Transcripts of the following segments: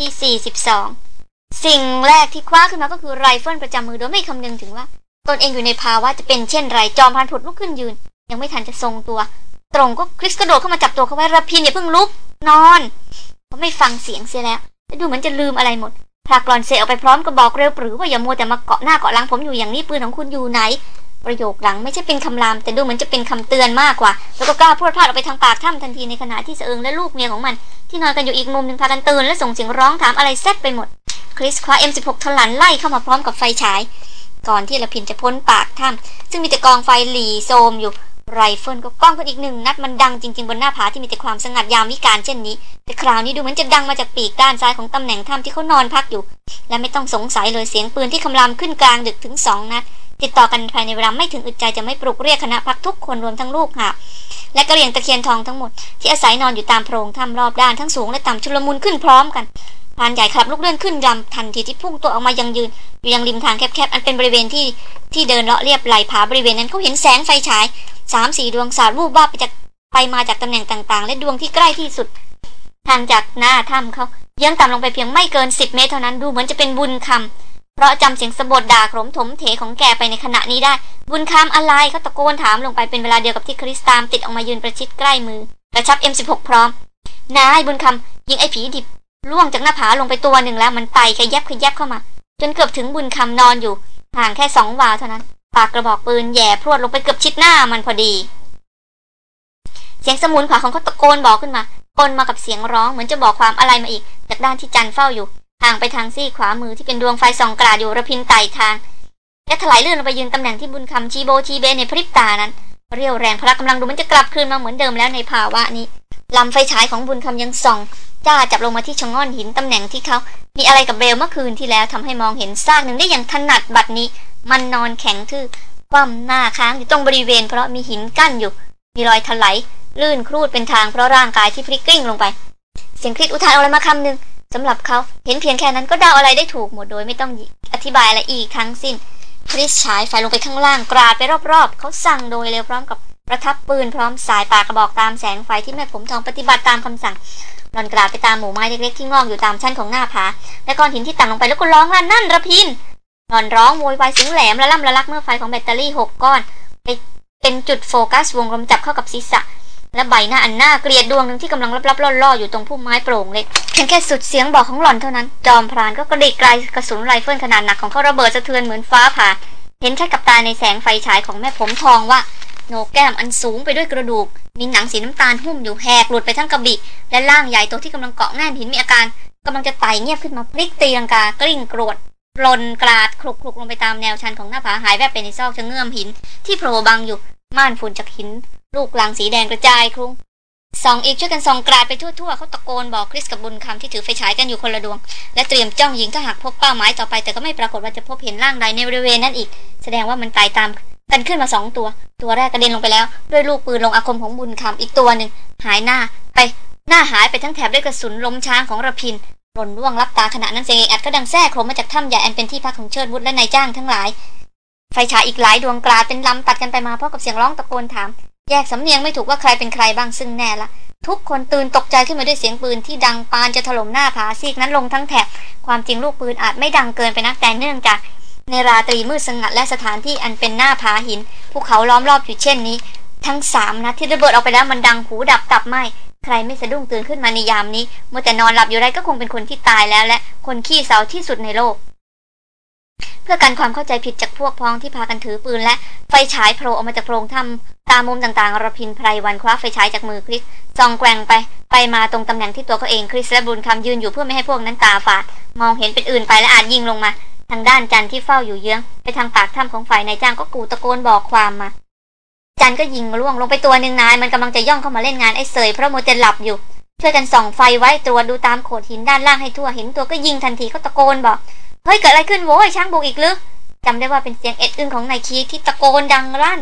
ที่ 42 สิ่งแรกที่คว้าขึ้นมาก็คือไรเฟิลประจำมือโดยไม่คำนึงถึงว่า ตนเองอยู่ในภาวะจะเป็นเช่นไรจอมพรานผุดลุกขึ้นยืน ยังไม่ทันจะทรงตัว ตรงก็คริสกระโดดเข้ามาจับตัวเขาไว้รพินทร์อย่าเพิ่งลุกนอนเขาไม่ฟังเสียงเสียแล้วและดูเหมือนจะลืมอะไรหมดผลักหล่อนเสออกไปพร้อมกับบอกเร็วปรื๋อว่าอย่ามัวแต่มาเกาะหน้าเกาะหลังผมอยู่อย่างนี้ปืนของคุณอยู่ไหน ประโยคหลังไม่ใช่เป็นคำราม แต่ดูเหมือนจะเป็นคำเตือนมากกว่า แล้วก็ก้าวพรวดพราดออกไปทางปากถ้ำทันทีในขณะที่เสอิงและลูกเมียของมัน ที่นอนกันอยู่อีกมุมหนึ่งพากันตื่นและส่งเสียงร้องถามอะไรแซดไปหมด คริสคว้า M16 ถลันไล่เข้ามาพร้อมกับไฟฉาย ก่อนที่รพินทร์จะพ้นปากถ้ำซึ่งมีแต่กองไฟหรี่โทรมอยู่ไรเฟิลก็ก้องขึ้นอีกหนึ่งนัดมันดังจริง ๆ บนหน้าผาที่มีแต่ความสงัดยามวิกาลเช่นนี้ แต่คราวนี้ดูเหมือนจะดังมาจากปีกด้านซ้ายของตำแหน่งถ้ำที่เขานอนพักอยู่ และไม่ต้องสงสัยเลยเสียงปืนที่คำรามขึ้นกลางดึกถึงสองนัด ติดต่อกันภายในเวลาไม่ถึงอึดใจจะไม่ปลุกเรียกคณะพักทุกคนรวมทั้งลูกหาบและกระเหรี่ยงตะเคียนทองทั้งหมดที่อาศัยนอนอยู่ตามโพรงถ้ำรอบด้านทั้งสูงและต่ำชุลมุนขึ้นพร้อมกันพานใหญ่ขับลูกเลื่อนขึ้นลำทันทีที่พุ่งตัวออกมายังยืน อยู่ยังริมทางแคบๆอันเป็นบริเวณที่ที่เดินเลาะเรียบไหลผาบริเวณนั้นเขาเห็นแสงไฟฉายสามสี่ดวงสาดวูบวาบไปจากไปมาจากตำแหน่งต่างๆ และดวงที่ใกล้ที่สุดทางจากหน้าถ้ำเขาเยื้องต่ำลงไปเพียงไม่เกินสิบเมตรเท่านั้นดูเหมือนจะเป็นบุญคำ เพราะจำเสียงสะบดด่าขมถมเถของแกไปในขณะนี้ได้ บุญคำอะไรเขาตะโกนถามลงไปเป็นเวลาเดียวกับที่คริสตามติดออกมายืนประชิดใกล้มือกระชับ M16 พร้อม นายบุญคำยิงไอ้ผีดิบล่วงจากหน้าผาลงไปตัวหนึ่งแล้วมันไต่ขยับขยับเข้ามา จนเกือบถึงบุญคำนอนอยู่ ห่างแค่สองวาเท่านั้น ปากกระบอกปืนแย่พรวดลงไปเกือบชิดหน้ามันพอดี เสียงสมุนขวาของเขาตะโกนบอกขึ้นมาปนมากับเสียงร้องเหมือนจะบอกความอะไรมาอีก จากด้านที่จันเฝ้าอยู่ ห่างไปทางซี่ขวามือที่เป็นดวงไฟส่องกราดอยู่ระพินไต่ทางและถลายเลื่อนลงไปยืนตำแหน่งที่บุญคำชีโบชีเบในพริบตานั้น เรียวแรงพละกำลังดูมันจะกลับคืนมาเหมือนเดิมแล้วในภาวะนี้ลำไฟฉายของบุญคำยังส่องจ้าจับลงมาที่ชะง่อนหินตำแหน่งที่เขา มีอะไรกับเบลเมื่อคืนที่แล้วทำให้มองเห็นซากหนึ่งได้อย่างถนัดบัดนี้ มันนอนแข็งทื่อคว่ำหน้าค้างอยู่ตรงบริเวณเพราะมีหินกั้นอยู่ มีรอยถลายลื่นครูดเป็นทางเพราะร่างกายที่พลิกกลิ้งลงไป เสียงคลิดอุทานอะไรมาคำหนึ่ง สำหรับเขาเห็นเพียงแค่นั้นก็เดาอะไรได้ถูกหมดโดยไม่ต้องอธิบายอะไรอีกทั้งสิ้นคริสฉายไฟลงไปข้างล่างกราดไปรอบๆ เขาสั่งโดยเร็วพร้อมกับประทับปืนพร้อมสายปากกระบอกตามแสงไฟที่แม่ผมทองปฏิบัติตามคำสั่งหลอนกราดไปตามหมู่ไม้เล็กๆที่งอกอยู่ตามชั้นของหน้าผาและก้อนหินที่ต่ำลงไปแล้วก็ร้องว่านั่นระพินหลอนร้องโวยวายเสียงแหลมและล่ำละลักเมื่อไฟของแบตเตอรี่หกก้อนไปเป็นจุดโฟกัสวงกลมจับเข้ากับศีรษะ และใบหน้าอันน่าเกลียดดวงหนึ่งที่กำลังลับๆล่อๆอยู่ตรงพุ่มไม้โปร่งเล็กเพียงแค่สุดเสียงบอกของหล่อนเท่านั้น จอมพรานก็กระดิกไกกระสุนไรเฟิลขนาดหนักของเขาระเบิดสะเทือนเหมือนฟ้าผ่า เห็นชัดกับตาในแสงไฟฉายของแม่ผมทองว่าโหนกแก้มอันสูงไปด้วยกระดูก มีหนังสีน้ำตาลหุ้มอยู่แหกหลุดไปทั้งกระบิและร่างใหญ่ตัวที่กำลังเกาะแง่หินมีอาการกำลังจะไต่เงียบขึ้นมาพลิกตีลังกากลิ้งกรวดลนกราดคลุกคลุกลงไปตามแนวชันของหน้าผาหายแวบไปในซอกชะเงื้อมหินที่โผล่บังอยู่ม่านฝุ่นจากหิน ลูกลางสีแดงกระจายคลุ้งส่องอีกช่วยกันส่องกราดไปทั่วๆเขาตะโกนบอกคริสกับบุญคำที่ถือไฟฉายกันอยู่คนละดวง และเตรียมจ้องยิงถ้าหากพบเป้าหมายต่อไปแต่ก็ไม่ปรากฏว่าจะพบเห็นร่างใดในบริเวณนั้นอีก แสดงว่ามันตายตามกันขึ้นมาสองตัว ตัวแรกกระเด็นลงไปแล้ว ด้วยลูกปืนลงอาคมของบุญคำอีกตัวหนึ่งหายหน้าไปหน้าหายไปทั้งแถบด้วยกระสุนล้มช้างของระพินหล่นร่วงรับตาขณะนั้นเสียงอัดก็ดังแท้โครมมาจากถ้ำใหญ่อันเป็นที่พักของเชิดวุฒและนายจ้างทั้งหลายไฟฉายอีกหลายดวงกลาเป็นลำตัดกันไปมาพราะกับเสียงร้องตะโกนถาม แยกสำเนียงไม่ถูกว่าใครเป็นใครบ้างซึ่งแน่ละ ทุกคนตื่นตกใจขึ้นมาด้วยเสียงปืนที่ดังปานจะถล่มหน้าผาซีกนั้นลงทั้งแถบความจริงลูกปืนอาจไม่ดังเกินไปนักแต่เนื่องจากในราตรีมืดสงัดและสถานที่อันเป็นหน้าผาหินภูเขาล้อมรอบอยู่เช่นนี้ ทั้งสามนัดที่ระเบิดออกไปแล้วมันดังหูดับตับไหมใครไม่สะดุ้งตื่นขึ้นมาในยามนี้เมื่อแต่นอนหลับอยู่ไรก็คงเป็นคนที่ตายแล้วและคนขี้เสาที่สุดในโลก พื่อกันความเข้าใจผิดจากพวกพ้องที่พากันถือปืนและไฟฉายโผล่ออกมาจากโพรงถ้ำตามมุมต่างๆระพินไพรวันคว้าไฟฉายจากมือคริสซองแกว่งไป ไปมาตรงตำแหน่งที่ตัวเขาเองคริสและบุญคำยืนอยู่เพื่อไม่ให้พวกนั้นตาฝาด มองเห็นเป็นอื่นไปและอาจยิงลงมา ทางด้านจันที่เฝ้าอยู่เยื้องไปทางปากถ้ำของฝ่ายนายจ้างก็กูตะโกนบอกความมา จันก็ยิงล่วงลงไปตัวหนึ่งนายมันกำลังจะย่องเข้ามาเล่นงานไอ้เสยเพราะโมเตหลับอยู่ช่วยกันส่องไฟไว้ตรวจดูตามโขดหินด้านล่างให้ทั่วเห็นตัวก็ยิงทันทีก็ตะโกนบอก เฮ้ยเกิดอะไรขึ้นโว้ยช่างบุกอีกหรือจำได้ว่าเป็นเสียงเอ็ดอึ้งของนายคีที่ตะโกนดังรั่น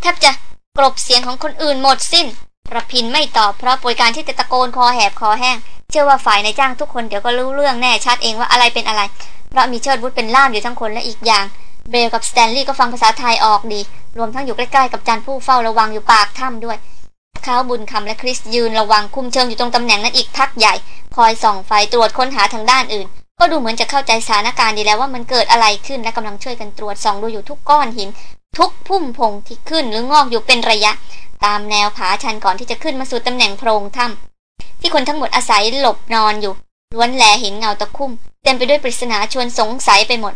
แทบจะกลบเสียงของคนอื่นหมดสิ้นระพินไม่ตอบเพราะป่วยการที่จะตะโกนคอแหบคอแห้ง เชื่อว่าฝ่ายนายจ้างทุกคนเดี๋ยวก็รู้เรื่องแน่ชัดเองว่าอะไรเป็นอะไร เพราะมีเชิดวุฒเป็นล่ามอยู่ทั้งคนและอีกอย่าง เบลกับสแตนลีย์ก็ฟังภาษาไทยออกดี รวมทั้งอยู่ใกล้ๆกับจันผู้เฝ้าระวังอยู่ปากถ้ำด้วย เขาบุญคำและคริสยืนระวังคุมเชิงอยู่ตรงตำแหน่งนั้นอีกพักใหญ่ คอยส่องไฟตรวจค้นหาทางด้านอื่น ก็ดูเหมือนจะเข้าใจสถานการณ์ดีแล้วว่ามันเกิดอะไรขึ้นและกำลังช่วยกันตรวจส่องดูอยู่ทุกก้อนหิน ทุกพุ่มพงที่ขึ้นหรืองอกอยู่เป็นระยะ ตามแนวผาชันก่อนที่จะขึ้นมาสู่ตำแหน่งโพรงถ้ำที่คนทั้งหมดอาศัยหลบนอนอยู่ล้วนแลเห็นเงาตะคุ่มเต็มไปด้วยปริศนาชวนสงสัยไปหมด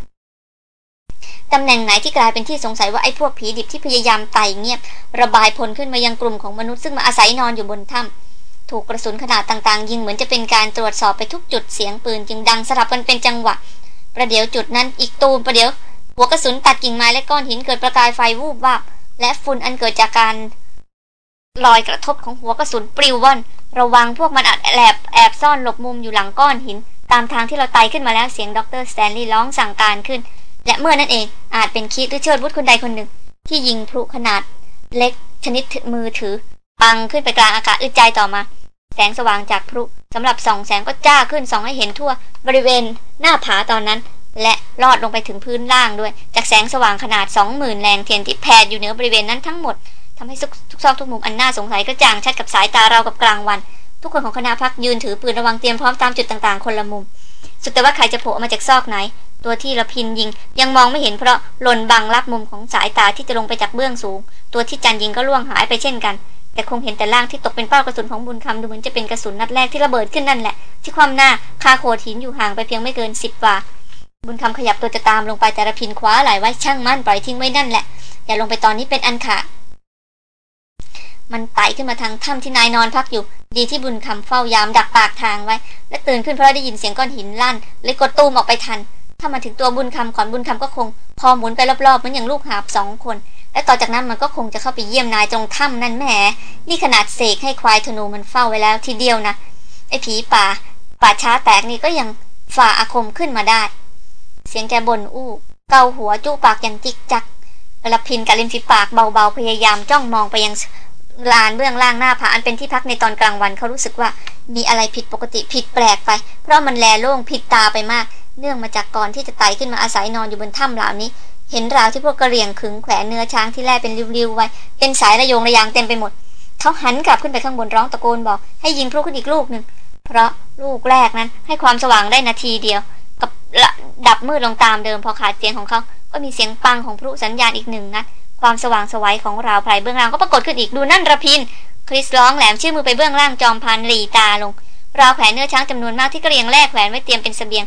ตำแหน่งไหนที่กลายเป็นที่สงสัยว่าไอ้พวกผีดิบที่พยายามไต่เงียบ ระบายผลขึ้นมายังกลุ่มของมนุษย์ซึ่งมาอาศัยนอนอยู่บนถ้ำถูกกระสุนขนาดต่างๆ ยิงเหมือนจะเป็นการตรวจสอบไปทุกจุดเสียงปืนจึงดังสลับกันเป็นจังหวะ ประเดี๋ยวจุดนั้นอีกตูมประเดี๋ยว หัวกระสุนตัดกิ่งไม้และก้อนหินเกิดประกายไฟวูบวาบและฝุ่นอันเกิดจากการลอยกระทบของหัวกระสุนปลิวว่อน ระวังพวกมันอัดแอบแอบซ่อนหลบมุมอยู่หลังก้อนหิน ตามทางที่เราไต่ขึ้นมาแล้วเสียงดรสแตนลีย์ร้องสั่งการขึ้น และเมื่อนั้นเองอาจเป็นคิดหรือเชิดวุฒคนใดคนหนึ่ง ที่ยิงพลุขนาดเล็กชนิดมือถือ ปังขึ้นไปกลางอากาศอึดใจต่อมา แสงสว่างจากพลุสำหรับส่องแสงก็จ้าขึ้นส่องให้เห็นทั่ว บริเวณหน้าผาตอนนั้น และลอดลงไปถึงพื้นล่างด้วย จากแสงสว่างขนาดสองหมื่นแรงเทียนที่แผดอยู่เหนือบริเวณนั้นทั้งหมดทำให้ทุกซอกทุกมุมอันน่าสงสัยกระจ่างชัดกับสายตาเรากับกลางวัน ทุกคนของคณะพักยืนถือปืนระวังเตรียมพร้อมตามจุดต่างๆ คนละมุม สุดแต่ว่าใครจะโผล่มาจากซอกไหน ตัวที่ละพินยิงยังมองไม่เห็นเพราะหล่นบังรับมุมของสายตาที่จะลงไปจากเบื้องสูง ตัวที่จันยิงก็ล่วงหายไปเช่นกัน แต่คงเห็นแต่ล่างที่ตกเป็นเป้ากระสุนของบุญคำดูเหมือนจะเป็นกระสุนนัดแรกที่ระเบิดขึ้นนั่นแหละ ที่ความหน้าคาโคหินอยู่ห่างไปเพียงไม่เกินสิบวาบุญคำขยับตัวจะตามลงไปแต่ละพินคว้าไหลไว้ช่างมั่นปล่อยทิ้งไว้นั่นแหละอย่าลงไปตอนนี้เป็นอันขาดมันไต่ขึ้นมาทางถ้ำที่นายนอนพักอยู่ ดีที่บุญคำเฝ้ายามดักปากทางไว้ และตื่นขึ้นเพราะได้ยินเสียงก้อนหินลั่นเลยกดตูมออกไปทัน ถ้ามาถึงตัวบุญคำก่อนบุญคำก็คง พอหมุนไปรอบๆเหมือนอย่างลูกหาบสองคน และต่อจากนั้นมันก็คงจะเข้าไปเยี่ยมนายตรงถ้ำนั่นแหมนี่ขนาดเสกให้ควายธนูมันเฝ้าไว้แล้วทีเดียวนะไอ้ผีป่า ป่าช้าแตกนี่ก็ยังฝ่าอาคมขึ้นมาได้ เสียงแกบ่นอู้ เกาหัวจู้ปากอย่างจิกจักระพินกับลิมฝีปากเบาๆพยายามจ้องมองไปยังลานเบื้องล่างหน้าผาอันเป็นที่พักในตอนกลางวันเขารู้สึกว่ามีอะไรผิดปกติผิดแปลกไป เพราะมันแลโล่งผิดตาไปมาก เนื่องมาจากก่อนที่จะไต่ขึ้นมาอาศัยนอนอยู่บนถ้ำเหล่านี้ เห็นราวที่พวกกระเรียงขึงแขวนเนื้อช้างที่แล่เป็นริ้วๆไว้ เป็นสายระยงระยางเต็มไปหมด เขาหันกลับขึ้นไปข้างบนร้องตะโกนบอก ให้ยิงพลุขึ้นอีกลูกหนึ่งเพราะลูกแรกนั้นให้ความสว่างได้นาทีเดียว กับดับมืดลงตามเดิมพอขาดเสียงของเขาก็มีเสียงปังของพลุสัญญาณอีกหนึ่งนัดความสว่างสวัยของราวไพรเบื้องล่างก็ปรากฏขึ้นอีกดูนั่นระพิน คริสร้องแหลมชื่อมือไปเบื้องล่างจอมพันหลีตาลง ราวแขวนเนื้อช้างจำนวนมากที่กระเรียงแลกแขวนไว้เตรียมเป็นสเสบียง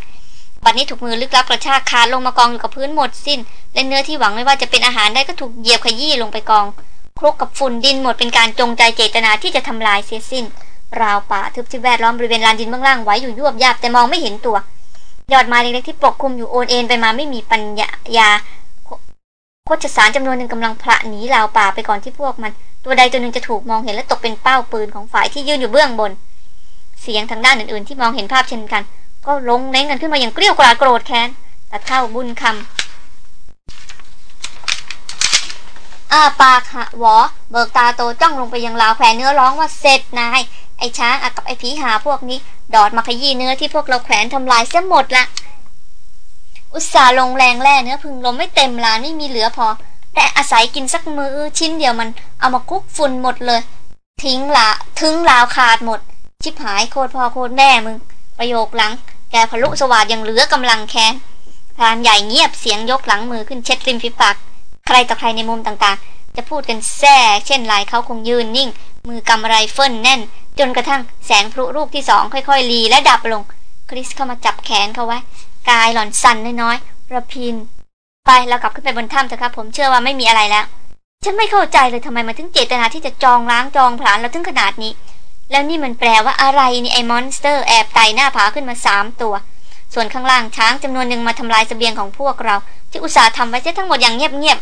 บัดนี้ถูกมือลึกลับกระชากคาลงมากองอยู่กับพื้นหมดสิ้น และเนื้อที่หวังไม่ว่าจะเป็นอาหารได้ก็ถูกเหยียบขยี้ลงไปกองคลุกกับฝุ่นดินหมดเป็นการจงใจเจตนาที่จะทำลายเสียสิ้น ราวป่าทึบที่แวดล้อมบริเวณลานดินเบื้องล่างไว้อยู่ยวบยาบแต่มองไม่เห็นตัว ยอดไม้เล็กๆที่ปกคลุมอยู่โอนเอ็นไปมาไม่มีปัญญายาโคจสารจำนวนหนึ่งกำลังพระหนีราวป่าไปก่อนที่พวกมัน ตัวใดตัวหนึ่งจะถูกมองเห็นและตกเป็นเป้าปืนของฝ่ายที่ยืนอยู่เบื้องบน เสียงทางด้านอื่นๆที่มองเห็นภาพเช่นกัน ก็ลงเน้นกันขึ้นมาอย่างเกลี้ยกล่อมโกรธแค้นตัดเข้าบุญคำอาปากหะวอ เบิกตาโตจ้องลงไปยังลาวแขวนเนื้อร้องว่าเสร็จนาย ไอ้ช้างอะกับไอ้ผีหาพวกนี้ ดอดมาขยี้เนื้อที่พวกเราแขวนทำลายเสียหมดละอุตส่าห์ลงแรงแล่เนื้อพึงลมไม่เต็มลานไม่มีเหลือพอ แต่อาศัยกินสักมือชิ้นเดียวมันเอามาคุกฝุ่นหมดเลย ทิ้งละทึงลาวขาดหมด ชิบหายโคตรพ่อโคตรแม่มึง ประโยคหลัง แกพลุสวัสดยังเหลือกำลังแค้นพรานใหญ่เงียบเสียงยกหลังมือขึ้นเช็ดริมฝีปาก ใครต่อใครในมุมต่างๆ จะพูดกันแซ่เช่นไรเขาคงยืนนิ่ง มือกำไรเฟิลแน่น จนกระทั่งแสงพลุลูกที่สองค่อยๆหรี่และดับลง คริสเข้ามาจับแขนเขาไว้ กายหล่อนสั่นน้อยๆระพิน ไปเรากลับขึ้นไปบนถ้ำเถอะครับ ผมเชื่อว่าไม่มีอะไรแล้ว ฉันไม่เข้าใจเลยทำไมมันถึงเจตนาที่จะจองล้างจองผลาญเราถึงขนาดนี้ แล้วนี่มันแปลว่าอะไรนี่ไอ้ monster แอบไต่หน้าผาขึ้นมาสามตัว ส่วนข้างล่างช้างจำนวนหนึ่งมาทำลายสเสบียงของพวกเรา ที่อุตส่าห์ทำไว้เสียทั้งหมดอย่างเงียบ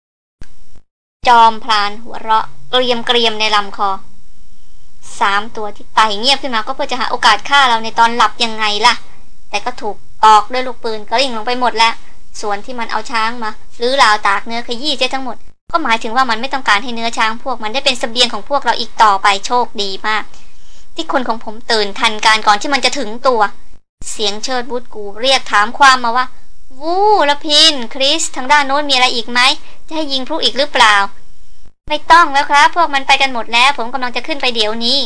ๆจอมพลานหัวเราะเกรียมเกรียมในลำคอสามตัวที่ไต่เงียบขึ้นมาก็เพื่อจะหาโอกาสฆ่าเราในตอนหลับยังไงล่ะ แต่ก็ถูกตอกด้วยลูกปืนกระริ่งลงไปหมดแล้ว ส่วนที่มันเอาช้างมาหรือราวตากเนื้อขยี้เจ้ทั้งหมด ก็หมายถึงว่ามันไม่ต้องการให้เนื้อช้างพวกมันได้เป็นสเสบียงของพวกเราอีกต่อไปโชคดีมาก ที่คนของผมตื่นทันการก่อนที่มันจะถึงตัว เสียงเชิดบุตรกูเรียกถามความมาว่า วู้ละพิน คริส ทางด้านโน้นมีอะไรอีกไหม จะให้ยิงพลุอีกหรือเปล่า ไม่ต้องแล้วครับ พวกมันไปกันหมดแล้ว ผมกำลังจะขึ้นไปเดี๋ยวนี้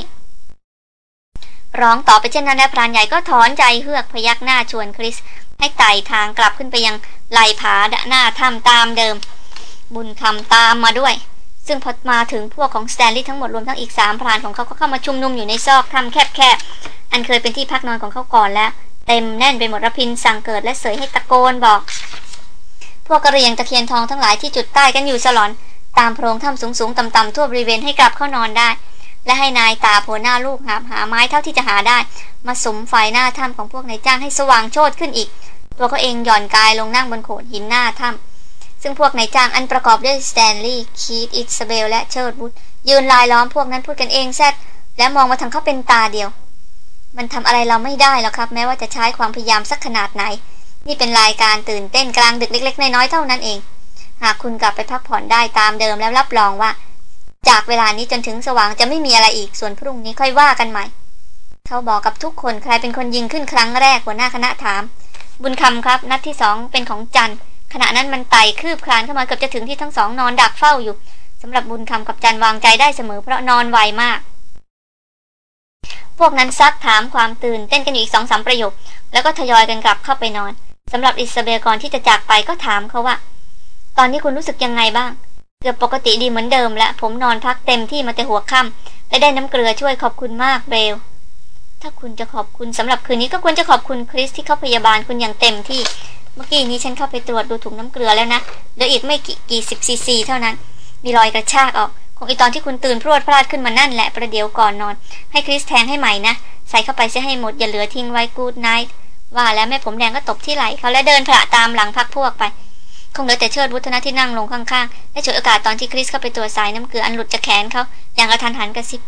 ร้องต่อไปเช่นนั้นแล้วพรานใหญ่ก็ถอนใจเฮือกพยักหน้าชวนคริส ให้ไต่ทางกลับขึ้นไปยังไหลผาดหน้าถ้ำตามเดิม บุญคำตามมาด้วย ซึ่งพอมาถึงพวกของสแตนลีย์ทั้งหมดรวมทั้งอีกสามพรานของเขาก็เข้ามาชุมนุมอยู่ในซอกถ้ำแคบๆอันเคยเป็นที่พักนอนของเขาก่อนแล้ว เต็มแน่นไปหมดระพินสั่งเกิดและเสยให้ตะโกนบอก พวกกระเรียงตะเคียนทองทั้งหลายที่จุดไต้กันอยู่สลอน ตามโพรงถ้ำสูงๆต่ำๆทั่วบริเวณให้กลับเข้านอนได้ และให้นายตาโผหัวหน้าลูกหาบหาไม้เท่าที่จะหาได้ มาสุมไฟหน้าถ้ำของพวกนายจ้างให้สว่างโชติขึ้นอีก ตัวเขาเองหย่อนกายลงนั่งบนโขดหินหน้าถ้ำ ซึ่งพวกนายจ้างอันประกอบด้วยสแตนลีย์คีตอิสเบลและเชิร์ดวูดยืนลายล้อมพวกนั้นพูดกันเองแซดและมองมาทางเขาเป็นตาเดียว มันทำอะไรเราไม่ได้หรอกครับ แม้ว่าจะใช้ความพยายามสักขนาดไหน นี่เป็นรายการตื่นเต้นกลางดึกเล็ก ๆ น้อยๆเท่านั้นเอง พวกคุณกลับไปพักผ่อนได้ตามเดิมแล้วรับรองว่า จากเวลานี้จนถึงสว่างจะไม่มีอะไรอีกส่วนพรุ่งนี้ค่อยว่ากันใหม่ เขาบอกกับทุกคนใครเป็นคนยิงขึ้นครั้งแรกหัวหน้าคณะถาม บุญคำครับ นัดที่สองเป็นของจัน ขณะนั้นมันไต่คืบคลานเข้ามาเกือบจะถึงที่ทั้งสองนอนดักเฝ้าอยู่สำหรับบุญคำกับจันวางใจได้เสมอเพราะนอนไวมาก พวกนั้นซักถามความตื่นเต้นกันอยู่อีกสองสามประโยค แล้วก็ทยอยกันกลับเข้าไปนอนสำหรับอิสเบลก่อนที่จะจากไปก็ถามเขาว่า ตอนนี้คุณรู้สึกยังไงบ้าง เกือบปกติดีเหมือนเดิมและผมนอนพักเต็มที่มาแต่หัวค่ำและได้น้ำเกลือช่วยขอบคุณมากเบลถ้าคุณจะขอบคุณสำหรับคืนนี้ก็ควรจะขอบคุณคริสที่เขาพยาบาลคุณอย่างเต็มที่ เมื่อกี้นี้ฉันเข้าไปตรวจดูถุงน้ำเกลือแล้วนะเหลืออีกไม่กี่สิบซีซีเท่านั้น มีรอยกระชากออก คงอีตอนที่คุณตื่นพรวดพราดขึ้นมานั่นแหละประเดี๋ยวก่อนนอน ให้คริสแทงให้ใหม่นะ ใส่เข้าไปเสียให้หมดอย่าเหลือทิ้งไว้ good night ว่าแล้วแม่ผมแดงก็ตบที่ไหล่เขาและเดินผละตามหลังพรรคพวกไป คงเหลือแต่เชิดวุฒนะที่นั่งลงข้างๆและฉวยโอกาสตอนที่คริสเข้าไปตรวจสายน้ำเกลืออันหลุดจากแขนเขาอย่างกระทันหันกระซิบ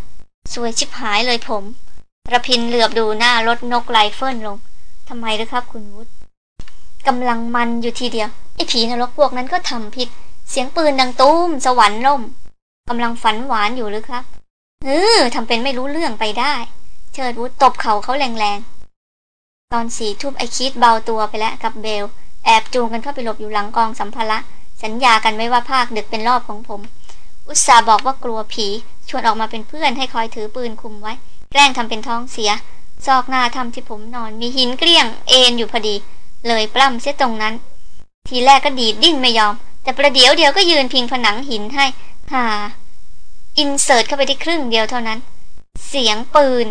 สวยชิบหายเลยผมระพินเหลือบดูหน้ารถนกไลเฟิลลงทำไมหรือครับคุณวุฒ กำลังมันอยู่ทีเดียวไอ้ผีนรกพวกนั้นก็ทำผิด เสียงปืนดังตุ้ม สวรรค์ล่มกำลังฝันหวานอยู่หรือครับเออทำเป็นไม่รู้เรื่องไปได้ เชิดวุฒตบเข่าเขาแรงๆ ตอนสี่ทุ่มไอคิดเบาตัวไปแล้วกับเบล แอบจูงกันเข้าไปหลบอยู่หลังกองสัมภาระสัญญากันไว้ว่าภาคดึกเป็นรอบของผม อุตสาบอกว่ากลัวผี ชวนออกมาเป็นเพื่อนให้คอยถือปืนคุมไว้ แกล้งทำเป็นท้องเสีย ซอกหน้าทำที่ผมนอนมีหินเกลี้ยงเอ็นอยู่พอดี เลยปล้ำเสียตรงนั้น ทีแรกก็ดีดดิ้นไม่ยอม แต่ประเดี๋ยวเดียวก็ยืนพิงผนังหินให้ฮ่าอินเสิร์ตเข้าไปที่ครึ่งเดียวเท่านั้น เสียงปืน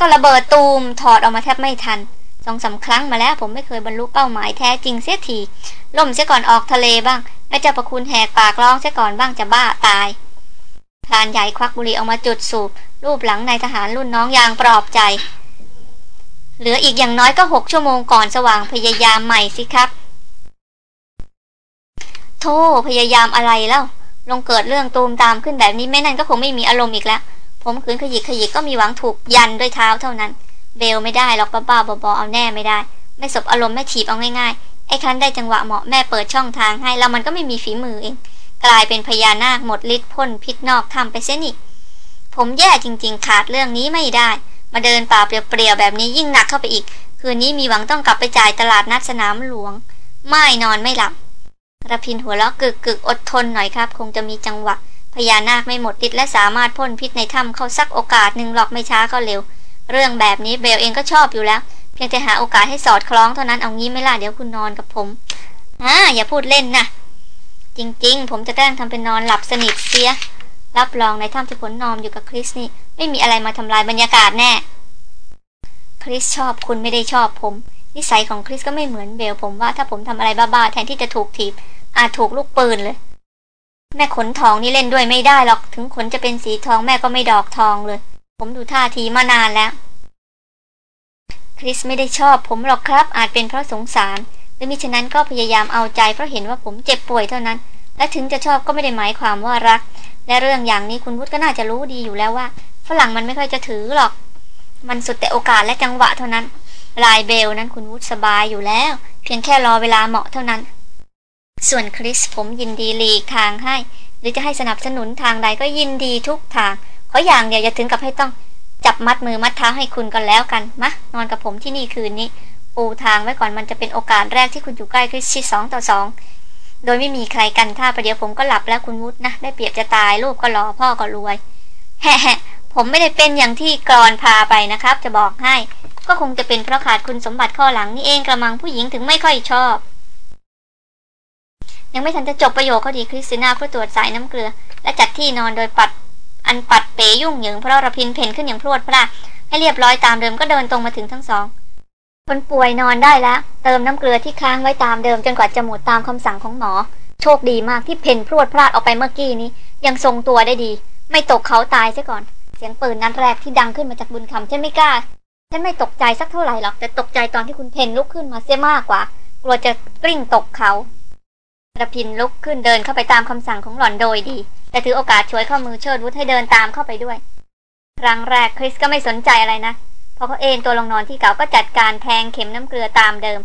ก็ระเบิดตูมถอดออกมาแทบไม่ทันสองสาครั้งมาแล้วผมไม่เคยบรรลุเป้าหมายแท้จริงเสียทีล่มเสียก่อนออกทะเลบ้างแม่เจ้าประคุณแหกปากร้องเสียก่อนบ้างจะบ้าตายพรานใหญ่ควักบุหรี่ออกมาจุดสูบ รูปหลังนายทหารรุ่นน้องอย่างปลอบใจ เหลืออีกอย่างน้อยก็หกชั่วโมงก่อนสว่างพยายามใหม่สิครับ โธ่พยายามอะไรแล้ว ลงเกิดเรื่องตูมตามขึ้นแบบนี้แม่นั่นก็คงไม่มีอารมณ์อีกแล้ว ผมขืนขยิกขยิกก็มีหวังถูกยันด้วยเท้าเท่านั้น เบลไม่ได้หรอกบ้าๆบอๆเอาแน่ไม่ได้ ไม่สบอารมณ์แม่ถีบเอาง่ายๆ ไอ้คันได้จังหวะเหมาะแม่เปิดช่องทางให้แล้วมันก็ไม่มีฝีมือเอง กลายเป็นพญานาคหมดฤทธิ์พ่นพิษนอกทำไปเสียนี่ผมแย่จริง ๆ ขาดเรื่องนี้ไม่ได้ มาเดินป่าเปลี่ยวๆแบบนี้ยิ่งหนักเข้าไปอีก คืนนี้มีหวังต้องกลับไปจ่ายตลาดนัดสนามหลวง ไม่นอนไม่หลับระพินหัวเราะกึกกึกอดทนหน่อยครับ คงจะมีจังหวะ พญานาคไม่หมดฤทธิ์และสามารถพ่นพิษในถ้ำเข้าสักโอกาสหนึ่งหรอกไม่ช้าก็เร็ว เรื่องแบบนี้เบลเองก็ชอบอยู่แล้ว เพียงแต่หาโอกาสให้สอดคล้องเท่านั้นเอางี้ไม่ล่ะเดี๋ยวคุณนอนกับผมอ่าอย่าพูดเล่นนะจริง ๆ ผมจะแกล้งทำเป็นนอนหลับสนิทเสีย รับรองในถ้ำที่ผลนอนอยู่กับคริสนี่ ไม่มีอะไรมาทำลายบรรยากาศแน่ คริสชอบคุณไม่ได้ชอบผม นิสัยของคริสก็ไม่เหมือนเบลผมว่าถ้าผมทำอะไรบ้าๆแทนที่จะถูกถีบ อาจถูกลูกปืนเลย แม่ขนทองนี่เล่นด้วยไม่ได้หรอกถึงขนจะเป็นสีทองแม่ก็ไม่ดอกทองเลย ผมดูท่าทีมานานแล้ว คริสไม่ได้ชอบผมหรอกครับ อาจเป็นเพราะสงสารหรือมิฉะนั้นก็พยายามเอาใจเพราะเห็นว่าผมเจ็บป่วยเท่านั้น และถึงจะชอบก็ไม่ได้หมายความว่ารัก และเรื่องอย่างนี้คุณวุฒิก็น่าจะรู้ดีอยู่แล้วว่า ฝรั่งมันไม่ค่อยจะถือหรอก มันสุดแต่โอกาสและจังหวะเท่านั้นลายเบลนั้นคุณวุฒิสบายอยู่แล้ว เพียงแค่รอเวลาเหมาะเท่านั้น ส่วนคริสผมยินดีหลีกทางให้ หรือจะให้สนับสนุนทางใดก็ยินดีทุกทางขออย่างเดียวอย่าถึงกับให้ต้อง จับมัดมือมัดเท้าให้คุณกันแล้วกันมะนอนกับผมที่นี่คืนนี้ปูทางไว้ก่อนมันจะเป็นโอกาสแรกที่คุณอยู่ใกล้คริสชิดสองต่อสอง โดยไม่มีใครกันท่าประเดี๋ยวผมก็หลับแล้วคุณวุฒินะ ได้เปรียบจะตายลูกก็รอพ่อก็รวย แฮ่ผมไม่ได้เป็นอย่างที่กรอนพาไปนะครับ จะบอกให้ ก็คงจะเป็นเพราะขาดคุณสมบัติข้อหลังนี่เองกระมังผู้หญิงถึงไม่ค่อยชอบ ยังไม่ทันจะจบประโยคเขาดีคริสติน่าเพื่อตรวจสายน้ำเกลือ และจัดที่นอนโดยปัดอันปัดเปยุ่งเหยิงเพราะระพินเพ่นขึ้นอย่างพรวดพลาดให้เรียบร้อยตามเดิมก็เดินตรงมาถึงทั้งสอง คนป่วยนอนได้แล้ว เติมน้ำเกลือที่ค้างไว้ตามเดิมจนกว่าจะหมดตามคำสั่งของหมอ โชคดีมากที่เพนพรวดพลาดออกไปเมื่อกี้นี้ ยังทรงตัวได้ดี ไม่ตกเขาตายซะก่อน เสียงปืนนัดแรกที่ดังขึ้นมาจากบุญคำฉันไม่กล้า ฉันไม่ตกใจสักเท่าไหร่หรอกแต่ตกใจตอนที่คุณเพนลุกขึ้นมาเสียมากกว่ากลัวจะกลิ้งตกเขาระพินลุกขึ้นเดินเข้าไปตามคำสั่งของหล่อนโดยดี แต่ถือโอกาสช่วยข้อมือเชิดวุฒให้เดินตามเข้าไปด้วยครั้งแรกคริสก็ไม่สนใจอะไรนะ พอเขาเอนตัวลงนอนที่เก่าก็จัดการแทงเข็มน้ำเกลือตามเดิม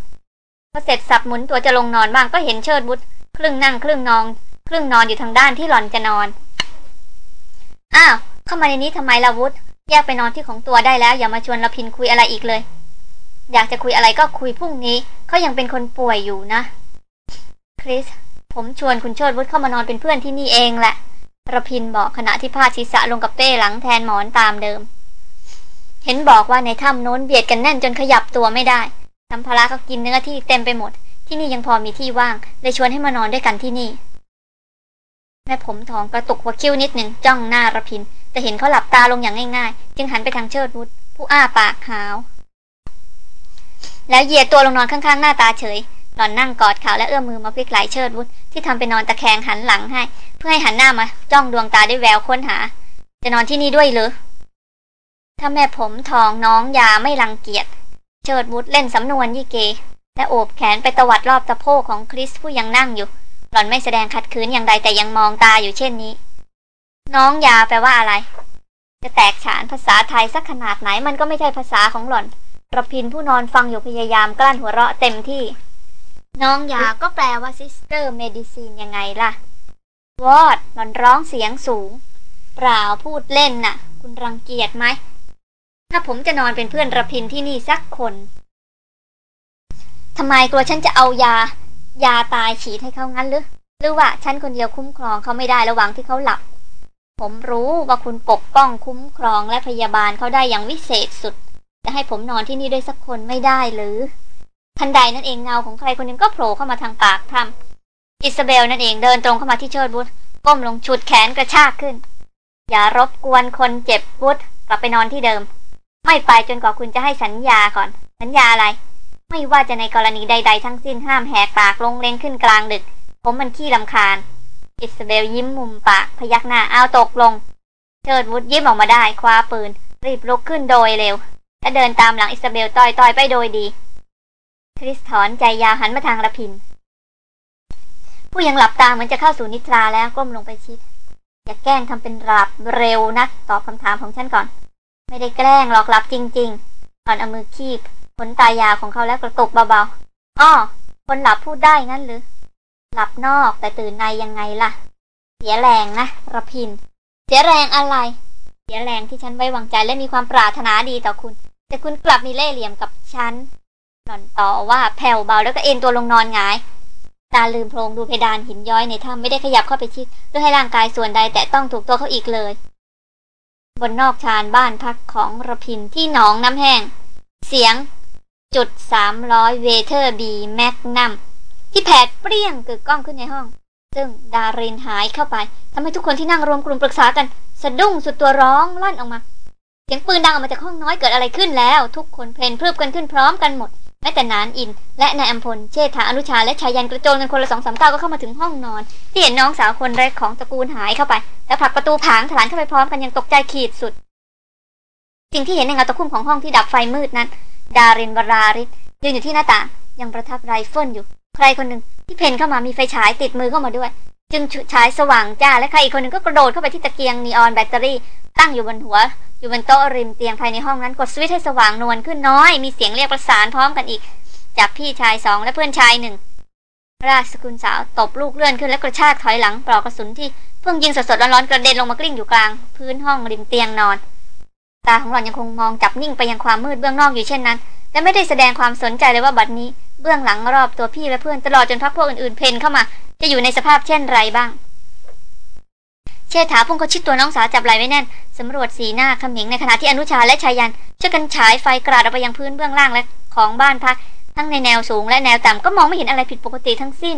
พอเสร็จสับหมุนตัวจะลงนอนบ้างก็เห็นเชิดวุฒครึ่งนั่งครึ่งนอน ครึ่งนอนอยู่ทางด้านที่หล่อนจะนอน อ้าวเข้ามาในนี้ทำไมล่ะวุฒแยกไปนอนที่ของตัวได้แล้ว อย่ามาชวนเราพินคุยอะไรอีกเลย อยากจะคุยอะไรก็คุยพรุ่งนี้เขายังเป็นคนป่วยอยู่นะ คริส ผมชวนคุณเชิดวุฒเข้ามานอนเป็นเพื่อนที่นี่เองแหละระพินบอกขณะที่พาศีรษะลงกับเป้หลังแทนหมอนตามเดิม เห็นบอกว่าในถ้ำโน้นเบียดกันแน่นจนขยับตัวไม่ได้สัมภาระก็กินเนื้อที่เต็มไปหมด ที่นี่ยังพอมีที่ว่างเลยชวนให้มานอนด้วยกันที่นี่ แม่ผมทองกระตุกหัวคิ้วนิดหนึ่งจ้องหน้าระพิน แต่เห็นเขาหลับตาลงอย่างง่ายๆ จึงหันไปทางเชิดวุฒผู้อ้าปากขาว แล้วเหยียดตัวลงนอนข้างๆหน้าตาเฉยหล่อนนั่งกอดเขาและเอื้อมมือมาพลิกไหลเชิดวุฒที่ทำเป็นนอนตะแคงหันหลังให้ เพื่อให้หันหน้ามา จ้องดวงตาด้วยแววค้นหา จะนอนที่นี่ด้วยหรือ ถ้าแม่ผมทองน้องยาไม่รังเกียจเชิดวุฒเล่นสำนวนยี่เก และโอบแขนไปตวัดรอบตะโพกของคริสผู้ยังนั่งอยู่ หล่อนไม่แสดงขัดขืนอย่างใดแต่ยังมองตาอยู่เช่นนี้ น้องยาแปลว่าอะไร จะแตกฉานภาษาไทยสักขนาดไหนมันก็ไม่ใช่ภาษาของหล่อนระพินผู้นอนฟังอยู่พยายามกลั้นหัวเราะเต็มที่ น้องยาก็แปลว่า sister medicine ยังไงล่ะ what หล่อนร้องเสียงสูง เปล่าพูดเล่นน่ะ คุณรังเกียจไหม ถ้าผมจะนอนเป็นเพื่อนระพินที่นี่สักคนทำไมกลัวฉันจะเอายา ยาตายฉีดให้เขางั้นหรือหรือว่าฉันคนเดียวคุ้มครองเขาไม่ได้ระหว่างที่เขาหลับ ผมรู้ว่าคุณปกป้องคุ้มครองและพยาบาลเขาได้อย่างวิเศษสุด จะให้ผมนอนที่นี่ด้วยสักคนไม่ได้หรือ ทันใดนั่นเองเงาของใครคนหนึ่งก็โผล่เข้ามาทางปากถ้ำอิสเบลนั่นเองเดินตรงเข้ามาที่เชิดบุตรก้มลงฉุดแขนกระชากขึ้น อย่ารบกวนคนเจ็บบุตรกลับไปนอนที่เดิม ไม่ไปจนกว่าคุณจะให้สัญญาก่อน สัญญาอะไร ไม่ว่าจะในกรณีใด ๆ ทั้งสิ้นห้ามแหกปากลงเลงขึ้นกลางดึก ผมมันขี้ลำคาญ อิสเบลยิ้มมุมปากพยักหน้าเอาตกลงเชิดวุฒยิ้มออกมาได้คว้าปืน รีบลุกขึ้นโดยเร็ว และเดินตามหลังอิสเบลต่อยๆไปโดยดี คริสถอนใจยาวหันมาทางระพิน ผู้ยังหลับตาเหมือนจะเข้าสู่นิทราแล้วก้มลงไปชิด อย่าแกล้งทำเป็นหลับเร็วนักตอบคำถามของฉันก่อน ไม่ได้แกล้งหรอกหลับจริงๆหล่อนเอามือคีบขนตายาของเขาแล้วกระตุกเบาๆอ้อคนหลับพูดได้งั้นหรือ หลับนอกแต่ตื่นในยังไงล่ะ เสียแรงนะระพิน เสียแรงอะไร เสียแรงที่ฉันไว้วางใจและมีความปรารถนาดีต่อคุณ แต่คุณกลับมีเล่ห์เหลี่ยมกับฉันหล่อนต่อว่าแผ่วเบาแล้วก็เอ็นตัวลงนอนหงายตาลืมโพลงดูเพดานหินย้อยในถ้ำไม่ได้ขยับเข้าไปชิดเพื่อให้ร่างกายส่วนใดแต่ต้องถูกตัวเขาอีกเลย บนนอกชานบ้านพักของระพินที่หนองน้ำแห้ง เสียงจุดสามร้อย Weatherby Magnum ที่แผดเปรี้ยงกึกก้องขึ้นในห้อง ซึ่งดารินหายเข้าไปทำให้ทุกคนที่นั่งรวมกลุ่มปรึกษากัน สะดุ้งสุดตัวร้องลั่นออกมา เสียงปืนดังออกมาจากห้องน้อยเกิดอะไรขึ้นแล้ว ทุกคนเผ่นพรึบกันขึ้นพร้อมกันหมด แม้แต่หนานอิน และนายอำพล เชษฐาอนุชา และไชยยันต์กระโจนกันคนละสองสามก้าวก็เข้ามาถึงห้องนอน ที่เห็นน้องสาวคนเล็กของตระกูลหายเข้าไป แล้วผลักประตูผางถลันเข้าไปพร้อมกันอย่างตกใจขีดสุด สิ่งที่เห็นในเงาตะคุ่มของห้องที่ดับไฟมืดนั้น ดารินวราริศยืนอยู่ที่หน้าต่างยังประทับไรเฟิลอยู่ ใครคนหนึ่งที่เผ่นเข้ามามีไฟฉายติดมือเข้ามาด้วย จึงฉายสว่างจ้าและใครอีกคนหนึ่งก็กระโดดเข้าไปที่ตะเกียงนีออนแบตเตอรี่ตั้งอยู่บนหัว อยู่บนโต๊ะริมเตียงภายในห้องนั้นกดสวิตช์ให้สว่างนวลขึ้นน้อย มีเสียงเรียกประสานพร้อมกันอีก จากพี่ชายสองและเพื่อนชายหนึ่งราชสกุลสาวตบลูกเลื่อนขึ้นและกระชากถอยหลังปลอกกระสุนที่เพิ่งยิงสดๆร้อนๆกระเด็นลงมากลิ้งอยู่กลาง พื้นห้องริมเตียงนอน ตาของหล่อนยังคงมองจับนิ่งไปยังความมืดเบื้องนอกอยู่เช่นนั้นและไม่ได้แสดงความสนใจเลยว่าบัดนี้เบื้องหลังรอบตัวพี่และเพื่อนตลอดจนพักพวกอื่นๆเพนเข้ามา จะอยู่ในสภาพเช่นไรบ้าง เชษฐาพุ่งเขาชิดตัวน้องสาวจับไหล่ไว้แน่นสำรวจสีหน้าขมิงในขณะที่อนุชาและชายันช่วยกันฉายไฟกราดออกไปยังพื้นเบื้องล่างและของบ้านพัก ทั้งในแนวสูงและแนวต่ำก็มองไม่เห็นอะไรผิดปกติทั้งสิ้น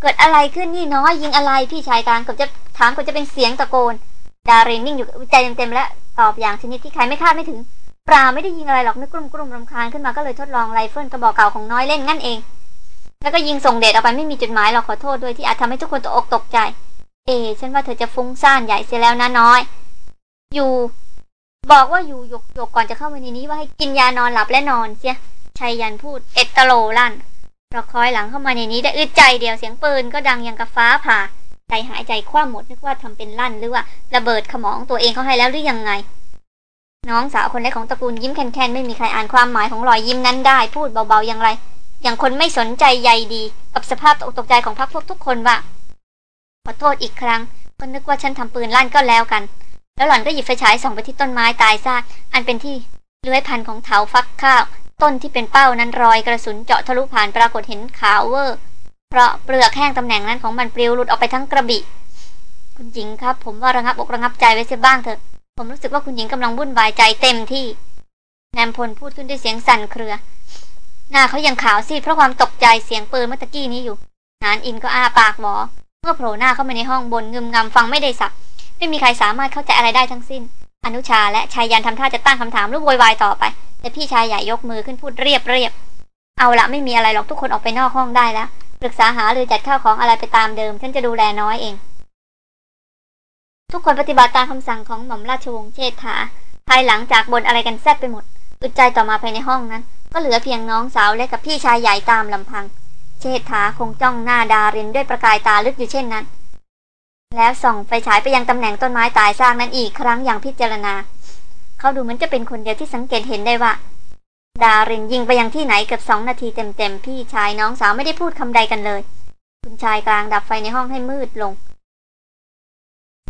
เกิดอะไรขึ้นนี่น้อยยิงอะไรพี่ชายกลางเกือบจะถามเกือบจะเป็นเสียงตะโกน ดารินนิ่งอยู่อึดใจเต็มๆและตอบอย่างชนิดที่ใครไม่คาดไม่ถึงเปล่าไม่ได้ยิงอะไรหรอกนึกกลุ้มกลุ้มรำคาญขึ้นมาก็เลยทดลองไรเฟิลกระบอกเก่าของน้อยเล่นงั้นเอง แล้วก็ยิงส่งเดชออกไปไม่มีจุดหมายหรอกขอโทษด้วยที่อาจทำให้ทุกคนตกอกตกใจ เอ ฉันว่าเธอจะฟุ้งซ่านใหญ่เสียแล้วนะน้อย อยู่ บอกว่าอยู่หยกหยกก่อนจะเข้ามาในนี้ว่าให้กินยานอนหลับและนอนเสียชัยยันพูดเอตโลลั่นเราคอยหลังเข้ามาในนี้ได้อึดใจเดียวเสียงปืนก็ดังยังกับฟ้าผ่าใจหายใจคว่ำหมดนึกว่าทำเป็นลั่นหรือว่าระเบิดขมองตัวเองเขาให้แล้วหรือยังไง น้องสาวคนเล็กของตระกูลยิ้มแค่นๆไม่มีใครอ่านความหมายของรอยยิ้มนั้นได้ พูดเบาๆอย่างไร อย่างคนไม่สนใจใยดี กับสภาพตกตกใจของพรรคพวกทุกคนว่าขอโทษอีกครั้ง ก็นึกว่าฉันทำปืนลั่นก็แล้วกัน แล้วหล่อนก็หยิบไฟฉายส่องไปที่ต้นไม้ตายซากอันเป็นที่เลื้อยพันของเถาฟักข้าว ต้นที่เป็นเป้านั้นรอยกระสุนเจาะทะลุผ่านปรากฏเห็นขาวเวอร์เพราะเปลือกแห้งตำแหน่งนั้นของมันปลิวหลุดออกไปทั้งกระบี่คุณหญิงครับ ผมว่าระงับอกระงับใจไว้เสียบ้างเถอะ ผมรู้สึกว่าคุณหญิงกำลังวุ่นวายใจเต็มที่แนมพลพูดขึ้นด้วยเสียงสั่นเครือ หน้าเขายังขาวซีดเพราะความตกใจเสียงปืนเมื่อตะกี้นี้อยู่นานอินก็อ้าปากหวอเมื่อโผล่หน้าเข้ามาในห้องบนงึมงำฟังไม่ได้สับไม่มีใครสามารถเข้าใจอะไรได้ทั้งสิ้น อนุชาและชายยันทำท่าจะตั้งคำถามหรือโวยวายต่อไป แต่พี่ชายใหญ่ยกมือขึ้นพูดเรียบเรียบ เอาละไม่มีอะไรหรอกทุกคนออกไปนอกห้องได้แล้วปรึกษาหาหรือจัดข้าวของอะไรไปตามเดิม ฉันจะดูแลน้อยเอง ทุกคนปฏิบัติตามคำสั่งของหม่อมราชวงศ์เชษฐา ภายหลังจากบนอะไรกันแซ่บไปหมด อึดใจต่อมาภายในห้องนั้น ก็เหลือเพียงน้องสาวและกับพี่ชายใหญ่ตามลำพัง เชษฐาคงจ้องหน้าดารินด้วยประกายตาลึกอยู่เช่นนั้น แล้วส่องไฟฉายไปยังตำแหน่งต้นไม้ตายซากนั้นอีกครั้งอย่างพิจารณา เขาดูเหมือนจะเป็นคนเดียวที่สังเกตเห็นได้ว่า ดารินยิงไปยังที่ไหนเกือบสองนาทีเต็มๆพี่ชายน้องสาวไม่ได้พูดคำใดกันเลย คุณชายกลางดับไฟในห้องให้มืดลง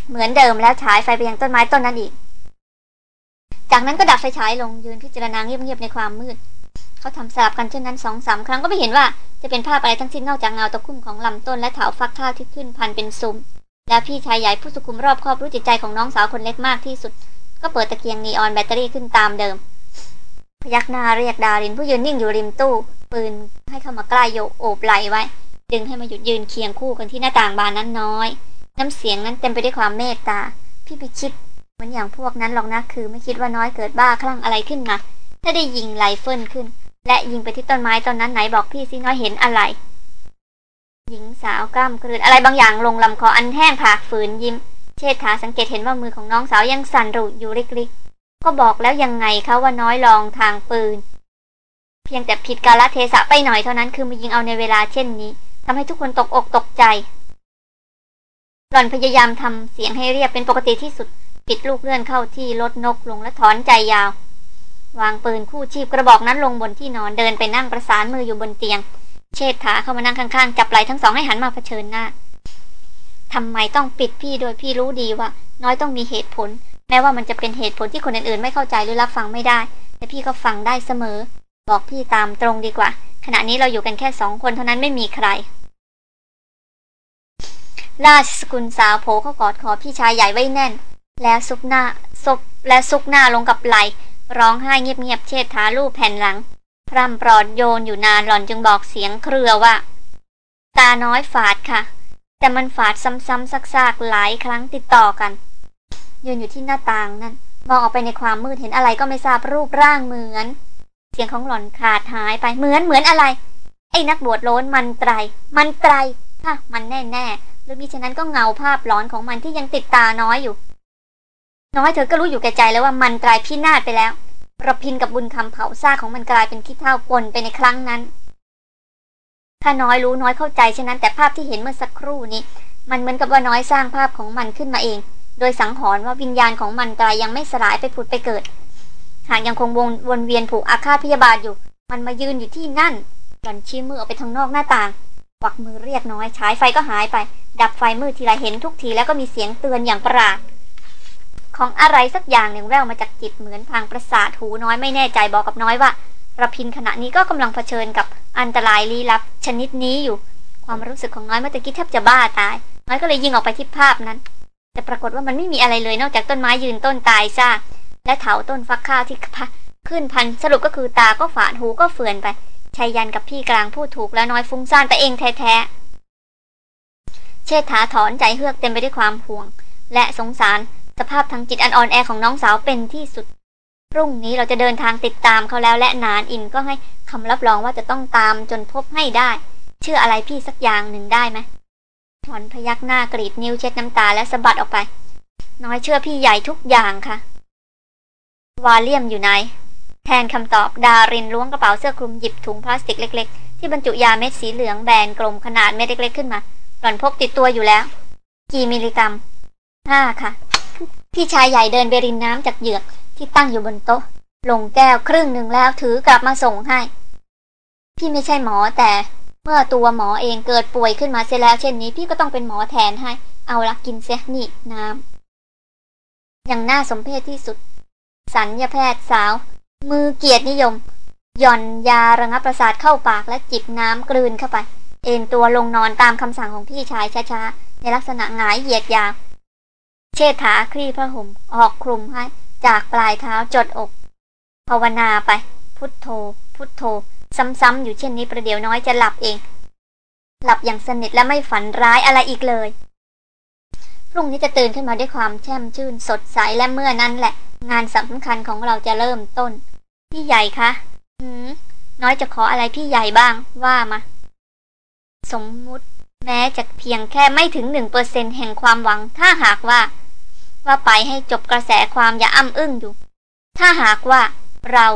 เหมือนเดิมแล้วฉายไฟไปยังต้นไม้ต้นนั้นอีกจากนั้นก็ดับไฟฉายลงยืนพิจารณาเงียบๆในความมืด เขาทำสลับกันเช่นนั้นสองสามครั้งก็ไม่เห็นว่าจะเป็นภาพอะไรทั้งสิ้นนอกจากเงาตะคุ่มของลำต้นและเถาฟักข้าวที่ขึ้นพันเป็นซุ้มและพี่ชายใหญ่ผู้สุขุมรอบครอบรู้จิตใจของน้องสาวคนเล็กมากที่สุด ก็เปิดตะเกียงนีออนแบตเตอรี่ขึ้นตามเดิม พยักหน้าเรียกดารินผู้ยืนนิ่งอยู่ริมตู้ ปืนให้เข้ามาใกล้โยโอบไหลไว้ ดึงให้มาหยุดยืนเคียงคู่กันที่หน้าต่างบานนั้นน้อย น้ำเสียงนั้นเต็มไปด้วยความเมตตา พี่ไปคิดเหมือนอย่างพวกนั้นหรอกนะคือ ไม่คิดว่าน้อยเกิดบ้าคลั่งอะไรขึ้นมาถ้าได้ยิงไรเฟิลขึ้น และยิงไปที่ต้นไม้ต้นนั้นไหนบอกพี่สิน้อยเห็นอะไร หญิงสาวกล้ามกลืนอะไรบางอย่างลงลำคออันแห้งผากฝืนยิ้ม เชษฐาสังเกตเห็นว่ามือของน้องสาวยังสั่นรุอยู่ริกๆก็บอกแล้วยังไงคะว่าน้อยลองทางปืน เพียงแต่ผิดกาลเทศะไปหน่อยเท่านั้นคือมายิงเอาในเวลาเช่นนี้ทำให้ทุกคนตกอกตกใจ หล่อนพยายามทำเสียงให้เรียบเป็นปกติที่สุด ปิดลูกเลื่อนเข้าที่ลดนกลงและถอนใจยาว วางปืนคู่ชีพกระบอกนั้นลงบนที่นอนเดินไปนั่งประสานมืออยู่บนเตียง เชษฐาเข้ามานั่งข้างๆ จับไหล่ทั้งสองให้หันมาเผชิญหน้าทำไมต้องปิดพี่โดยพี่รู้ดีว่า น้อยต้องมีเหตุผล แม้ว่ามันจะเป็นเหตุผลที่คนอื่นๆ ไม่เข้าใจหรือรับฟังไม่ได้ แต่พี่ก็ฟังได้เสมอ บอกพี่ตามตรงดีกว่า ขณะนี้เราอยู่กันแค่สองคนเท่านั้นไม่มีใคร ราชสกุลสาวโผเข้ากอดคอพี่ชายใหญ่ไว้แน่น แล้วซุกหน้าซบและซุกหน้าลงกับไหล ร้องไห้เงียบๆเชิดท้าลูบแผ่นหลังพร่ำปลอดโยนอยู่นานหล่อนจึงบอกเสียงเครือว่า ตาน้อยฝาดค่ะ แต่มันฝาดซ้ำๆซากๆหลายครั้งติดต่อกัน ยืนอยู่ที่หน้าต่างนั่นมองออกไปในความมืดเห็นอะไรก็ไม่ทราบรูปร่างเหมือน เสียงของหล่อนขาดหายไปเหมือนเหมือนอะไร ไอ้นักบวชโล้นมันไตร มันไตรค่ะมันแน่แน่หรือมิฉะนั้นก็เงาภาพหลอนของมันที่ยังติดตาน้อยอยู่ น้อยเธอก็รู้อยู่แก่ใจแล้วว่ามันตรายพินาศไปแล้วระพินกับบุญคำเผาซากของมันกลายเป็นขี้เท่าปนไปในครั้งนั้น ถ้าน้อยรู้น้อยเข้าใจฉะนั้นแต่ภาพที่เห็นเมื่อสักครู่นี้ มันเหมือนกับว่าน้อยสร้างภาพของมันขึ้นมาเอง โดยสังหรณ์ว่าวิญญาณของมันตรายยังไม่สลายไปผุดไปเกิด หากยังคงวนวนเวียนผูกอาฆาตพยาบาทอยู่ มันมายืนอยู่ที่นั่นหล่อนชี้มือออกไปทางนอกหน้าต่างวักมือเรียกน้อยฉายไฟก็หายไป ดับไฟมืดทีไรเห็นทุกทีแล้วก็มีเสียงเตือนอย่างประหลาด ของอะไรสักอย่างหนึ่งแววมาจากจิตเหมือนทางประสาทหูน้อยไม่แน่ใจบอกกับน้อยว่าระพินขณะนี้ก็กำลังเผชิญกับอันตรายลี้ลับชนิดนี้อยู่ ความรู้สึกของน้อยเมื่อตะกี้แทบจะบ้าตาย น้อยก็เลยยิงออกไปที่ภาพนั้น แต่ปรากฏว่ามันไม่มีอะไรเลยนอกจากต้นไม้ยืนต้นตายซากและเถาต้นฟักข้าวที่ขึ้นพันสรุปก็คือตาก็ฝาดหูก็เฟือนไปชายยันกับพี่กลางพูดถูกแล้วน้อยฟุ้งซ่านไปเองแท้ๆเชษฐาถอนใจเฮือกเต็มไปด้วยความห่วง และสงสาร สภาพทางจิตอันอ่อนแอของน้องสาวเป็นที่สุด รุ่งนี้เราจะเดินทางติดตามเขาแล้วและนานอินก็ให้คำรับรองว่าจะต้องตามจนพบให้ได้ เชื่ออะไรพี่สักอย่างหนึ่งได้ไหมถอนพยักหน้ากรีดนิ้วเช็ดน้ำตาและสะบัดออกไป น้อยเชื่อพี่ใหญ่ทุกอย่างค่ะ วาเลียมอยู่ไหน แทนคำตอบดารินล้วงกระเป๋าเสื้อคลุมหยิบถุงพลาสติกเล็ก ๆ ที่บรรจุยาเม็ดสีเหลืองแบนกลมขนาดเม็ดเล็ก ๆ ขึ้นมา หล่อนพกติดตัวอยู่แล้ว กี่มิลลิกรัมห้าค่ะ พี่ชายใหญ่เดินไปรินน้ำจากเหยือกที่ตั้งอยู่บนโต๊ะ ลงแก้วครึ่งหนึ่งแล้วถือกลับมาส่งให้ พี่ไม่ใช่หมอแต่เมื่อตัวหมอเองเกิดป่วยขึ้นมาเสียแล้วเช่นนี้ พี่ก็ต้องเป็นหมอแทนให้ เอาละกินเสียนี่น้ำอย่างน่าสมเพชที่สุด สัญญาแพทย์สาว มือเกียรตินิยม หย่อนยาระงับประสาทเข้าปากและจิบน้ำกลืนเข้าไป เอนตัวลงนอนตามคำสั่งของพี่ชายช้าๆ ในลักษณะหงายเหยียดยาว เชษฐาคลี่ผ้าห่มออกคลุมให้ จากปลายเท้าจดอก ภาวนาไป พุทโธ พุทโธ ซ้ำๆอยู่เช่นนี้ประเดี๋ยวน้อยจะหลับเอง หลับอย่างสนิทและไม่ฝันร้ายอะไรอีกเลย พรุ่งนี้จะตื่นขึ้นมาด้วยความแช่มชื่นสดใสและเมื่อนั้นแหละ งานสำคัญของเราจะเริ่มต้น พี่ใหญ่คะหืมน้อยจะขออะไรพี่ใหญ่บ้างว่ามา สมมุติแม้จะเพียงแค่ไม่ถึงหนึ่งเปอร์เซ็นแห่งความหวังถ้าหากว่า ว่าไปให้จบกระแสความอย่าอ้ำอึ้งอยู่ ถ้าหากว่าเรา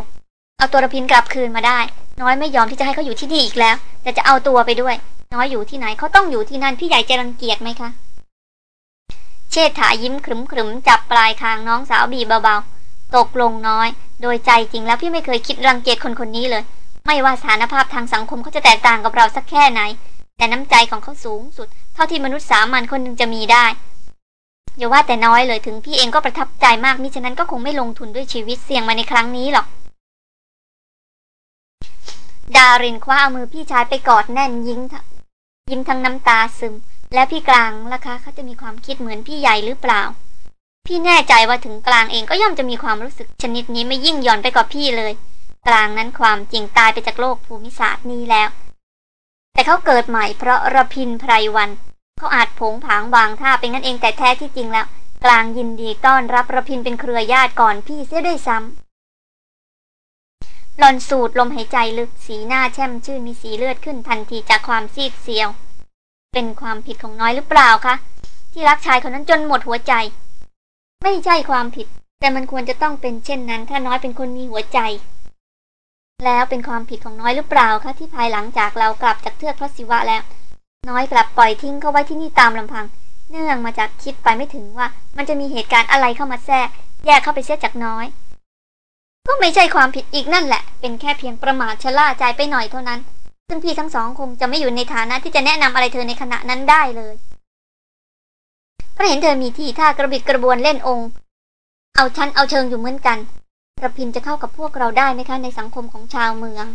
เอาตัวระพินกลับคืนมาได้ น้อยไม่ยอมที่จะให้เขาอยู่ที่นี่อีกแล้ว แต่จะเอาตัวไปด้วย น้อยอยู่ที่ไหนเขาต้องอยู่ที่นั่นพี่ใหญ่จะรังเกียจไหมคะ เชษฐายิ้มขรึมขรึมจับปลายคางน้องสาวบีเบาๆตกลงน้อย โดยใจจริงแล้วพี่ไม่เคยคิดรังเกียจคนคนนี้เลย ไม่ว่าสถานภาพทางสังคมเขาจะแตกต่างกับเราสักแค่ไหน แต่น้ำใจของเขาสูงสุด เท่าที่มนุษย์สามัญคนหนึ่งจะมีได้ อย่าว่าแต่น้อยเลยถึงพี่เองก็ประทับใจมากมิฉะนั้นก็คงไม่ลงทุนด้วยชีวิตเสี่ยงมาในครั้งนี้หรอก ดารินคว้าเอามือพี่ชายไปกอดแน่นยิ้มยิ้มทั้งน้ำตาซึม และพี่กลางล่ะคะเขาจะมีความคิดเหมือนพี่ใหญ่หรือเปล่า พี่แน่ใจว่าถึงกลางเองก็ย่อมจะมีความรู้สึกชนิดนี้ไม่ยิ่งหย่อนไปกว่าพี่เลย กลางนั้นความจริงตายไปจากโลกภูมิศาสตร์นี้แล้ว แต่เขาเกิดใหม่เพราะระพินไพรวัน เขาอาจผงผางวางท่าเป็นงั้นเองแต่แท้ที่จริงแล้ว กลางยินดีต้อนรับระพินเป็นเครือญาติก่อนพี่เสียด้วยซ้ำหลอนสูดลมหายใจลึกสีหน้าแช่มชื่นมีสีเลือดขึ้นทันทีจากความซีดเซียว เป็นความผิดของน้อยหรือเปล่าคะที่รักชายคนนั้นจนหมดหัวใจ ไม่ใช่ความผิด แต่มันควรจะต้องเป็นเช่นนั้น ถ้าน้อยเป็นคนมีหัวใจ แล้วเป็นความผิดของน้อยหรือเปล่าคะที่ภายหลังจากเรากลับจากเทือกพระศิวะแล้ว น้อยกลับปล่อยทิ้งเขาไว้ที่นี่ตามลำพัง เนื่องมาจากคิดไปไม่ถึงว่า มันจะมีเหตุการณ์อะไรเข้ามาแทรก แยกเข้าไปเสียจากน้อย ก็ไม่ใช่ความผิดอีกนั่นแหละ เป็นแค่เพียงประมาทชะล่าใจไปหน่อยเท่านั้น ซึ่งพี่ทั้งสองคงจะไม่อยู่ในฐานะที่จะแนะนำอะไรเธอในขณะนั้นได้เลยเพราะเห็นเธอมีที่ท่ากระบิดกระบวนเล่นองค์ เอาชั้นเอาเชิงอยู่เหมือนกันระพินจะเข้ากับพวกเราได้ไหมคะในสังคมของชาวเมือง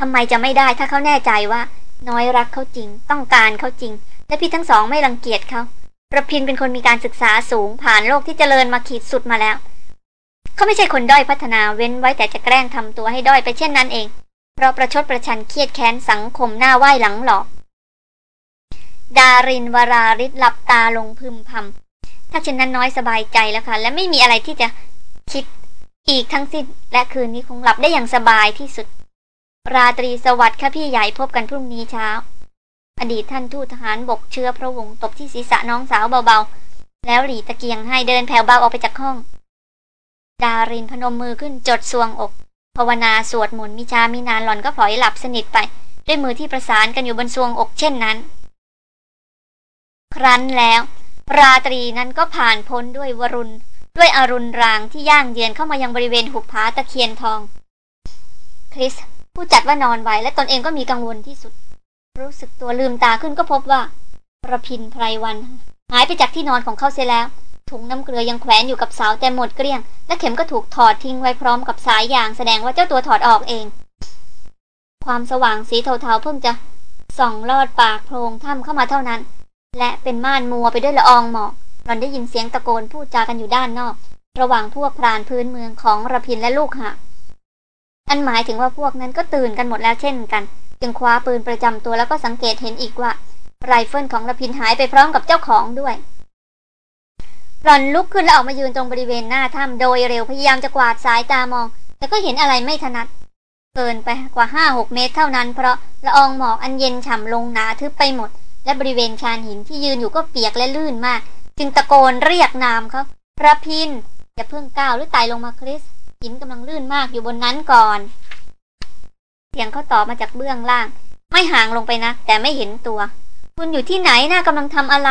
ทำไมจะไม่ได้ถ้าเขาแน่ใจว่า น้อยรักเขาจริง ต้องการเขาจริง และพี่ทั้งสองไม่รังเกียจเขาประพินเป็นคนมีการศึกษาสูงผ่านโลกที่เจริญมาขีดสุดมาแล้ว เขาไม่ใช่คนด้อยพัฒนาเว้นไว้แต่จะแกล้งทำตัวให้ด้อยไปเช่นนั้นเอง เพราะประชดประชันเครียดแค้นสังคมหน้าไหว้หลังหลอก ดารินวราริศหลับตาลงพึมพำถ้าเช่นนั้นน้อยสบายใจแล้วค่ะ และไม่มีอะไรที่จะคิดอีกทั้งสิ้น และคืนนี้คงหลับได้อย่างสบายที่สุด ราตรีสวัสดิ์ค่ะพี่ใหญ่พบกันพรุ่งนี้เช้า อดีตท่านทูตทหารบกเชื้อพระวงศ์ตบที่ศีรษะน้องสาวเบาๆ แล้วหลีตะเกียงให้เดินแผ่วเบาออกไปจากห้อง ดารินพนมมือขึ้นจดสวงอกภาวนาสวดมนต์มิชามีนานหล่อนก็พลอยหลับสนิทไป ด้วยมือที่ประสานกันอยู่บนสวงอกเช่นนั้น ครั้นแล้ว ราตรีนั้นก็ผ่านพ้นด้วยวรุณ ด้วยอรุณรางที่ย่างเยือนเข้ามายังบริเวณหุบผาตะเคียนทองคริส ผู้จัดว่านอนไวและตนเองก็มีกังวลที่สุด รู้สึกตัวลืมตาขึ้นก็พบว่าประพินไพรวัน หายไปจากที่นอนของเขาเสียแล้ว ถุงน้ำเกลือยังแขวนอยู่กับเสาแต่หมดเกลี้ยง และเข็มก็ถูกถอดทิ้งไว้พร้อมกับสายยางแสดงว่าเจ้าตัวถอดออกเอง ความสว่างสีเทาๆเพิ่งจะส่องลอดปากโพรงถ้ำเข้ามาเท่านั้น และเป็นม่านมัวไปด้วยละอองหมอกหลอนได้ยินเสียงตะโกนพูดจากันอยู่ด้านนอก ระหว่างพวกพรานพื้นเมืองของระพินและลูกหะ อันหมายถึงว่าพวกนั้นก็ตื่นกันหมดแล้วเช่นกัน จึงคว้าปืนประจำตัวแล้วก็สังเกตเห็นอีกว่า ไรเฟิลของระพินหายไปพร้อมกับเจ้าของด้วยหล่อนลุกขึ้นแล้วออกมายืนตรงบริเวณหน้าถ้ำโดยเร็วพยายามจะกวาดสายตามอง แต่ก็เห็นอะไรไม่ถนัด เกินไปกว่าห้าหกเมตรเท่านั้น เพราะละอองหมอกอันเย็นฉ่ำลงหนาทึบไปหมด และบริเวณชานหินที่ยืนอยู่ก็เปียกและลื่นมาก จึงตะโกนเรียกนามเขาพระพินอย่าเพิ่งก้าวหรือไต่ลงมาคริส หินกำลังลื่นมากอยู่บนนั้นก่อน เสียงเขาตอบมาจากเบื้องล่าง ไม่ห่างลงไปนะ แต่ไม่เห็นตัว คุณอยู่ที่ไหนนะ่ากำลังทำอะไร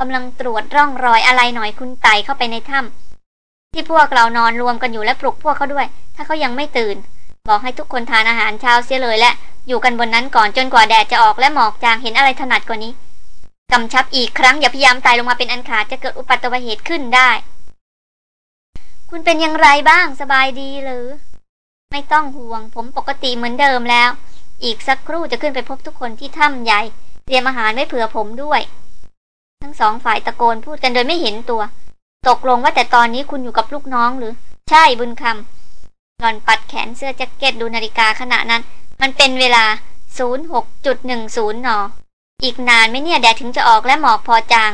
กำลังตรวจร่องรอยอะไรหน่อยคุณไต่เข้าไปในถ้ำที่พวกเรานอนรวมกันอยู่และปลุกพวกเขาด้วย ถ้าเขายังไม่ตื่น บอกให้ทุกคนทานอาหารเช้าเสียเลยและอยู่กันบนนั้นก่อนจนกว่าแดดจะออกและหมอกจางเห็นอะไรถนัดกว่านี้กำชับอีกครั้งอย่าพยายามไต่ลงมาเป็นอันขาดจะเกิดอุบัติเหตุขึ้นได้ คุณเป็นอย่างไรบ้างสบายดีหรือ ไม่ต้องห่วง ผมปกติเหมือนเดิมแล้ว อีกสักครู่จะขึ้นไปพบทุกคนที่ถ้ำใหญ่ เตรียมอาหารไว้เผื่อผมด้วย ทั้งสองฝ่ายตะโกนพูดกันโดยไม่เห็นตัว ตกลงว่าแต่ตอนนี้คุณอยู่กับลูกน้องหรือ ใช่บุญคำหล่อนปัดแขนเสื้อแจ็คเก็ตดูนาฬิกาขณะนั้น มันเป็นเวลา 06.10นอีกนานไหมเนี่ยแดดถึงจะออกและหมอกพอจาง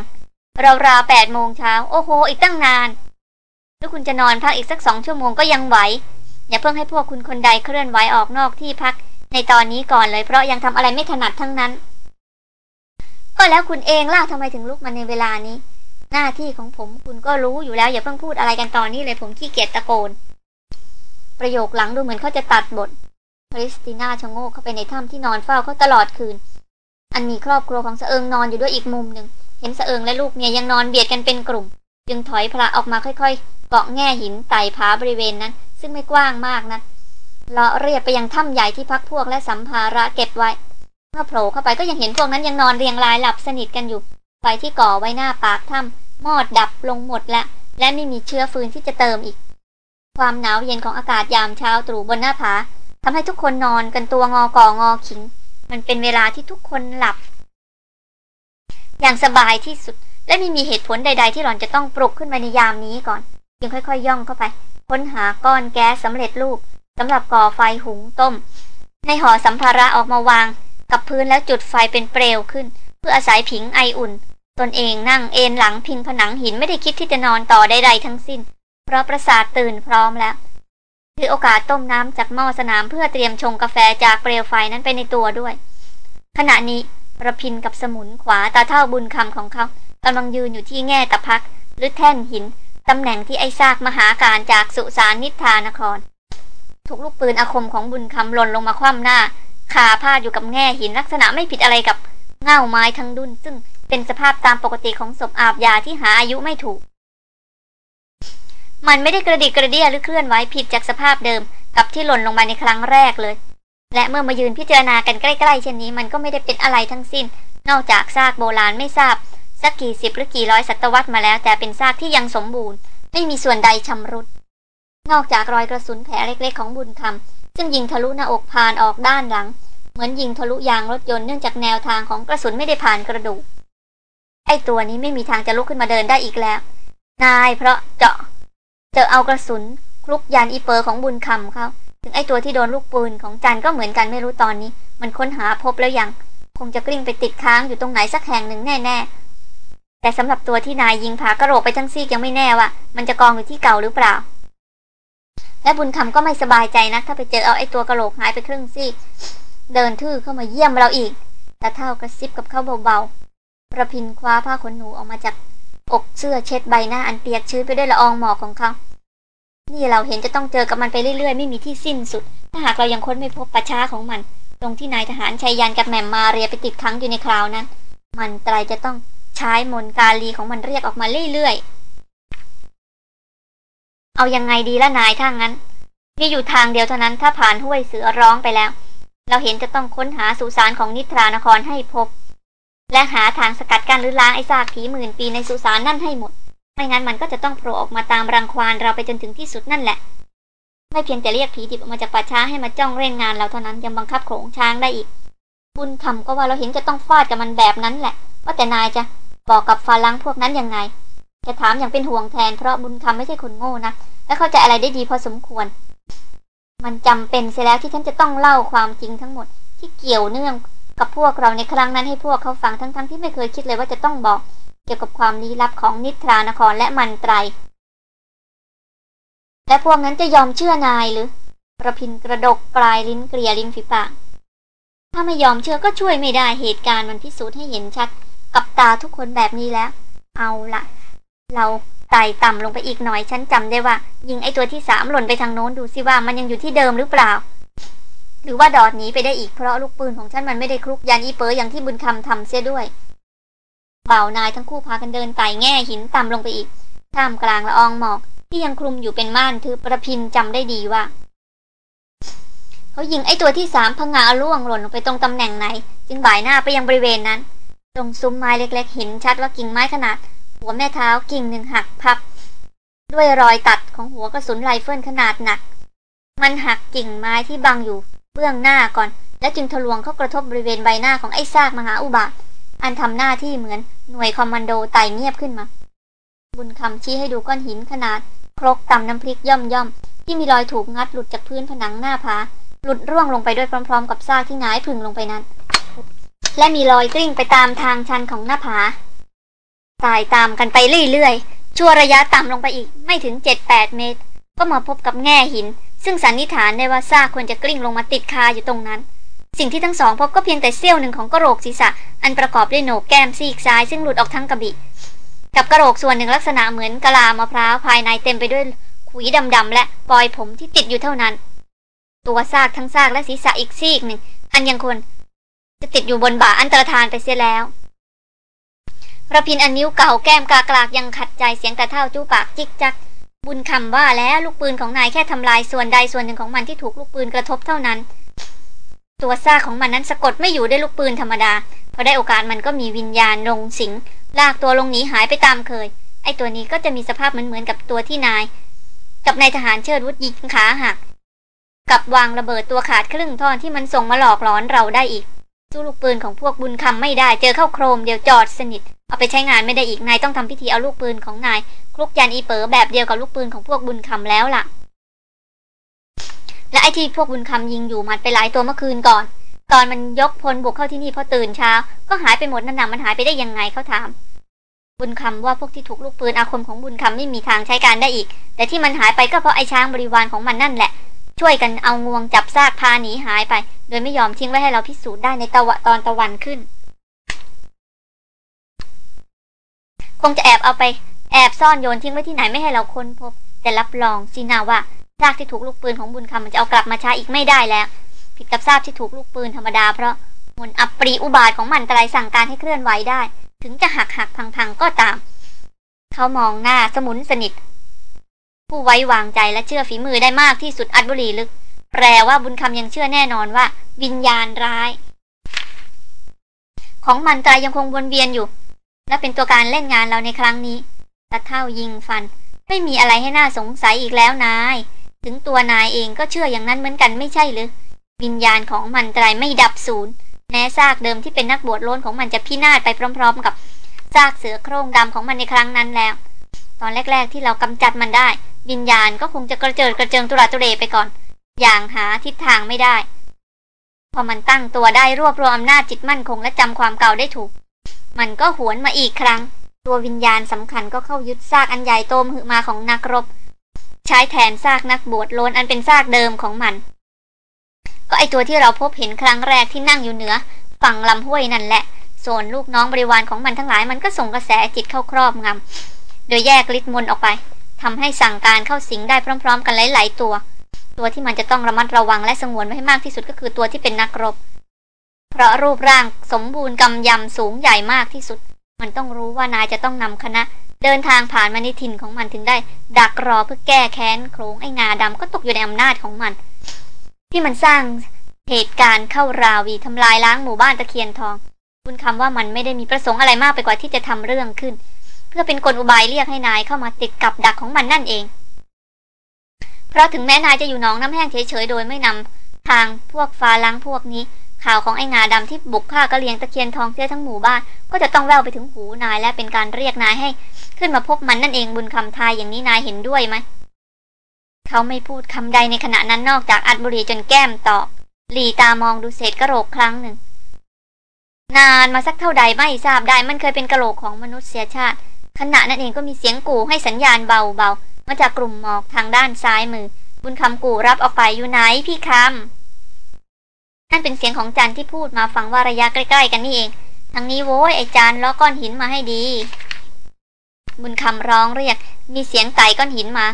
ราวๆแปดโมงเช้า โอ้โห อีกตั้งนาน ถ้าคุณจะนอนพักอีกสักสองชั่วโมงก็ยังไหว อย่าเพิ่งให้พวกคุณคนใดเคลื่อนไหวออกนอกที่พัก ในตอนนี้ก่อนเลยเพราะยังทำอะไรไม่ถนัดทั้งนั้น ก็แล้วคุณเองล่ะทำไมถึงลุกมาในเวลานี้ หน้าที่ของผมคุณก็รู้อยู่แล้ว อย่าเพิ่งพูดอะไรกันตอนนี้เลยผมขี้เกียจตะโกน ประโยคหลังดูเหมือนเขาจะตัดบทคริสติน่าชะโงกเข้าไปในถ้ำที่นอนเฝ้าเขาตลอดคืน อันมีครอบครัวของเสเอิงนอนอยู่ด้วยอีกมุมหนึ่ง เห็นเสเอิงและลูกเมียยังนอนเบียดกันเป็นกลุ่ม จึงถอยพระออกมาค่อยๆ เกาะแง่หินไต่ผาบริเวณนั้น ซึ่งไม่กว้างมากนะเลาะเรียบไปยังถ้ำใหญ่ที่พักพวกและสัมภาระเก็บไว้ เมื่อโผล่เข้าไปก็ยังเห็นพวกนั้นยังนอนเรียงรายหลับสนิทกันอยู่ ไฟที่ก่อไว้หน้าปากถ้ำมอดดับลงหมดแล้วและไม่มีเชื้อฟืนที่จะเติมอีก ความหนาวเย็นของอากาศยามเช้าตรู่บนหน้าผาทำให้ทุกคนนอนกันตัวงอก่องอขิง มันเป็นเวลาที่ทุกคนหลับ อย่างสบายที่สุด และไม่มีเหตุผลใด ๆ ที่หล่อนจะต้องปลุกขึ้นมาในยามนี้ก่อนยังค่อยๆ ย่องเข้าไป ค้นหาก้อนแก๊สสำเร็จรูปสำหรับก่อไฟหุงต้ม ในห่อสัมภาระออกมาวาง กับพื้นแล้วจุดไฟเป็นเปลวขึ้น เพื่ออาศัยผิงไออุ่น ตนเองนั่งเอนหลังพิงผนังหินไม่ได้คิดที่จะนอนต่อใดๆทั้งสิ้น เพราะประสาทตื่นพร้อมแล้วถือโอกาสต้มน้ำจากหม้อสนามเพื่อเตรียมชงกาแฟจากเปลวไฟนั้นไปในตัวด้วย ขณะนี้ระพินกับสมุนขวาตาเท่าบุญคำของเขา กำลังยืนอยู่ที่แง่ตะพัก หรือแท่นหิน ตำแหน่งที่ไอ้ซากมหาการจากสุสานนิทานคร ถูกลูกปืนอาคมของบุญคำหล่นลงมาคว่ำหน้าคาพาดอยู่กับแง่หินลักษณะไม่ผิดอะไรกับเง่าไม้ทั้งดุนซึ่งเป็นสภาพตามปกติของศพอาบยาที่หาอายุไม่ถูก มันไม่ได้กระดิกกระเดียหรือเคลื่อนไหวผิดจากสภาพเดิม กับที่หล่นลงมาในครั้งแรกเลย และเมื่อมายืนพิจารณากันใกล้ๆเช่นนี้ มันก็ไม่ได้เป็นอะไรทั้งสิ้น นอกจากซากโบราณไม่ทราบ สักกี่สิบหรือกี่ร้อยศตวรรษมาแล้วแต่เป็นซากที่ยังสมบูรณ์ ไม่มีส่วนใดชำรุด นอกจากรอยกระสุนแผลเล็กๆของบุญคำซึ่งยิงทะลุหน้าอกผ่านออกด้านหลัง เหมือนยิงทะลุยางรถยนต์เนื่องจากแนวทางของกระสุนไม่ได้ผ่านกระดูกไอ้ตัวนี้ไม่มีทางจะลุกขึ้นมาเดินได้อีกแล้ว นายเพราะเจาะเจอเอากระสุนคลุกยานอีเปอร์ของบุญคำเขาถึงไอ้ตัวที่โดนลูกปืนของจันก็เหมือนกันไม่รู้ตอนนี้ มันค้นหาพบแล้วยัง คงจะกลิ้งไปติดค้างอยู่ตรงไหนสักแห่งหนึ่งแน่ๆ แต่สำหรับตัวที่นายยิงผากระโหลกไปทั้งซี่ยังไม่แน่ว่า มันจะกองอยู่ที่เก่าหรือเปล่า และบุญคำก็ไม่สบายใจนะถ้าไปเจอเอาไอ้ตัวกระโหลกหายไปครึ่งซี่เดินทื่อเข้ามาเยี่ยมเราอีกแต่เท่ากระซิบกับเขาเบาๆประพินคว้าผ้าขนหนูออกมาจากอกเสื้อเช็ดใบหน้าอันเปียกชื้นไปด้วยละอองหมอกของเขา นี่เราเห็นจะต้องเจอกับมันไปเรื่อยๆ ไม่มีที่สิ้นสุด ถ้าหากเรายังค้นไม่พบประช้าของมัน ตรงที่นายทหารชัยยันกับแหม่มมาเรียไปติดค้างอยู่ในคราวนั้น มันตรจะต้อง ใช้มนกาลีของมันเรียกออกมาเรื่อยๆ เอายังไงดีละนายถ้างั้น มีอยู่ทางเดียวเท่านั้นถ้าผ่านห้วยเสือร้องไปแล้ว เราเห็นจะต้องค้นหาสุสานของนิทรานครให้พบ และหาทางสกัดกั้นหรือล้างไอ้ซากผีหมื่นปีในสุสานนั่นให้หมด ไม่งั้นมันก็จะต้องโผล่ออกมาตามรังควานเราไปจนถึงที่สุดนั่นแหละไม่เพียงแต่เรียกผีดิบออกมาจากป่าช้าให้มาจ้องเล่นงานเราเท่านั้นยังบังคับโขงช้างได้อีก บุญคำก็ว่าเราเห็นจะต้องฟาดกับมันแบบนั้นแหละ ว่าแต่นายจะ บอกกับฟาลังพวกนั้นยังไง จะถามอย่างเป็นห่วงแทนเพราะบุญคำไม่ใช่คนโง่นะ และเข้าใจอะไรได้ดีพอสมควร มันจำเป็นเสียแล้วที่ฉันจะต้องเล่าความจริงทั้งหมด ที่เกี่ยวเนื่องกับพวกเราในครั้งนั้นให้พวกเขาฟังทั้งๆทที่ไม่เคยคิดเลยว่าจะต้องบอก เกี่ยวกับความลี้ลับของนิทรานครและมันไตรและพวกนั้นจะยอมเชื่อนายหรือประพินกระดกปลายลิ้นเกลียริมฝีปากถ้าไม่ยอมเชื่อก็ช่วยไม่ได้เหตุการณ์มันพิสูจน์ให้เห็นชัด กับตาทุกคนแบบนี้แล้ว เอาละเราไต่ต่ำลงไปอีกหน่อย ฉันจำได้ว่า ยิงไอตัวที่สามหล่นไปทางโน้นดูสิว่ามันยังอยู่ที่เดิมหรือเปล่า หรือว่าดอดหนีไปได้อีกเพราะลูกปืนของฉันมันไม่ได้คลุกยันอีเปอร์อย่างที่บุญคำทำเสียด้วยเบ่านายทั้งคู่พากันเดินไต่แง่หินต่ำลงไปอีกท่ามกลางละอองหมอก ที่ยังคลุมอยู่เป็นม่านทึบระพินจำได้ดีว่าเขายิงไอ้ตัวที่สามผงะหงายร่วงหล่นลงไปตรงตำแหน่งไหน จึงบ่ายหน้าไปยังบริเวณนั้น ตรงซุ้มไม้เล็กๆเห็นชัดว่ากิ่งไม้ขนาด หัวแม่เท้ากิ่งหนึ่งหักพับ ด้วยรอยตัดของหัวกระสุนไรเฟิลขนาดหนัก มันหักกิ่งไม้ที่บังอยู่ เบื้องหน้าก่อน และจึงทะลวงเข้ากระทบบริเวณใบหน้าของไอ้ซากมหาอุบาทว์อันทำหน้าที่เหมือนหน่วยคอมมานโดไต่เงียบขึ้นมา บุญคำชี้ให้ดูก้อนหินขนาด ครกตำน้ำพริกย่อมย่อมที่มีรอยถูกงัดหลุดจากพื้นผนังหน้าผาหลุดร่วงลงไปด้วยพร้อม ๆ กับซากที่หงายพึ่งลงไปนั้น และมีรอยกลิ้งไปตามทางชันของหน้าผาตายตามกันไปเรื่อยๆ ชั่วระยะต่ำลงไปอีกไม่ถึงเจ็ดแปดเมตร ก็มาพบกับแง่หิน ซึ่งสันนิษฐานได้ว่าซากควรจะกลิ้งลงมาติดคาอยู่ตรงนั้น สิ่งที่ทั้งสองพบก็เพียงแต่เสี้ยวหนึ่งของกระโหลกศีรษะ อันประกอบด้วยโหนกแก้มซีกซ้าย ซึ่งหลุดออกทั้งกระบี่กับกระโหลกส่วนหนึ่งลักษณะเหมือนกะลามะพร้าวภายในเต็มไปด้วยขุยดำๆและปลอยผมที่ติดอยู่เท่านั้น ตัวซากทั้งซากและศีรษะอีกซีกหนึ่ง อันยังควร จะติดอยู่บนบ่าอันตรธานไปเสียแล้วระพินอันนิ้วเก่าแก้มกากลากยังขัดใจเสียงแต่เท่าจู้ปากจิกจัก บุญคำว่าแล้วลูกปืนของนายแค่ทำลายส่วนใดส่วนหนึ่งของมันที่ถูกลูกปืนกระทบเท่านั้น ตัวซาของมันนั้นสะกดไม่อยู่ได้ลูกปืนธรรมดาพอได้โอกาสมันก็มีวิญญาณลงสิงลากตัวลงหนีหายไปตามเคย ไอตัวนี้ก็จะมีสภาพเหมือนเหมือนกับตัวที่นาย กับนายทหารเชิดวุฒิยิงขาหัก กับวางระเบิดตัวขาดครึ่งท่อนที่มันส่งมาหลอกหลอนเราได้อีก สู้ลูกปืนของพวกบุญคำไม่ได้ เจอเข้าโครมเดียวจอดสนิท เอาไปใช้งานไม่ได้อีก นายต้องทำพิธีเอาลูกปืนของนายคลุกยันอีเป๋อแบบเดียวกับลูกปืนของพวกบุญคำแล้วล่ะ และไอ้ที่พวกบุญคำยิงอยู่มันไปหลายตัวเมื่อคืนก่อน ตอนมันยกพลบุกเข้าที่นี่พอตื่นเช้า ก็หายไปหมดนั่นน่ะมันหายไปได้ยังไงเขาถาม บุญคำว่าพวกที่ถูกลูกปืนอาคมของบุญคำไม่มีทางใช้การได้อีก แต่ที่มันหายไปก็เพราะไอ้ช้างบริวารของมันนั่นแหละ ช่วยกันเอางวงจับซากพาหนีหายไป โดยไม่ยอมทิ้งไว้ให้เราพิสูจน์ได้ในตะวันตอนตะวันขึ้น คงจะแอบเอาไป แอบซ่อนโยนทิ้งไว้ที่ไหนไม่ให้เราค้นพบ แต่รับรองสินาว่าซากที่ถูกลูกปืนของบุญคำมันจะเอากลับมาใช้อีกไม่ได้แล้ว ผิดกับซากที่ถูกลูกปืนธรรมดาเพราะมนอัปรีอุบาทของมันตรายสั่งการให้เคลื่อนไหวได้ ถึงจะหักหักพังพังก็ตาม เขามองหน้าสมุนสนิท ผู้ไว้วางใจและเชื่อฝีมือได้มากที่สุดอัดบุรีลึก แปลว่าบุญคำยังเชื่อแน่นอนว่า วิญญาณร้าย ของมันตรายยังคงวนเวียนอยู่ และเป็นตัวการเล่นงานเราในครั้งนี้ตะเท่ายิงฟัน ไม่มีอะไรให้น่าสงสัยอีกแล้วนาย ถึงตัวนายเองก็เชื่ออย่างนั้นเหมือนกันไม่ใช่หรือวิญญาณของมันตรายไม่ดับศูนย์แม้ซากเดิมที่เป็นนักบวชโลนของมันจะพินาศไปพร้อม ๆ กับซากเสือโครงดำของมันในครั้งนั้นแล้ว อนแรก ๆ ที่เรากำจัดมันได้ วิญญาณก็คงจะกระเจิดกระเจิงตุราตุเรไปก่อน อย่างหาทิศทางไม่ได้ พอมันตั้งตัวได้รวบรวมอำนาจจิตมั่นคงและจำความเก่าได้ถูก มันก็หวนมาอีกครั้ง ตัววิญญาณสำคัญก็เข้ายึดซากอันใหญ่โตมหึมาของนักรบ ใช้แทนซากนักบวชโลนอันเป็นซากเดิมของมัน ก็ไอตัวที่เราพบเห็นครั้งแรกที่นั่งอยู่เหนือ ฝั่งลำห้วยนั่นแหละส่วนลูกน้องบริวารของมันทั้งหลายมันก็ส่งกระแสจิตเข้าครอบงำ โดยแยกฤทธิ์มนออกไปทำให้สั่งการเข้าสิงได้พร้อม ๆ กันหลาย ๆ ตัว ตัวที่มันจะต้องระมัดระวังและสงวนไว้ให้มากที่สุดก็คือตัวที่เป็นนักรบ เพราะรูปร่างสมบูรณ์กำยำสูงใหญ่มากที่สุด มันต้องรู้ว่านายจะต้องนำคณะ เดินทางผ่านมาในถิ่นของมันถึงได้ ดักรอเพื่อแก้แค้นโครงไอ้งาดำก็ตกอยู่ในอำนาจของมัน ที่มันสร้างเหตุการณ์เข้าราวีทำลายล้างหมู่บ้านตะเคียนทอง คุณคำว่ามันไม่ได้มีประสงค์อะไรมากไปกว่าที่จะทำเรื่องขึ้น พื่อเป็นกลอุบายเรียกให้นายเข้ามาติดกับดักของมันนั่นเอง เพราะถึงแม้นายจะอยู่น้องน้ำแห้งเฉยๆโดยไม่นำทางพวกฟ้าล้างพวกนี้ ข่าวของไอ้งาดำที่บุกฆ่ากระเลียงตะเคียนทองเสียทั้งหมู่บ้าน ก็จะต้องแววไปถึงหูนายและเป็นการเรียกนายให้ ขึ้นมาพบมันนั่นเองบุญคำทายอย่างนี้นายเห็นด้วยไหมเขาไม่พูดคำใดในขณะนั้นนอกจากอัดบุรีจนแก้มตอกหลีตามองดูเศษกระโหลกครั้งหนึ่ง นานมาสักเท่าใดไม่ทราบได้มันเคยเป็นกระโหลกของมนุษยชาติ ขณะนั้นเองก็มีเสียงกู่ให้สัญญาณเบาๆมาจากกลุ่มหมอกทางด้านซ้ายมือ บุญคำกู่รับออกไปอยู่ไหนพี่คำนั่นเป็นเสียงของจันที่พูดมาฟังว่าระยะใกล้ ๆ กันนี่เองทางนี้โว้ยไอจานล้อก้อนหินมาให้ดี บุญคำร้องเรียก มีเสียงไต่ก้อนหินมา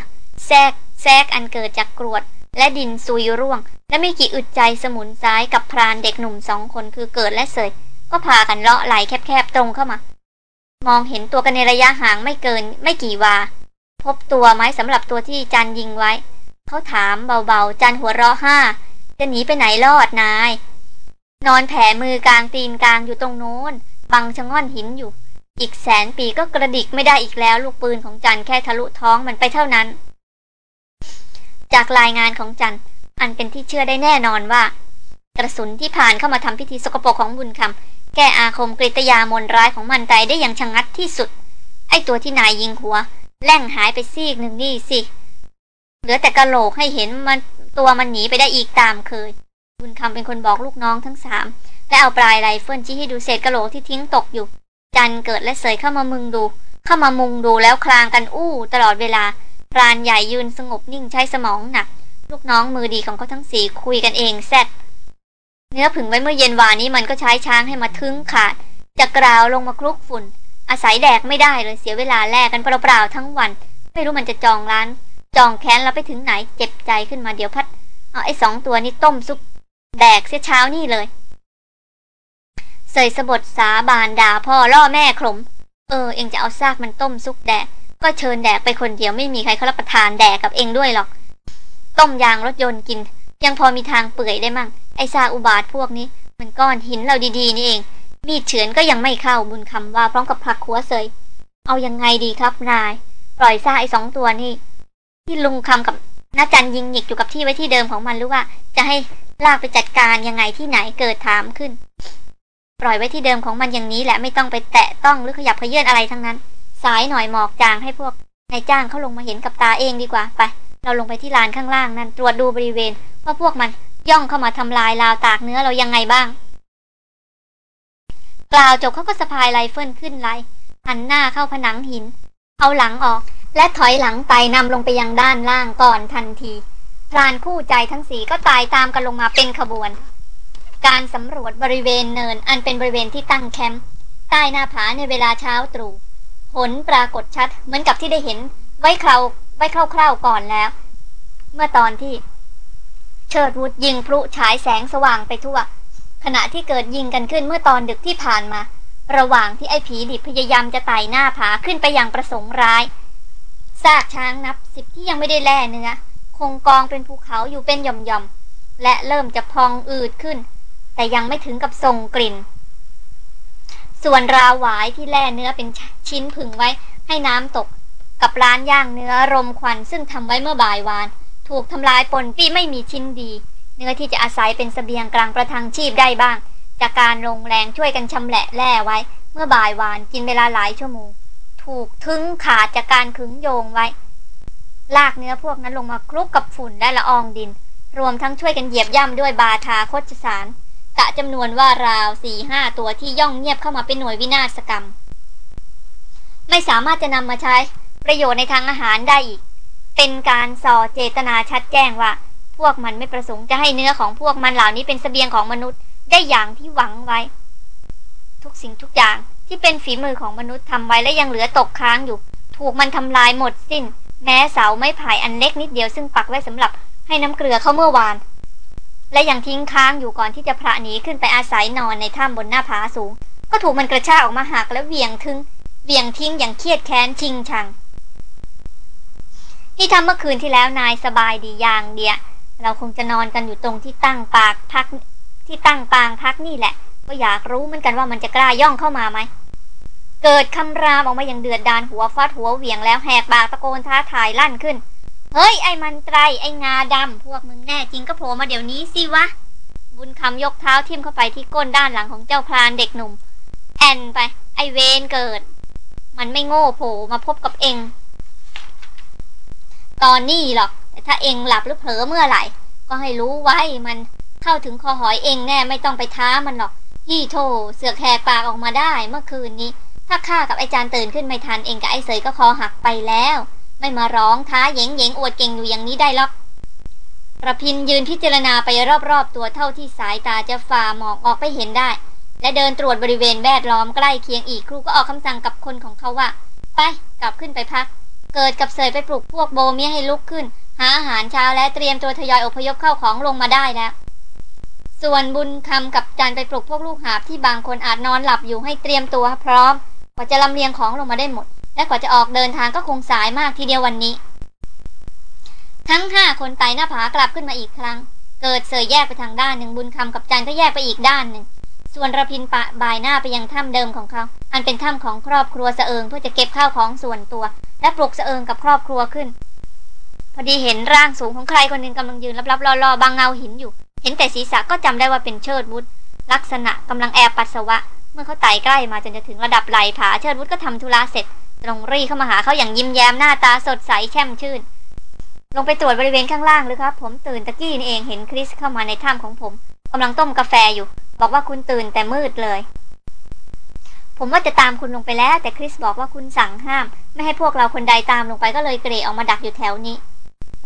แทรกแทรกอันเกิดจากกรวด และดินซุยร่วง และไม่กี่อึดใจสมุนซ้ายกับพรานเด็กหนุ่มสองคนคือเกิดและเสย ก็พากันเลาะไหลแคบๆตรงเข้ามา มองเห็นตัวกันในระยะห่างไม่เกินไม่กี่วา พบตัวไหมสำหรับตัวที่จันยิงไว้ เขาถามเบาๆ จันหัวเราะห้า จะหนีไปไหนรอดนาย นอนแผ่มือกลางตีนกลางอยู่ตรงโน้น บังชะง่อนหินอยู่ อีกแสนปีก็กระดิกไม่ได้อีกแล้ว ลูกปืนของจันแค่ทะลุท้องมันไปเท่านั้น จากรายงานของจันอันเป็นที่เชื่อได้แน่นอนว่า กระสุนที่ผ่านเข้ามาทำพิธีสกปรกของบุญคำ แก้อาคมกฤตยามนต์ร้ายของมันตายได้อย่างชะงัดที่สุด ไอ้ตัวที่นายยิงหัว แล่งหายไปซีกหนึ่งนี่สิ เหลือแต่กะโหลกให้เห็นมันตัวมันหนีไปได้อีกตามเคย บุญคำเป็นคนบอกลูกน้องทั้งสามและเอาปลายไรเฟิลชี้ให้ดูเศษกะโหลกที่ทิ้งตกอยู่ จันเกิดและเสยเข้ามามึงดู เข้ามามุงดูแล้วคลางกันอู้ ตลอดเวลาพรานใหญ่ยืนสงบนิ่งใช้สมองหนัก ลูกน้องมือดีของเขาทั้งสี่คุยกันเองแซด เนื้อผึ่งไว้เมื่อเย็นวานนี้มันก็ใช้ช้างให้มาทึ้งขาดจะกราวลงมาคลุกฝุ่น อาศัยแดกไม่ได้เลยเสียเวลาแลกกันเปล่าๆทั้งวัน ไม่รู้มันจะจองร้าน จองแค้นเราไปถึงไหนเจ็บใจขึ้นมาเดี๋ยวพัด เอาไอ้สองตัวนี้ต้มซุปแดกเสียเช้านี่เลยเสยสบดสาบานด่าพ่อล่อแม่ขลม เออ เองจะเอาซากมันต้มซุปแดก ก็เชิญแดกไปคนเดียวไม่มีใครเขารับประทานแดกกับเองด้วยหรอก ต้มยางรถยนต์กิน ยังพอมีทางเปื่อยได้มั่ง ไอซาอุบาทพวกนี้ มันก้อนหินเราดีๆนี่เอง มีดเฉือนก็ยังไม่เข้าบุญคำว่าพร้อมกับผักหัวเสยเอายังไงดีครับนาย ปล่อยซาไอสองตัวนี่ ที่ลุงคำกับน้าจันยิงหยิกอยู่กับที่ไว้ที่เดิมของมันหรือว่า จะให้ลากไปจัดการยังไงที่ไหนเกิดถามขึ้น ปล่อยไว้ที่เดิมของมันอย่างนี้แหละไม่ต้องไปแตะต้องหรือขยับเขยื่อนอะไรทั้งนั้น สายหน่อยหมอกจางให้พวกนายจ้างเขาลงมาเห็นกับตาเองดีกว่าไป เราลงไปที่ลานข้างล่างนั่นตรวจดูบริเวณว่าพวกมันย่องเข้ามาทำลายราวตากเนื้อเรายังไงบ้าง กล่าวจบเขาก็สะพายไรเฟิลขึ้นไลหันหน้าเข้าผนังหิน เอาหลังออก และถอยหลังไต่นำลงไปยังด้านล่างก่อนทันทีพรานคู่ใจทั้งสี่ก็ตายตามกันลงมาเป็นขบวน การสำรวจบริเวณเนินอันเป็นบริเวณที่ตั้งแคมป์ใต้หน้าผาในเวลาเช้าตรู่ผลปรากฏชัดเหมือนกับที่ได้เห็นไว้คราว ไว้คร่าวๆก่อนแล้ว เมื่อตอนที่ เชิดวุฒยิงพลุฉายแสงสว่างไปทั่ว ขณะที่เกิดยิงกันขึ้นเมื่อตอนดึกที่ผ่านมา ระหว่างที่ไอ้ผีดิบพยายามจะไต่หน้าผาขึ้นไปอย่างประสงค์ร้ายซากช้างนับสิบที่ยังไม่ได้แล่เนื้อคงกองเป็นภูเขาอยู่เป็นหย่อมๆและเริ่มจะพองอืดขึ้น แต่ยังไม่ถึงกับส่งกลิ่น ส่วนราวหวายที่แล่เนื้อเป็นชิ้นผึ่งไว้ให้น้ำตก กับร้านย่างเนื้อรมควันซึ่งทำไว้เมื่อบ่ายวาน ถูกทำลายปนปี้ไม่มีชิ้นดี เนื้อที่จะอาศัยเป็นสเสบียงกลางประทังชีพได้บ้าง จากการลงแรงช่วยกันชำแหละแล่ไว้ เมื่อบ่ายวานกินเวลาหลายชั่วโมง ถูกทึงขาดจากการขึงโยงไว้ ลากเนื้อพวกนั้นลงมาคลุกกับฝุ่นและละอองดิน รวมทั้งช่วยกันเหยียบย่ำด้วยบาทาโคจสารกะจำนวนว่าราวสี่ห้าตัวที่ย่องเงียบเข้ามาเป็นหน่วยวินาศกรรม ไม่สามารถจะนำมาใช้ ประโยชน์ในทางอาหารได้อีก เป็นการส่อเจตนาชัดแจ้งว่า พวกมันไม่ประสงค์จะให้เนื้อของพวกมันเหล่านี้เป็นสเสบียงของมนุษย์ได้อย่างที่หวังไว้ ทุกสิ่งทุกอย่างที่เป็นฝีมือของมนุษย์ทำไว้และยังเหลือตกค้างอยู่ ถูกมันทำลายหมดสิ้น แม้เสาไม้ไผ่อันเล็กนิดเดียวซึ่งปักไว้สำหรับให้น้ำเกลือเข้าเมื่อวาน และยังทิ้งค้างอยู่ก่อนที่จะพระหนีขึ้นไปอาศัยนอนในถ้ำบนหน้าผาสูง ก็ถูกมันกระชากออกมาหักและเวียงทึงเวียงทิ้งอย่างเครียดแค้นชิงชัง นี่ทำเมื่อคืนที่แล้วนายสบายดีอย่างเดียเราคงจะนอนกันอยู่ตรงที่ตั้งปากพักที่ตั้งปางพักนี่แหละ ก็อยากรู้เหมือนกันว่ามันจะกล้าย่องเข้ามาไหม เกิดคำรามออกมาอย่างเดือดดานหัวฟาดหัวเหวี่ยงแล้วแหกปากตะโกนท้าทายลั่นขึ้น เฮ้ยไอ้มันไตรไอ้งาดำพวกมึงแน่จริงก็โผล่มาเดี๋ยวนี้สิวะ บุญคำยกเท้าทิ่มเข้าไปที่ก้นด้านหลังของเจ้าพรานเด็กหนุ่ม แอนไป ไอเวนเกิด มันไม่โง่โผล่มาพบกับเอง ตอนนี้หรอก แต่ถ้าเองหลับหรือเผลอเมื่อไหร่ ก็ให้รู้ไว้มันเข้าถึงคอหอยเองแน่ไม่ต้องไปท้ามันหรอกยี่โถเสือกแหกปากออกมาได้เมื่อคืนนี้ ถ้าข้ากับไอจานตื่นขึ้นไม่ทันเองกับไอเสยก็คอหักไปแล้ว ไม่มาร้องท้าเยงเยงอวดเก่งอยู่อย่างนี้ได้หรอกระพินยืนพิจารณาไปรอบๆ ตัวเท่าที่สายตาจะฝ่ามองออกไปเห็นได้ และเดินตรวจบริเวณแวดล้อมใกล้เคียงอีกครูก็ออกคำสั่งกับคนของเขาว่า ไปกลับขึ้นไปพัก เกิดกับเสยไปปลุกพวกโบเมียให้ลุกขึ้น หาอาหารเช้าและเตรียมตัวทยอยอพยพเข้าของลงมาได้แล้ว ส่วนบุญคำกับจันไปปลุกพวกลูกหาบที่บางคนอาจนอนหลับอยู่ให้เตรียมตัวพร้อม กว่าจะลำเลียงของลงมาได้หมด และกว่าจะออกเดินทางก็คงสายมากทีเดียววันนี้ ทั้งห้าคนไต่หน้าผากลับขึ้นมาอีกครั้ง เกิดเสยแยกไปทางด้านหนึ่งบุญคำกับจันก็แยกไปอีกด้านหนึ่ง ส่วนระพินปะบายหน้าไปยังถ้ำเดิมของเขา อันเป็นถ้ำของครอบครัวเสเอิงเพื่อจะเก็บข้าวของส่วนตัว และปลุกเสเอิงกับครอบครัวขึ้น พอดีเห็นร่างสูงของใครคนหนึ่งกำลังยืนลับๆรอๆบางเงาหินอยู่ เห็นแต่ศีรษะก็จำได้ว่าเป็นเชิดวุฒลักษณะกำลังแอบปัสสาวะ เมื่อเขาไต่ใกล้มาจนจะถึงระดับไหลผาเชิดวุฒก็ทำธุระเสร็จตรงรีเข้ามาหาเขาอย่างยิ้มแย้มหน้าตาสดใสแช่มชื่น ลงไปตรวจบริเวณข้างล่างเลยครับ ผมตื่นตะกี้นี่เองเห็นคริสเข้ามาในถ้ำของผมกำลังต้มกาแฟอยู่ บอกว่าคุณตื่นแต่มืดเลย ผมว่าจะตามคุณลงไปแล้ว แต่คริสบอกว่าคุณสั่งห้าม ไม่ให้พวกเราคนใดตามลงไปก็เลยเกรออกมาดักอยู่แถวนี้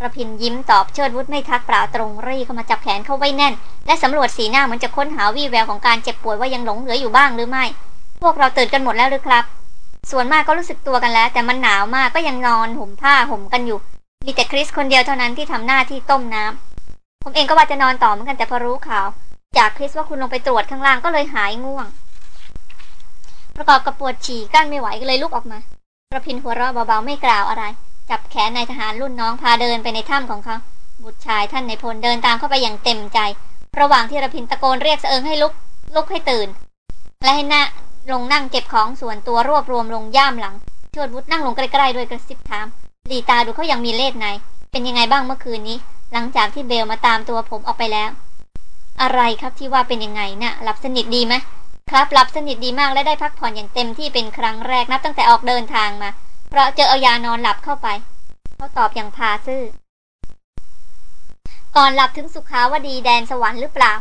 ระพินยิ้มตอบเชิดวุฒไม่ทักเปล่าตรงรีเข้ามาจับแขนเข้าไว้แน่น และสำรวจสีหน้าเหมือนจะค้นหาวี่แววของการเจ็บป่วยว่ายังหลงเหลืออยู่บ้างหรือไม่ พวกเราตื่นกันหมดแล้วหรือครับ ส่วนมากก็รู้สึกตัวกันแล้ว แต่มันหนาวมากก็ยังนอนห่มผ้าห่มกันอยู่ มีแต่คริสคนเดียวเท่านั้นที่ทำหน้าที่ต้มน้ำผมเองก็ว่าจะนอนต่อเหมือนกันแต่พอรู้ข่าว จากคริสว่าคุณลงไปตรวจข้างล่างก็เลยหายง่วง ประกอบกับปวดฉี่กั้นไม่ไหวก็เลยลุกออกมาประพินหัวเราะเบาๆไม่กล่าวอะไร จับแขนนายทหารรุ่นน้องพาเดินไปในถ้ำของเขา บุตรชายท่านในพลเดินตามเข้าไปอย่างเต็มใจ ระหว่างที่ระพินตะโกนเรียกเสอิงให้ลุก ลุกให้ตื่น และให้หน้าลงนั่งเก็บของส่วนตัวรวบรวมลงย่ามหลังชวดวุฒนั่งลงใกล้ๆด้วยกระซิบถามดีตาดูเขายังมีเลสในเป็นยังไงบ้างเมื่อคืนนี้ หลังจากที่เบลมาตามตัวผมออกไปแล้ว อะไรครับที่ว่าเป็นยังไงนะ่ะหลับสนิทดีไหมครับหลับสนิทดีมากและได้พักผ่อนอย่างเต็มที่เป็นครั้งแรกนับตั้งแต่ออกเดินทางมา เพราะเจอเอายานอนหลับเข้าไปเขาตอบอย่างพาซื่อ ก่อนหลับถึงสุขาวดีแดนสวรรค์หรือเปล่า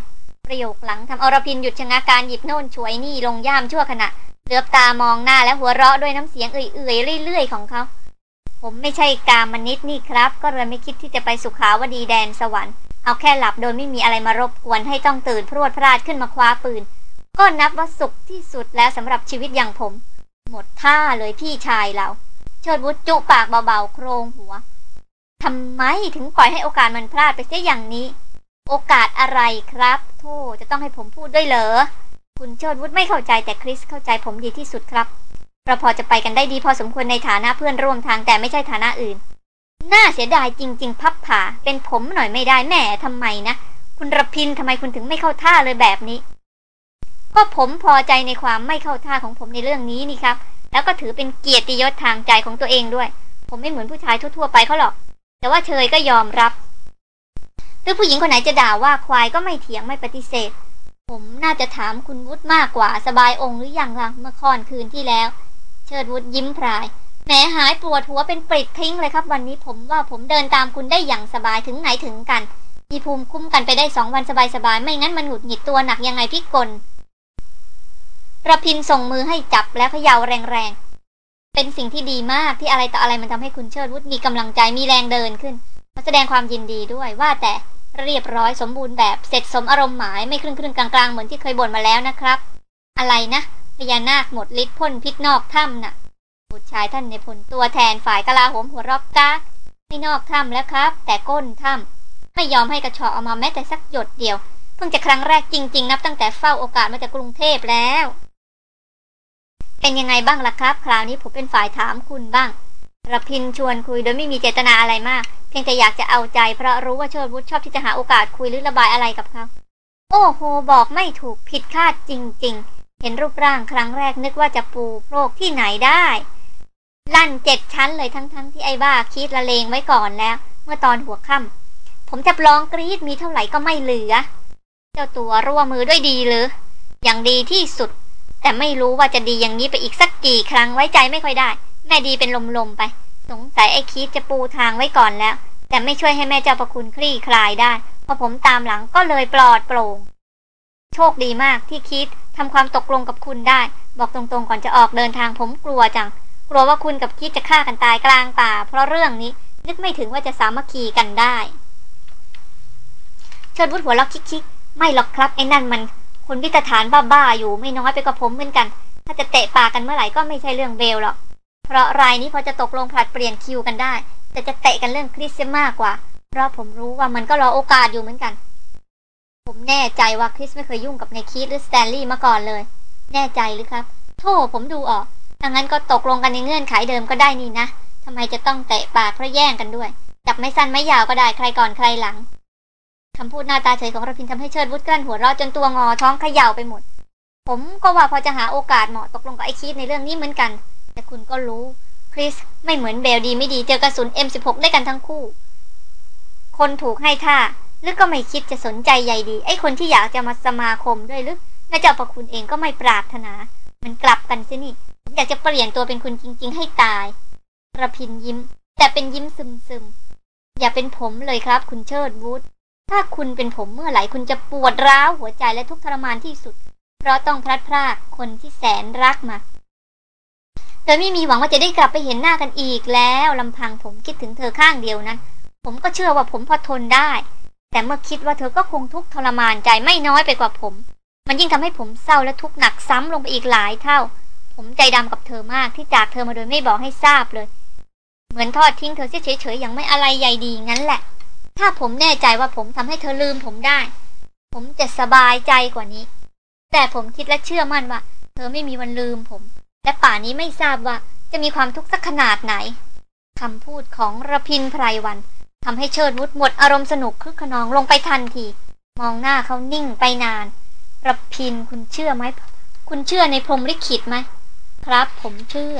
ประโยคหลังทำอรพินหยุดชะงักการหยิบโน่นช่วยนี่ลงย่ามชั่วขณะเหลือบตามองหน้าและหัวเราะด้วยน้ำเสียงเอื่อยๆเรื่อยๆของเขาผมไม่ใช่กามนิดนี่ครับ ก็เลยไม่คิดที่จะไปสุขาวดีแดนสวรรค์ เอาแค่หลับโดยไม่มีอะไรมารบกวนให้ต้องตื่นพรวดพลาดขึ้นมาคว้าปืน ก็นับว่าสุขที่สุดแล้วสำหรับชีวิตอย่างผม หมดท่าเลยพี่ชายเรา เชิดวุฒจุปากเบาๆ โครงหัวทำไมถึงปล่อยให้โอกาสมันพลาดไปเสียอย่างนี้ โอกาสอะไรครับโธ่จะต้องให้ผมพูดด้วยเหรอ คุณเชิดวุฒไม่เข้าใจแต่คริสเข้าใจผมดีที่สุดครับเราพอจะไปกันได้ดีพอสมควรในฐานะเพื่อนร่วมทางแต่ไม่ใช่ฐานะอื่น น่าเสียดายจริง ๆ พับผาเป็นผมหน่อยไม่ได้แม่ทำไมนะ คุณรพินทำไมคุณถึงไม่เข้าท่าเลยแบบนี้ ก็ผมพอใจในความไม่เข้าท่าของผมในเรื่องนี้นี่ครับ แล้วก็ถือเป็นเกียรติยศทางใจของตัวเองด้วย ผมไม่เหมือนผู้ชายทั่วๆไปเขาหรอก แต่ว่าเชยก็ยอมรับหรือผู้หญิงคนไหนจะด่าว่าควายก็ไม่เถียงไม่ปฏิเสธ ผมน่าจะถามคุณวุฒิมากกว่าสบายองค์หรืออยังล่ะเมื่อค่อนคืนที่แล้ว เชิดวุฒยิ้มพราย แหมหายปวดหัวเป็นปริดทิ้งเลยครับวันนี้ผมว่าผมเดินตามคุณได้อย่างสบายถึงไหนถึงกัน มีภูมิคุ้มกันไปได้สองวันสบายๆ ไม่งั้นมันหงุดหงิดตัวหนักยังไงพี่กลระพินส่งมือให้จับแล้วเขย่าแรงๆ เป็นสิ่งที่ดีมากที่อะไรต่ออะไรมันทำให้คุณเชิดวุฒิมีกำลังใจมีแรงเดินขึ้นมาแสดงความยินดีด้วยว่าแต่เรียบร้อยสมบูรณ์แบบเสร็จสมอารมณ์หมายไม่ครึ่งครึ่งกลางๆ เหมือนที่เคยบ่นมาแล้วนะครับ อะไรนะพญานาคหมดฤทธิ์พ่นพิษนอกถ้ำน่ะ บุตรชายท่านในพลตัวแทนฝ่ายกลาโหมหัวรอกกาไม่นอกถ้ำแล้วครับ แต่ก้นถ้ำไม่ยอมให้กระชอออกมาแม้แต่สักหยดเดียว เพิ่งจะครั้งแรกจริง ๆ นับตั้งแต่เฝ้าโอกาสมาจากกรุงเทพแล้ว เป็นยังไงบ้างล่ะครับ คราวนี้ผมเป็นฝ่ายถามคุณบ้างระพินชวนคุยโดยไม่มีเจตนาอะไรมาก เพียงแต่อยากจะเอาใจเพราะรู้ว่าเชิดวุฒชอบที่จะหาโอกาสคุยหรือระบายอะไรกับเขาโอ้โหบอกไม่ถูกผิดคาดจริง ๆ เห็นรูปร่างครั้งแรกนึกว่าจะปูโพรกที่ไหนได้ ลั่นเจ็ดชั้นเลยทั้งๆทที่ไอ้บ้าคิดละเลงไว้ก่อนแล้ว เมื่อตอนหัวค่ำผมจะลองกรีดมีเท่าไหร่ก็ไม่เหลือ เจ้าตัวร่วมมือด้วยดีหรืออย่างดีที่สุด แต่ไม่รู้ว่าจะดีอย่างนี้ไปอีกสักกี่ครั้งไว้ใจไม่ค่อยได้ แม่ดีเป็นลมๆไป สงสัยไอ้คิดจะปูทางไว้ก่อนแล้ว แต่ไม่ช่วยให้แม่เจ้าประคุณคลี่คลายได้พอผมตามหลังก็เลยปลอดโปร่งโชคดีมากที่คิดทำความตกลงกับคุณได้ บอกตรงๆก่อนจะออกเดินทางผมกลัวจัง กลัวว่าคุณกับคิดจะฆ่ากันตายกลางป่า เพราะเรื่องนี้นึกไม่ถึงว่าจะสามัคคีกันได้เชิดวุฒหัวเราะคิกๆไม่หรอกครับไอ้นั่นมัน คนพิสดารบ้าๆอยู่ไม่น้อยไปกว่าผมเหมือนกัน ถ้าจะเตะปากกันเมื่อไหร่ก็ไม่ใช่เรื่องเบลหรอก เพราะรายนี้พอจะตกลงผลัดเปลี่ยนคิวกันได้ แต่จะเตะกันเรื่องคริสเสียมากกว่า เพราะผมรู้ว่ามันก็รอโอกาสอยู่เหมือนกัน ผมแน่ใจว่าคริสไม่เคยยุ่งกับนายคีตหรือสแตนลีย์มาก่อนเลย แน่ใจหรือครับโธ่ผมดูออก ถ้างั้นก็ตกลงกันในเงื่อนไขเดิมก็ได้นี่นะทำไมจะต้องเตะปากเพราะแย่งกันด้วย จับไม่สั้นไม่ยาวก็ได้ใครก่อนใครหลังคำพูดหน้าตาเฉยของระพินทำให้เชิดวุฒิกลั้นหัวเราะจนตัวงอท้องเขย่าไปหมด ผมก็ว่าพอจะหาโอกาสเหมาะตกลงกับไอ้คีตในเรื่องนี้เหมือนกัน แต่คุณก็รู้คริสไม่เหมือนเบลดีไม่ดีเจอกระสุน M16 ได้กันทั้งคู่ คนถูกให้ท่าหรือก็ไม่คิดจะสนใจใยดี ไอ้คนที่อยากจะมาสมาคมด้วยหรือแม่เจ้าประคุณเองก็ไม่ปรารถนา มันกลับกันซินี่ อยากจะเปลี่ยนตัวเป็นคุณจริง ๆ ให้ตายระพินยิ้ม แต่เป็นยิ้มซึมๆ อย่าเป็นผมเลยครับ คุณเชิดวูดถ้าคุณเป็นผมเมื่อไหร่คุณจะปวดร้าวหัวใจและทุกทรมานที่สุด เพราะต้องพลัดพรากคนที่แสนรักมาโดยไม่มีหวังว่าจะได้กลับไปเห็นหน้ากันอีกแล้วลำพังผมคิดถึงเธอข้างเดียวนั้น ผมก็เชื่อว่าผมพอทนได้ แต่เมื่อคิดว่าเธอก็คงทุกข์ทรมานใจไม่น้อยไปกว่าผม มันยิ่งทำให้ผมเศร้าและทุกข์หนักซ้ำลงไปอีกหลายเท่า ผมใจดำกับเธอมากที่จากเธอมาโดยไม่บอกให้ทราบเลย เหมือนทอดทิ้งเธอเฉยๆอย่างไม่อะไรใยดีงั้นแหละ ถ้าผมแน่ใจว่าผมทำให้เธอลืมผมได้ ผมจะสบายใจกว่านี้ แต่ผมคิดและเชื่อมั่นว่า เธอไม่มีวันลืมผม และป่านี้ไม่ทราบว่าจะมีความทุกข์สักขนาดไหนคำพูดของระพินไพรวันทำให้เชิดวุฒหมดอารมณ์สนุกคึกขนองลงไปทันที มองหน้าเขานิ่งไปนานระพินคุณเชื่อไหม คุณเชื่อในพรมลิขิตไหม ครับผมเชื่อ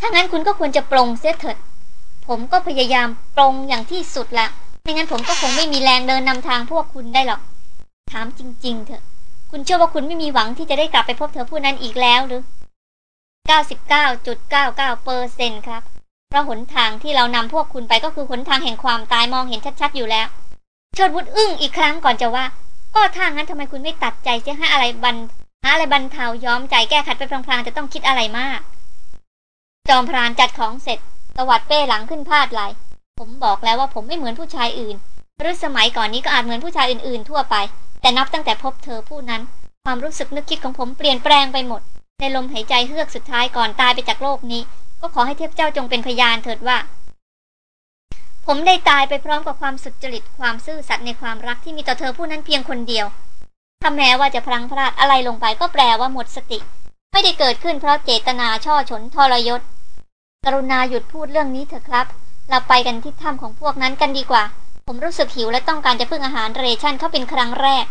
ถ้างั้นคุณก็ควรจะปรงเสียเถิด ผมก็พยายามปรงอย่างที่สุดละ ไม่งั้นผมก็คงไม่มีแรงเดินนำทางพวกคุณได้หรอก ถามจริง ๆ เถอะ คุณเชื่อว่าคุณไม่มีหวังที่จะได้กลับไปพบเธอผู้นั้นอีกแล้วหรือ 99.99เปอร์เซ็นครับ เพราะหนทางที่เรานำพวกคุณไปก็คือหนทางแห่งความตายมองเห็นชัดๆอยู่แล้ว เชิดวุฒอึ้งอีกครั้งก่อนจะว่า ก็ถ้างั้นทำไมคุณไม่ตัดใจเสียให้อะไรบัน หาอะไรบรรเทาย้อมใจแก้ขัดไปพลางๆจะต้องคิดอะไรมาก จอมพรานจัดของเสร็จตวัดเป้หลังขึ้นพาดไหลผมบอกแล้วว่าผมไม่เหมือนผู้ชายอื่นหรือสมัยก่อนนี้ก็อาจเหมือนผู้ชายอื่นๆทั่วไป แต่นับตั้งแต่พบเธอผู้นั้น ความรู้สึกนึกคิดของผมเปลี่ยนแปลงไปหมด ในลมหายใจเฮือกสุดท้ายก่อนตายไปจากโลกนี้ ก็ขอให้เทพเจ้าจงเป็นพยานเถิดว่า ผมได้ตายไปพร้อมกับความสุจริตความซื่อสัตย์ในความรักที่มีต่อเธอผู้นั้นเพียงคนเดียว ถ้าแม้ว่าจะพลังพลาดอะไรลงไปก็แปลว่าหมดสติ ไม่ได้เกิดขึ้นเพราะเจตนาช่อฉนทรยศ กรุณาหยุดพูดเรื่องนี้เถอะครับ เราไปกันที่ถ้ำของพวกนั้นกันดีกว่า ผมรู้สึกหิวและต้องการจะพึ่งอาหารเรชั่นเขาเป็นครั้งแรก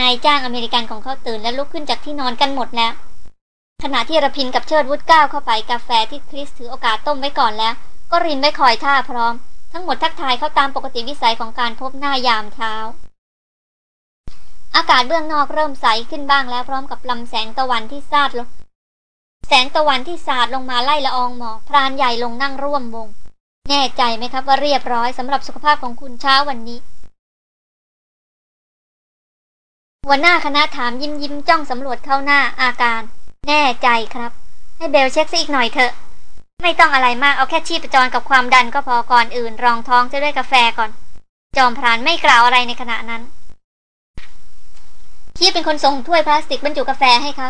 นายจ้างอเมริกันของเขาตื่นและลุกขึ้นจากที่นอนกันหมดแล้ว ขณะที่ระพินกับเชิดวุฒก้าวเข้าไปกาแฟที่คริสถือโอกาสต้มไว้ก่อนแล้ว ก็รินไว้คอยท่าพร้อม ทั้งหมดทักทายเขาตามปกติวิสัยของการพบหน้ายามเช้า อากาศเบื้องนอกเริ่มใสขึ้นบ้างแล้วพร้อมกับลำแสงตะวันที่ซาดลง แสงตะวันที่สาดลงมาไล่ละอองหมอกพรานใหญ่ลงนั่งร่วมวง แน่ใจไหมครับว่าเรียบร้อยสำหรับสุขภาพของคุณเช้าวันนี้หัวหน้าคณะถามยิ้มยิ้มจ้องสำรวจเข้าหน้าอาการ แน่ใจครับ ให้เบลเช็คซะอีกหน่อยเถอะ ไม่ต้องอะไรมากเอาแค่ชีพจรกับความดันก็พอก่อนอื่น รองท้องจะด้วยกาแฟก่อน จอมพรานไม่กล่าวอะไรในขณะนั้น คีเป็นคนส่งถ้วยพลาสติกบรรจุกาแฟให้เขา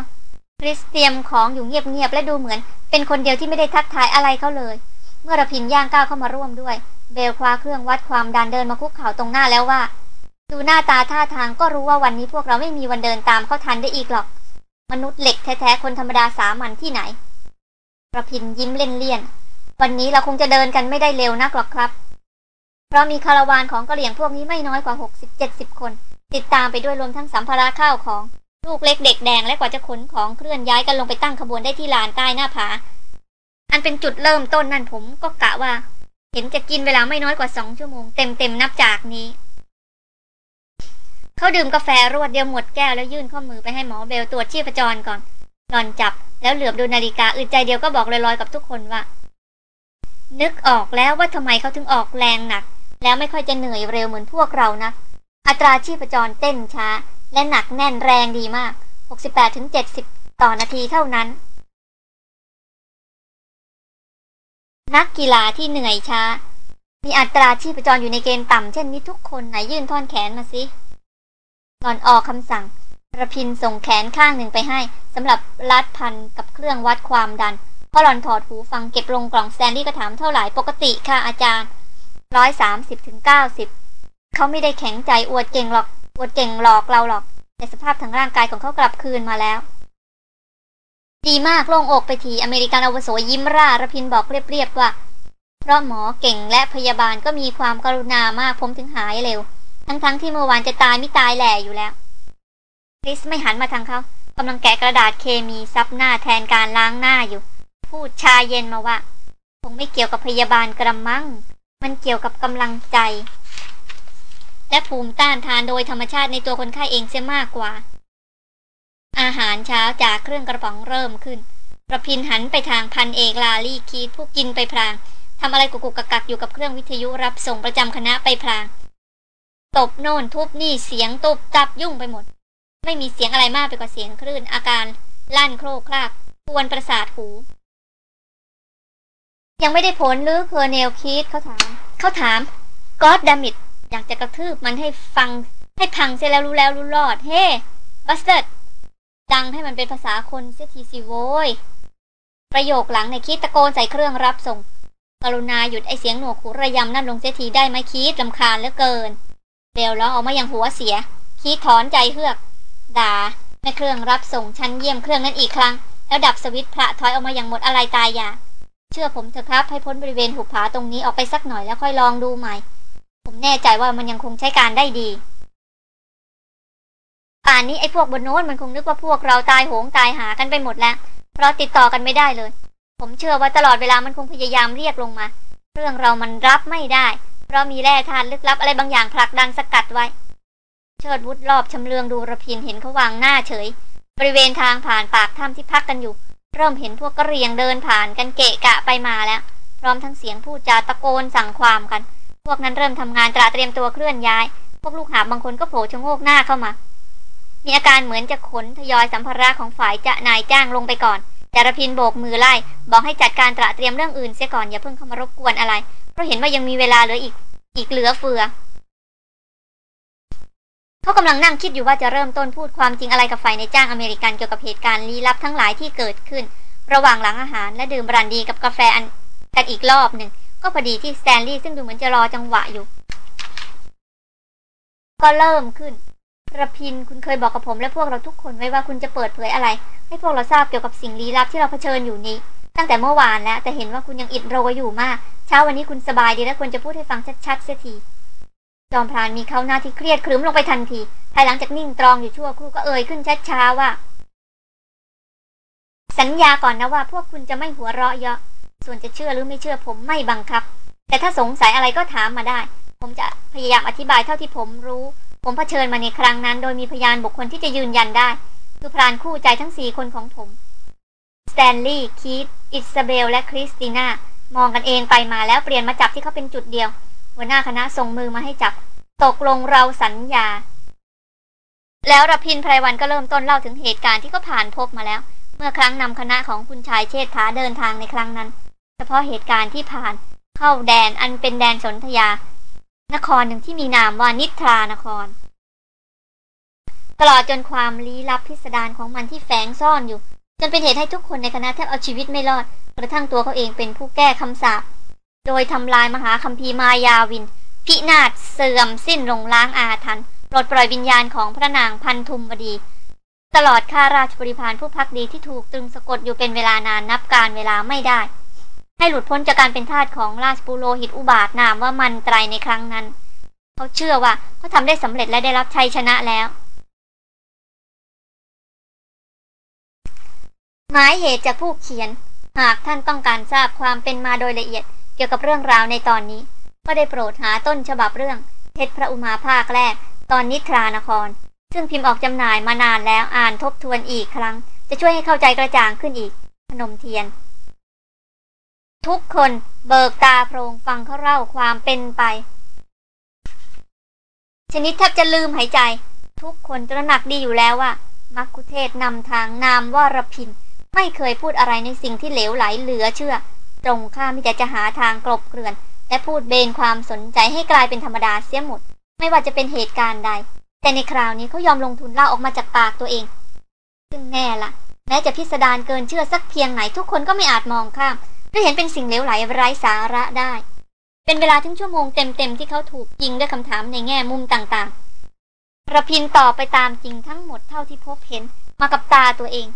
คริสเตรียมของอยู่เงียบๆและดูเหมือน เป็นคนเดียวที่ไม่ได้ทักทายอะไรเขาเลย เมื่อระพินย่างก้าวเข้ามาร่วมด้วย เบลคว้าเครื่องวัดความดันเดินมาคุกเข่าตรงหน้าแล้วว่า ดูหน้าตาท่าทางก็รู้ว่าวันนี้พวกเราไม่มีวันเดินตามเขาทันได้อีกหรอก มนุษย์เหล็กแท้ๆคนธรรมดาสามัญที่ไหนระพินยิ้มเล่นๆวันนี้เราคงจะเดินกันไม่ได้เร็วนักหรอกครับ เพราะมีคาราวานของกะเหลี่ยงพวกนี้ไม่น้อยกว่าหกสิบเจ็ดสิบคน ติดตามไปด้วยรวมทั้งสัมภาระข้าวของ ลูกเล็กเด็กแดงและกว่าจะขนของเคลื่อนย้ายกันลงไปตั้งขบวนได้ที่ลานใต้หน้าผา อันเป็นจุดเริ่มต้นนั่นผมก็กะว่า เห็นจะกินเวลาไม่น้อยกว่าสองชั่วโมงเต็มเต็มนับจากนี้เขาดื่มกาแฟรวดเดียวหมดแก้วแล้วยื่นข้อมือไปให้หมอเบลตรวจชีพจรก่อนหลอนจับแล้วเหลือบดูนาฬิกาอึดใจเดียวก็บอกลอยๆกับทุกคนว่า นึกออกแล้วว่าทำไมเขาถึงออกแรงหนัก แล้วไม่ค่อยจะเหนื่อยเร็วเหมือนพวกเรานะ อัตราชีพจรเต้นช้า และหนักแน่นแรงดีมาก 68-70 ต่อนาทีเท่านั้น นักกีฬาที่เหนื่อยช้า มีอัตราชีพจรอยู่ในเกณฑ์ต่ำเช่นนี้ทุกคนไหนยื่นท่อนแขนมาสิหล่อนออกคำสั่งระพินส่งแขนข้างหนึ่งไปให้สำหรับรัดพันกับเครื่องวัดความดันพอหล่อนถอดหูฟังเก็บลงกล่องแซนดี้ก็ถามเท่าไหร่ปกติค่ะอาจารย์ร้อยสามสิบถึงเก้าสิบ เขาไม่ได้แข็งใจอวดเก่งหรอก อวดเก่งหลอกเราหรอก แต่สภาพทางร่างกายของเขากลับคืนมาแล้ว ดีมากโล่งอกไปทีอเมริกันอาวุโสยิ้มร่าระพินบอกเรียบๆว่าเพราะหมอเก่งและพยาบาลก็มีความกรุณามากผมถึงหายเร็ว ทั้งๆทที่เมื่อวานจะตายไม่ตายแหล่อยู่แล้วคริสไม่หันมาทางเขากำลังแกะกระดาษเคมีซับหน้าแทนการล้างหน้าอยู่ พูดชาเย็นมาว่า คงไม่เกี่ยวกับพยาบาลกระมัง มันเกี่ยวกับกำลังใจ และภูมิต้านทานโดยธรรมชาติในตัวคนไข้เองเสียมากกว่า อาหารเช้าจากเครื่องกระป๋องเริ่มขึ้นรพินทร์หันไปทางพันเอกลาร์รี่คีธผู้กินไปพลางทำอะไรกุกกุกกักอยู่กับเครื่องวิทยุรับส่งประจำคณะไปพลางตบโน่นทุบนี่เสียงตุบตับยุ่งไปหมด ไม่มีเสียงอะไรมากไปกว่าเสียงคลื่นอากาศ ลั่นโครกครากกวนประสาทหู ยังไม่ได้ผลหรือ Colonel Keith เขาถาม เขาถาม God damn it อยากจะกระทืบมันให้ฟัง ให้พังเสียแล้วรู้แล้วรู้รอด เฮ้บัสเตอร์ดังให้มันเป็นภาษาคนเสียทีสิโวยประโยคหลังในคิดตะโกนใส่เครื่องรับส่ง กรุณาหยุดไอเสียงหนวกหูระยำนั่นลงเสียทีได้ไหมคิดลำคาญเหลือเกินเร็วแล้วออกมาอย่างหัวเสีย คิดถอนใจเฮือก ด่าแม่เครื่องรับส่งชั้นเยี่ยมเครื่องนั้นอีกครั้ง แล้วดับสวิตช์พระถอยออกมาอย่างหมดอะไรตายอยากเชื่อผมเถอะครับให้พ้นบริเวณหุบผาตรงนี้ออกไปสักหน่อยแล้วค่อยลองดูใหม่ ผมแน่ใจว่ามันยังคงใช้การได้ดี ป่านนี้ไอ้พวกบนโน้นมันคงนึกว่าพวกเราตายโหงตายหากันไปหมดแล้ว เพราะติดต่อกันไม่ได้เลย ผมเชื่อว่าตลอดเวลามันคงพยายามเรียกลงมา เรื่องเรามันรับไม่ได้ เพราะมีแร่ธาตุลึกลับอะไรบางอย่างผลักดันสกัดไว้ เชิดวุฒรอบชำเลืองดูระพินเห็นเขาวางหน้าเฉย บริเวณทางผ่านปากถ้ำที่พักกันอยู่ เริ่มเห็นพวกกระเรียงเดินผ่านกันเกะกะไปมาแล้ว พร้อมทั้งเสียงพูดจาตะโกนสั่งความกัน พวกนั้นเริ่มทำงานตราเตรียมตัวเคลื่อนย้าย พวกลูกหาบางคนก็โผล่ชะโงกหน้าเข้ามา มีอาการเหมือนจะขนทยอยสัมภาระของฝ่ายจะนายจ้างลงไปก่อนแต่รพินโบกมือไล่ บอกให้จัดการตระเตรียมเรื่องอื่นเสียก่อนอย่าเพิ่งเข้ามารบกวนอะไร เพราะเห็นว่ายังมีเวลาเหลืออีกอีกเหลือเฟือเขากำลังนั่งคิดอยู่ว่าจะเริ่มต้นพูดความจริงอะไรกับฝ่ายในจ้างอเมริกันเกี่ยวกับเหตุการณ์ลี้ลับทั้งหลายที่เกิดขึ้น ระหว่างหลังอาหารและดื่มบรั่นดีกับกาแฟอันกันอีกรอบหนึ่ง ก็พอดีที่สแตนลีย์ซึ่งดูเหมือนจะรอจังหวะอยู่ ก็เริ่มขึ้นรพินทร์คุณเคยบอกกับผมและพวกเราทุกคนไว้ว่าคุณจะเปิดเผยอะไร ให้พวกเราทราบเกี่ยวกับสิ่งลี้ลับที่เราเผชิญอยู่นี้ ตั้งแต่เมื่อวานแล้วแต่เห็นว่าคุณยังอิดโรยอยู่มาก เช้าวันนี้คุณสบายดีและควรจะพูดให้ฟังชัดๆเสียที จอมพรานมีเค้าหน้าที่เครียดครึ้มลงไปทันที ภายหลังจากนิ่งตรองอยู่ชั่วครู่ก็เอ่ยขึ้นช้าๆว่า สัญญาก่อนนะว่า พวกคุณจะไม่หัวเราะเยาะ ส่วนจะเชื่อหรือไม่เชื่อผมไม่บังคับ แต่ถ้าสงสัยอะไรก็ถามมาได้ ผมจะพยายามอธิบายเท่าที่ผมรู้ ผมเผชิญมาในครั้งนั้น โดยมีพยานบุคคลที่จะยืนยันได้คือพรานคู่ใจทั้งสี่คนของผมสแตนลีย์คีธอิสเบล และคริสติน่ามองกันเองไปมาแล้วเปลี่ยนมาจับที่เขาเป็นจุดเดียว หัวหน้าคณะส่งมือมาให้จับ ตกลงเราสัญญา แล้วรพินไพรวันก็เริ่มต้นเล่าถึงเหตุการณ์ที่ก็ผ่านพบมาแล้ว เมื่อครั้งนำคณะของคุณชายเชษฐาเดินทางในครั้งนั้น เฉพาะเหตุการณ์ที่ผ่านเข้าแดนอันเป็นแดนสนธยา นครหนึ่งที่มีนามว่านิทรานคร ตลอดจนความลี้ลับพิสดารของมันที่แฝงซ่อนอยู่ จนเป็นเหตุให้ทุกคนในคณะแทบเอาชีวิตไม่รอด กระทั่งตัวเขาเองเป็นผู้แก้คำสาปโดยทำลายมหาคัมภีร์มายาวิน พินาศเสื่อมสิ้นลงล้างอาถรรพ์ปลดปล่อยวิญญาณของพระนางพันธุมวดี ตลอดข้าราชบริพารผู้พักดีที่ถูกตรึงสะกดอยู่เป็นเวลานานนับการเวลาไม่ได้ ให้หลุดพ้นจากการเป็นทาสของราชปุโรหิตอุบาทนามว่ามันไตรในครั้งนั้น เขาเชื่อว่าเขาทำได้สำเร็จและได้รับชัยชนะแล้ว หมายเหตุจากผู้เขียน หากท่านต้องการทราบความเป็นมาโดยละเอียดเกี่ยวกับเรื่องราวในตอนนี้ ก็ได้โปรดหาต้นฉบับเรื่องเพชรพระอุมาภาคแรก ตอนนิทรานคร ซึ่งพิมพ์ออกจำหน่ายมานานแล้วอ่านทบทวนอีกครั้ง จะช่วยให้เข้าใจกระจ่างขึ้นอีกพนมเทียน ทุกคนเบิกตาโพรงฟังเขาเล่าความเป็นไป ชนิดแทบจะลืมหายใจ ทุกคนตระหนักดีอยู่แล้วว่า มักคุเทศนำทางนามว่ารพิน ไม่เคยพูดอะไรในสิ่งที่เหลวไหลเหลือเชื่อ ตรงข้ามมิจะจะหาทางกลบเกลื่อน และพูดเบนความสนใจให้กลายเป็นธรรมดาเสียหมด ไม่ว่าจะเป็นเหตุการณ์ใด แต่ในคราวนี้เขายอมลงทุนเล่าออกมาจากปากตัวเอง ซึ่งแน่ละแม้จะพิสดารเกินเชื่อสักเพียงไหนทุกคนก็ไม่อาจมองข้าม หรือเห็นเป็นสิ่งเหลวไหลไร้สาระได้ เป็นเวลาถึงชั่วโมงเต็มๆที่เขาถูกยิงด้วยคำถามในแง่มุมต่างๆระพินตอบไปตามจริงทั้งหมดเท่าที่พบเห็นมากับตาตัวเอง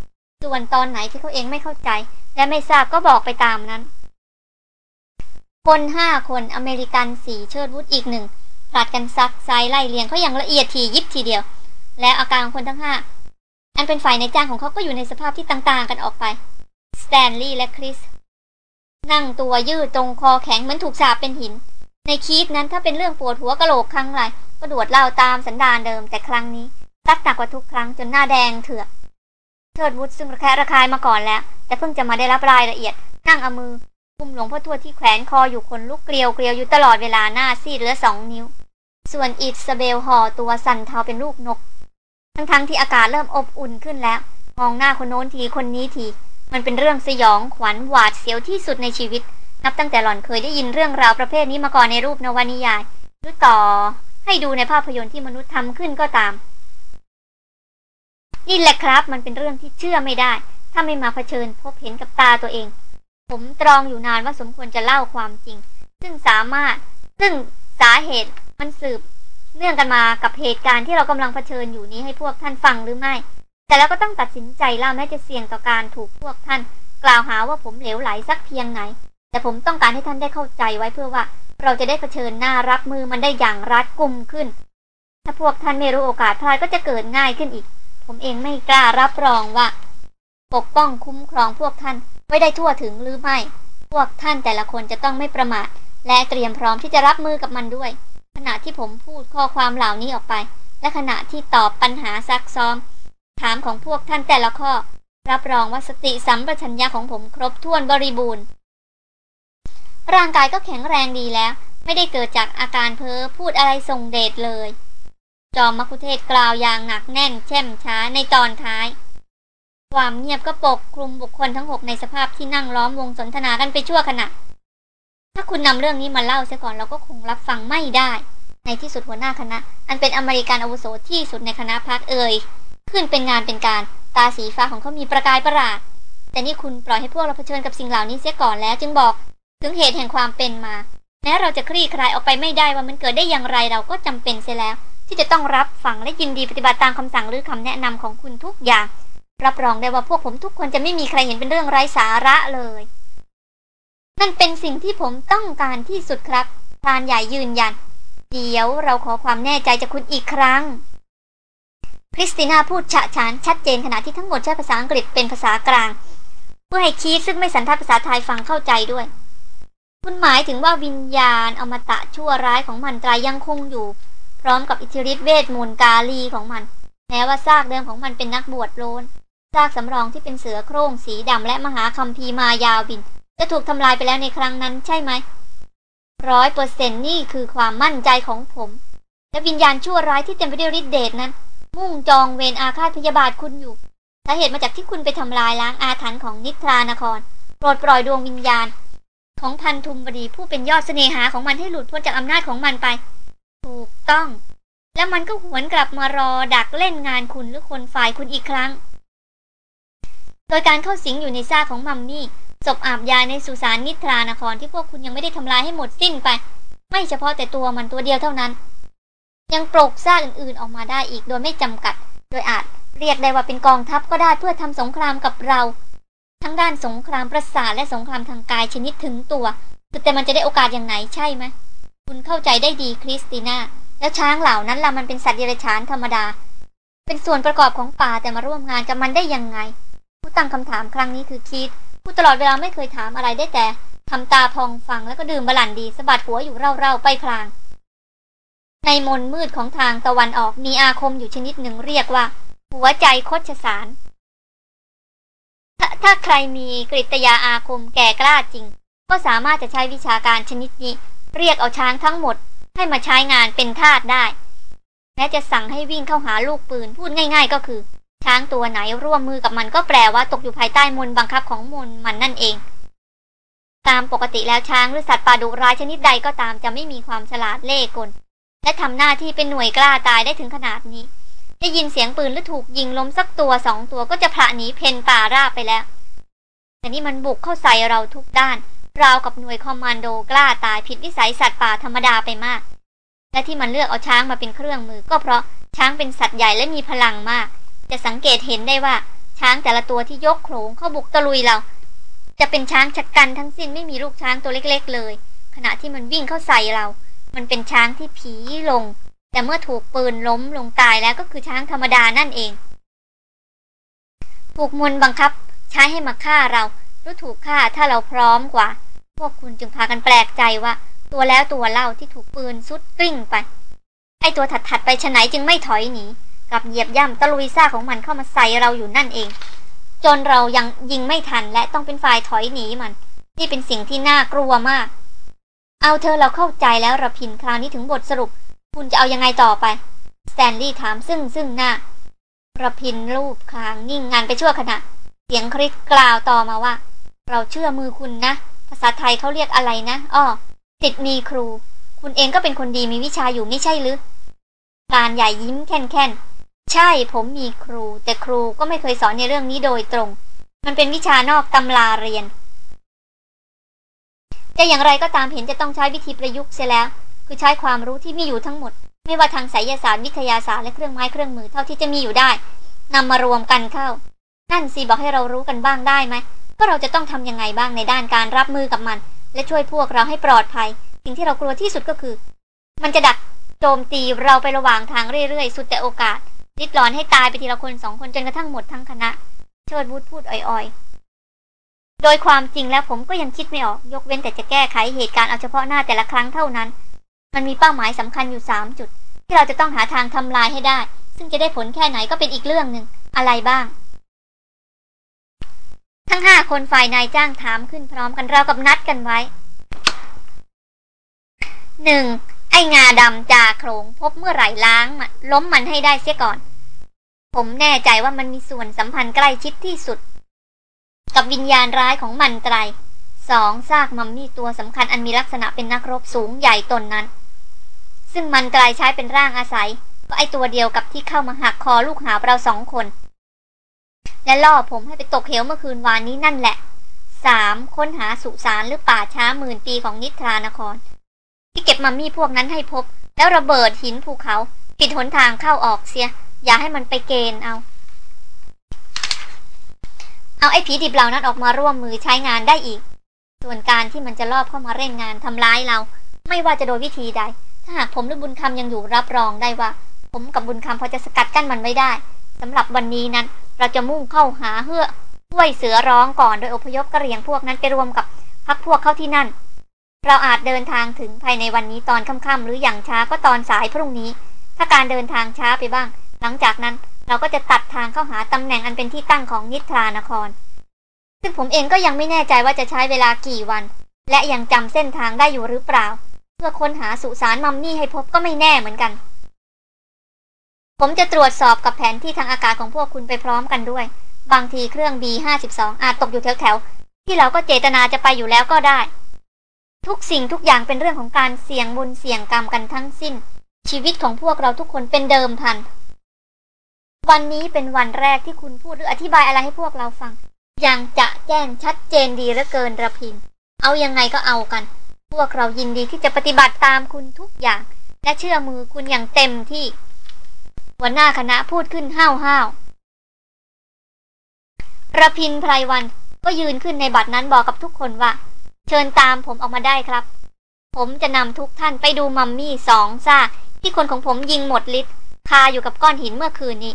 ส่วนตอนไหนที่เขาเองไม่เข้าใจ และไม่ทราบก็บอกไปตามนั้น คนห้าคนอเมริกันสี่เชิดวุฒอีกหนึ่งผลัดกันซักไซไล่เลียงเขาอย่างละเอียดทียิบทีเดียว และอาการของคนทั้งห้าอันเป็นฝ่ายในจ้างของเขาก็อยู่ในสภาพที่ต่างๆกันออกไป สแตนลีย์และคริส นั่งตัวยืดตรงคอแข็งเหมือนถูกสาบเป็นหิน ในคีดนั้นถ้าเป็นเรื่องปวดหัวกะโหลกครั้งไรก็ดวดเล่าตามสันดานเดิมแต่ครั้งนี้ซักหนักกว่าทุกครั้งจนหน้าแดงเถือกเทิดวุฒซึ่งระแคะระคายมาก่อนแล้ว แต่เพิ่งจะมาได้รับรายละเอียด นั่งเอามือกุมหลวงพ่อทวดที่แขวนคออยู่คนลุกเกลียวเกลียวอยู่ตลอดเวลาหน้าซีดเหลือสองนิ้ว ส่วนอิสเบลห่อตัวสั่นเทาเป็นลูกนก ทั้งๆทที่อากาศเริ่มอบอุ่นขึ้นแล้ว มองหน้าคนโน้นทีคนนี้ที มันเป็นเรื่องสยองขวัญหวาดเสียวที่สุดในชีวิต นับตั้งแต่หล่อนเคยได้ยินเรื่องราวประเภทนี้มาก่อนในรูปนวนิยายหรือต่อให้ดูในภาพยนตร์ที่มนุษย์ทำขึ้นก็ตาม นี่แหละครับมันเป็นเรื่องที่เชื่อไม่ได้ ถ้าไม่มาเผชิญพบเห็นกับตาตัวเอง ผมตรองอยู่นานว่าสมควรจะเล่าความจริง ซึ่งสามารถซึ่งสาเหตุมันสืบ เนื่องกันมากับเหตุการณ์ที่เรากำลังเผชิญอยู่นี้ให้พวกท่านฟังหรือไม่ แต่แล้วก็ต้องตัดสินใจเล่าแม้จะเสี่ยงต่อการถูกพวกท่าน กล่าวหาว่าผมเหลวไหลสักเพียงไหน แต่ผมต้องการให้ท่านได้เข้าใจไว้เพื่อว่าเราจะได้เผชิญหน้ารับมือมันได้อย่างรัดกุมขึ้น ถ้าพวกท่านไม่รู้โอกาสพลาดก็จะเกิดง่ายขึ้นอีก ผมเองไม่กล้ารับรองว่า ปกป้องคุ้มครองพวกท่านไว้ได้ทั่วถึงหรือไม่ พวกท่านแต่ละคนจะต้องไม่ประมาท และเตรียมพร้อมที่จะรับมือกับมันด้วย ขณะที่ผมพูดข้อความเหล่านี้ออกไป และขณะที่ตอบปัญหาซักซ้อม ถามของพวกท่านแต่ละข้อ รับรองว่าสติสัมปชัญญะของผมครบถ้วนบริบูรณ์ ร่างกายก็แข็งแรงดีแล้ว ไม่ได้เกิดจากอาการเพ้อพูดอะไรส่งเดชเลย จอมมัคุเทศกล่าวอย่างหนักแน่นแช่มช้าในตอนท้าย ความเงียบก็ปกคลุมบุคคลทั้งหกในสภาพที่นั่งล้อมวงสนทนากันไปชั่วขณะถ้าคุณนำเรื่องนี้มาเล่าเสียก่อนเราก็คงรับฟังไม่ได้ ในที่สุดหัวหน้าคณะ อันเป็นอเมริกันอาวุโสที่สุดในคณะพักเอ่ย ขึ้นเป็นงานเป็นการ ตาสีฟ้าของเขามีประกายประหลาด แต่นี่คุณปล่อยให้พวกเราเผชิญกับสิ่งเหล่านี้เสียก่อนแล้ว จึงบอก ถึงเหตุแห่งความเป็นมา แม้เราจะคลี่คลายออกไปไม่ได้ว่ามันเกิดได้อย่างไรเราก็จำเป็นเสียแล้ว ที่จะต้องรับฟังและยินดีปฏิบัติตามคำสั่งหรือคำแนะนำของคุณทุกอย่าง รับรองได้ว่าพวกผมทุกคนจะไม่มีใครเห็นเป็นเรื่องไร้สาระเลย นั่นเป็นสิ่งที่ผมต้องการที่สุดครับพรานใหญ่ยืนยัน เดี๋ยวเราขอความแน่ใจจากคุณอีกครั้ง คริสติน่าพูดฉะฉานชัดเจนขณะที่ทั้งหมดใช้ภาษาอังกฤษเป็นภาษากลาง เพื่อให้คีซึ่งไม่สันทัดภาษาไทยฟังเข้าใจด้วย คุณหมายถึงว่าวิญญาณอมตะชั่วร้ายของมันตรายยังคงอยู่ พร้อมกับอิทธิฤทธิเวทมนต์กาลีของมัน แม้ว่าซากเดิมของมันเป็นนักบวชโลนซากสำรองที่เป็นเสือโคร่งสีดำและมหาคัมภีมายาวบิน จะถูกทำลายไปแล้วในครั้งนั้นใช่ไหมร้อยเปอร์เซ็นนี่คือความมั่นใจของผม และวิญญาณชั่วร้ายที่เต็มไปด้วยฤทธิ์เดชนั้น มุ่งจองเวรอาฆาตพยาบาทคุณอยู่สาเหตุมาจากที่คุณไปทำลายล้างอาถรรพ์ของนิทรานครโปรดปล่อยดวงวิญญาณ ของพันธุมบดีผู้เป็นยอดเสน่หาของมันให้หลุดพ้นจากอำนาจของมันไป ถูกต้อง แล้วมันก็หวนกลับมารอดักเล่นงานคุณหรือคนฝ่ายคุณอีกครั้ง โดยการเข้าสิงอยู่ในซากของมัมมี่ศพอาบยาในสุสานนิทรานครที่พวกคุณยังไม่ได้ทำลายให้หมดสิ้นไป ไม่เฉพาะแต่ตัวมันตัวเดียวเท่านั้น ยังปลกซากอื่นๆออกมาได้อีกโดยไม่จำกัด โดยอาจเรียกได้ว่าเป็นกองทัพก็ได้เพื่อทำสงครามกับเรา ทั้งด้านสงครามประสาทและสงครามทางกายชนิดถึงตัว แต่มันจะได้โอกาสอย่างไหนใช่ไหมคุณเข้าใจได้ดีคริสติน่าแล้วช้างเหล่านั้นล่ะมันเป็นสัตว์เดรัจฉานธรรมดา เป็นส่วนประกอบของป่าแต่มาร่วมงานกับมันได้ยังไง ผู้ตั้งคำถามครั้งนี้คือคีธผู้ตลอดเวลาไม่เคยถามอะไรได้แต่ทำตาพองฟังแล้วก็ดื่มบรั่นดีสะบัดหัวอยู่เร่าๆไปพลาง ในมนต์มืดของทางตะวันออกมีอาคมอยู่ชนิดหนึ่งเรียกว่า หัวใจคชสารถ้าใครมีกริตยาอาคมแก่กล้าจริง ก็สามารถจะใช้วิชาการชนิดนี้ เรียกเอาช้างทั้งหมด ให้มาใช้งานเป็นทาสได้แม้จะสั่งให้วิ่งเข้าหาลูกปืนพูดง่าย ๆ ก็คือ ช้างตัวไหนร่วมมือกับมันก็แปลว่าตกอยู่ภายใต้มนบังคับของมนมันนั่นเอง ตามปกติแล้วช้างหรือสัตว์ป่าดุร้ายชนิดใดก็ตามจะไม่มีความฉลาดเล่ห์กล และทำหน้าที่เป็นหน่วยกล้าตายได้ถึงขนาดนี้ ได้ยินเสียงปืนหรือถูกยิงล้มสักตัวสองตัวก็จะพระหนีเพนป่าราบไปแล้ว แต่นี่มันบุกเข้าใส่เราทุกด้าน ราวกับหน่วยคอมมานโดกล้าตายผิดวิสัยสัตว์ป่าธรรมดาไปมาก และที่มันเลือกเอาช้างมาเป็นเครื่องมือ ก็เพราะช้างเป็นสัตว์ใหญ่และมีพลังมาก จะสังเกตเห็นได้ว่า ช้างแต่ละตัวที่ยกโขงเข้าบุกตะลุยเรา จะเป็นช้างชักกันทั้งสิ้นไม่มีลูกช้างตัวเล็ก ๆ เลย ขณะที่มันวิ่งเข้าใส่เรา มันเป็นช้างที่ผีลง แต่เมื่อถูกปืนล้มลงตายแล้วก็คือช้างธรรมดานั่นเองถูกมนบังคับ ใช้ให้มาฆ่าเราหรือถูกฆ่าถ้าเราพร้อมกว่า พวกคุณจึงพากันแปลกใจว่า ตัวแล้วตัวเล่าที่ถูกปืนซุดกลิ้งไป ไอตัวถัดๆไปฉไหนจึงไม่ถอยหนีกับเหยียบย่ำตะลุยซ่าของมันเข้ามาใส่เราอยู่นั่นเอง จนเรายังยิงไม่ทันและต้องเป็นฝ่ายถอยหนีมัน นี่เป็นสิ่งที่น่ากลัวมาก เอาเธอเราเข้าใจแล้วระพินคราวนี้ถึงบทสรุป คุณจะเอายังไงต่อไป สแตนลีย์ถามซึ่งซึ่งหน้าระพินรูปคางนิ่งงานไปชั่วขณะ เสียงคริสกล่าวต่อมาว่า เราเชื่อมือคุณนะ ภาษาไทยเขาเรียกอะไรนะอ้อติดมีครู คุณเองก็เป็นคนดีมีวิชาอยู่ไม่ใช่หรือการใหญ่ยิ้มแค่นๆใช่ผมมีครู แต่ครูก็ไม่เคยสอนในเรื่องนี้โดยตรง มันเป็นวิชานอกตำราเรียน จะอย่างไรก็ตามเห็นจะต้องใช้วิธีประยุกต์เสียแล้ว คือใช้ความรู้ที่มีอยู่ทั้งหมด ไม่ว่าทางไสยศาสตร์วิทยาศาสตร์และเครื่องไม้เครื่องมือเท่าที่จะมีอยู่ได้นำมารวมกันเข้า นั่นสิบอกให้เรารู้กันบ้างได้ไหมก็เราจะต้องทํำยังไงบ้างในด้านการรับมือกับมัน และช่วยพวกเราให้ปลอดภัย สิ่งที่เรากลัวที่สุดก็คือ มันจะดักโจมตีเราไประหว่างทางเรื่อยๆ สุดแต่โอกาสริดรอนให้ตายไปทีละคนสองคนจนกระทั่งหมดทั้งคณะ เชิดบูดพูดอ่อยๆ โดยความจริงแล้วผมก็ยังคิดไม่ออก ยกเว้นแต่จะแก้ไขเหตุการณ์เอาเฉพาะหน้าแต่ละครั้งเท่านั้น มันมีเป้าหมายสำคัญอยู่สามจุด ที่เราจะต้องหาทางทำลายให้ได้ ซึ่งจะได้ผลแค่ไหนก็เป็นอีกเรื่องหนึ่งอะไรบ้าง ทั้งห้าคนฝ่ายนายจ้างถามขึ้นพร้อมกันเรากับนัดกันไว้หนึ่งไอ้งาดำจ่าโขงพบเมื่อไหร่ล้างมันล้มมันให้ได้เสียก่อน ผมแน่ใจว่ามันมีส่วนสัมพันธ์ใกล้ชิดที่สุด กับวิญญาณร้ายของมันไตรสองซากมัมมี่ตัวสำคัญอันมีลักษณะเป็นนักรบสูงใหญ่ตนนั้น ซึ่งมันไตรใช้เป็นร่างอาศัย ก็ไอตัวเดียวกับที่เข้ามาหักคอลูกหาเราสองคน และล่อผมให้ไปตกเหวเมื่อคืนวานนี้นั่นแหละสามค้นหาสุสานหรือป่าช้าหมื่นปีของนิทรานคร ที่เก็บมัมมี่พวกนั้นให้พบ แล้วระเบิดหินภูเขา ปิดหนทางเข้าออกเสีย อย่าให้มันไปเกณฑ์เอา เอาไอ้ผีดิบเหล่านั้นออกมาร่วมมือใช้งานได้อีก ส่วนการที่มันจะลอบเข้ามาเร่งงานทำร้ายเรา ไม่ว่าจะโดยวิธีใด ถ้าหากผมหรือบุญคำยังอยู่รับรองได้ว่า ผมกับบุญคำพอจะสกัดกั้นมันไว้ได้สำหรับวันนี้นั้น เราจะมุ่งเข้าหาเฮือห้วยเสือร้องก่อนโดยอพยพกระเรียงพวกนั้นไปรวมกับพักพวกเข้าที่นั่น เราอาจเดินทางถึงภายในวันนี้ตอนค่ำๆหรืออย่างช้าก็ตอนสายพรุ่งนี้ ถ้าการเดินทางช้าไปบ้าง หลังจากนั้น เราก็จะตัดทางเข้าหาตำแหน่งอันเป็นที่ตั้งของนิทรานคร ซึ่งผมเองก็ยังไม่แน่ใจว่าจะใช้เวลากี่วัน และยังจำเส้นทางได้อยู่หรือเปล่า เพื่อค้นหาสุสานมัมมี่ให้พบก็ไม่แน่เหมือนกัน ผมจะตรวจสอบกับแผนที่ทางอากาศของพวกคุณไปพร้อมกันด้วย บางทีเครื่อง B52 อาจตกอยู่แถวๆที่เราก็เจตนาจะไปอยู่แล้วก็ได้ ทุกสิ่งทุกอย่างเป็นเรื่องของการเสี่ยงบุญเสี่ยงกรรมกันทั้งสิ้น ชีวิตของพวกเราทุกคนเป็นเดิมพัน วันนี้เป็นวันแรกที่คุณพูดหรืออธิบายอะไรให้พวกเราฟัง อย่างจะแจ้งชัดเจนดีเหลือเกินระพิน เอายังไงก็เอากัน พวกเรายินดีที่จะปฏิบัติตามคุณทุกอย่าง และเชื่อมือคุณอย่างเต็มที่ หัวหน้าคณะพูดขึ้นห้าวห้าวระพินไพรวันก็ยืนขึ้นในบัตรนั้นบอกกับทุกคนว่า เชิญตามผมออกมาได้ครับ ผมจะนำทุกท่านไปดูมัมมี่สองซ่าที่คนของผมยิงหมดฤทธิ์คาอยู่กับก้อนหินเมื่อคืนนี้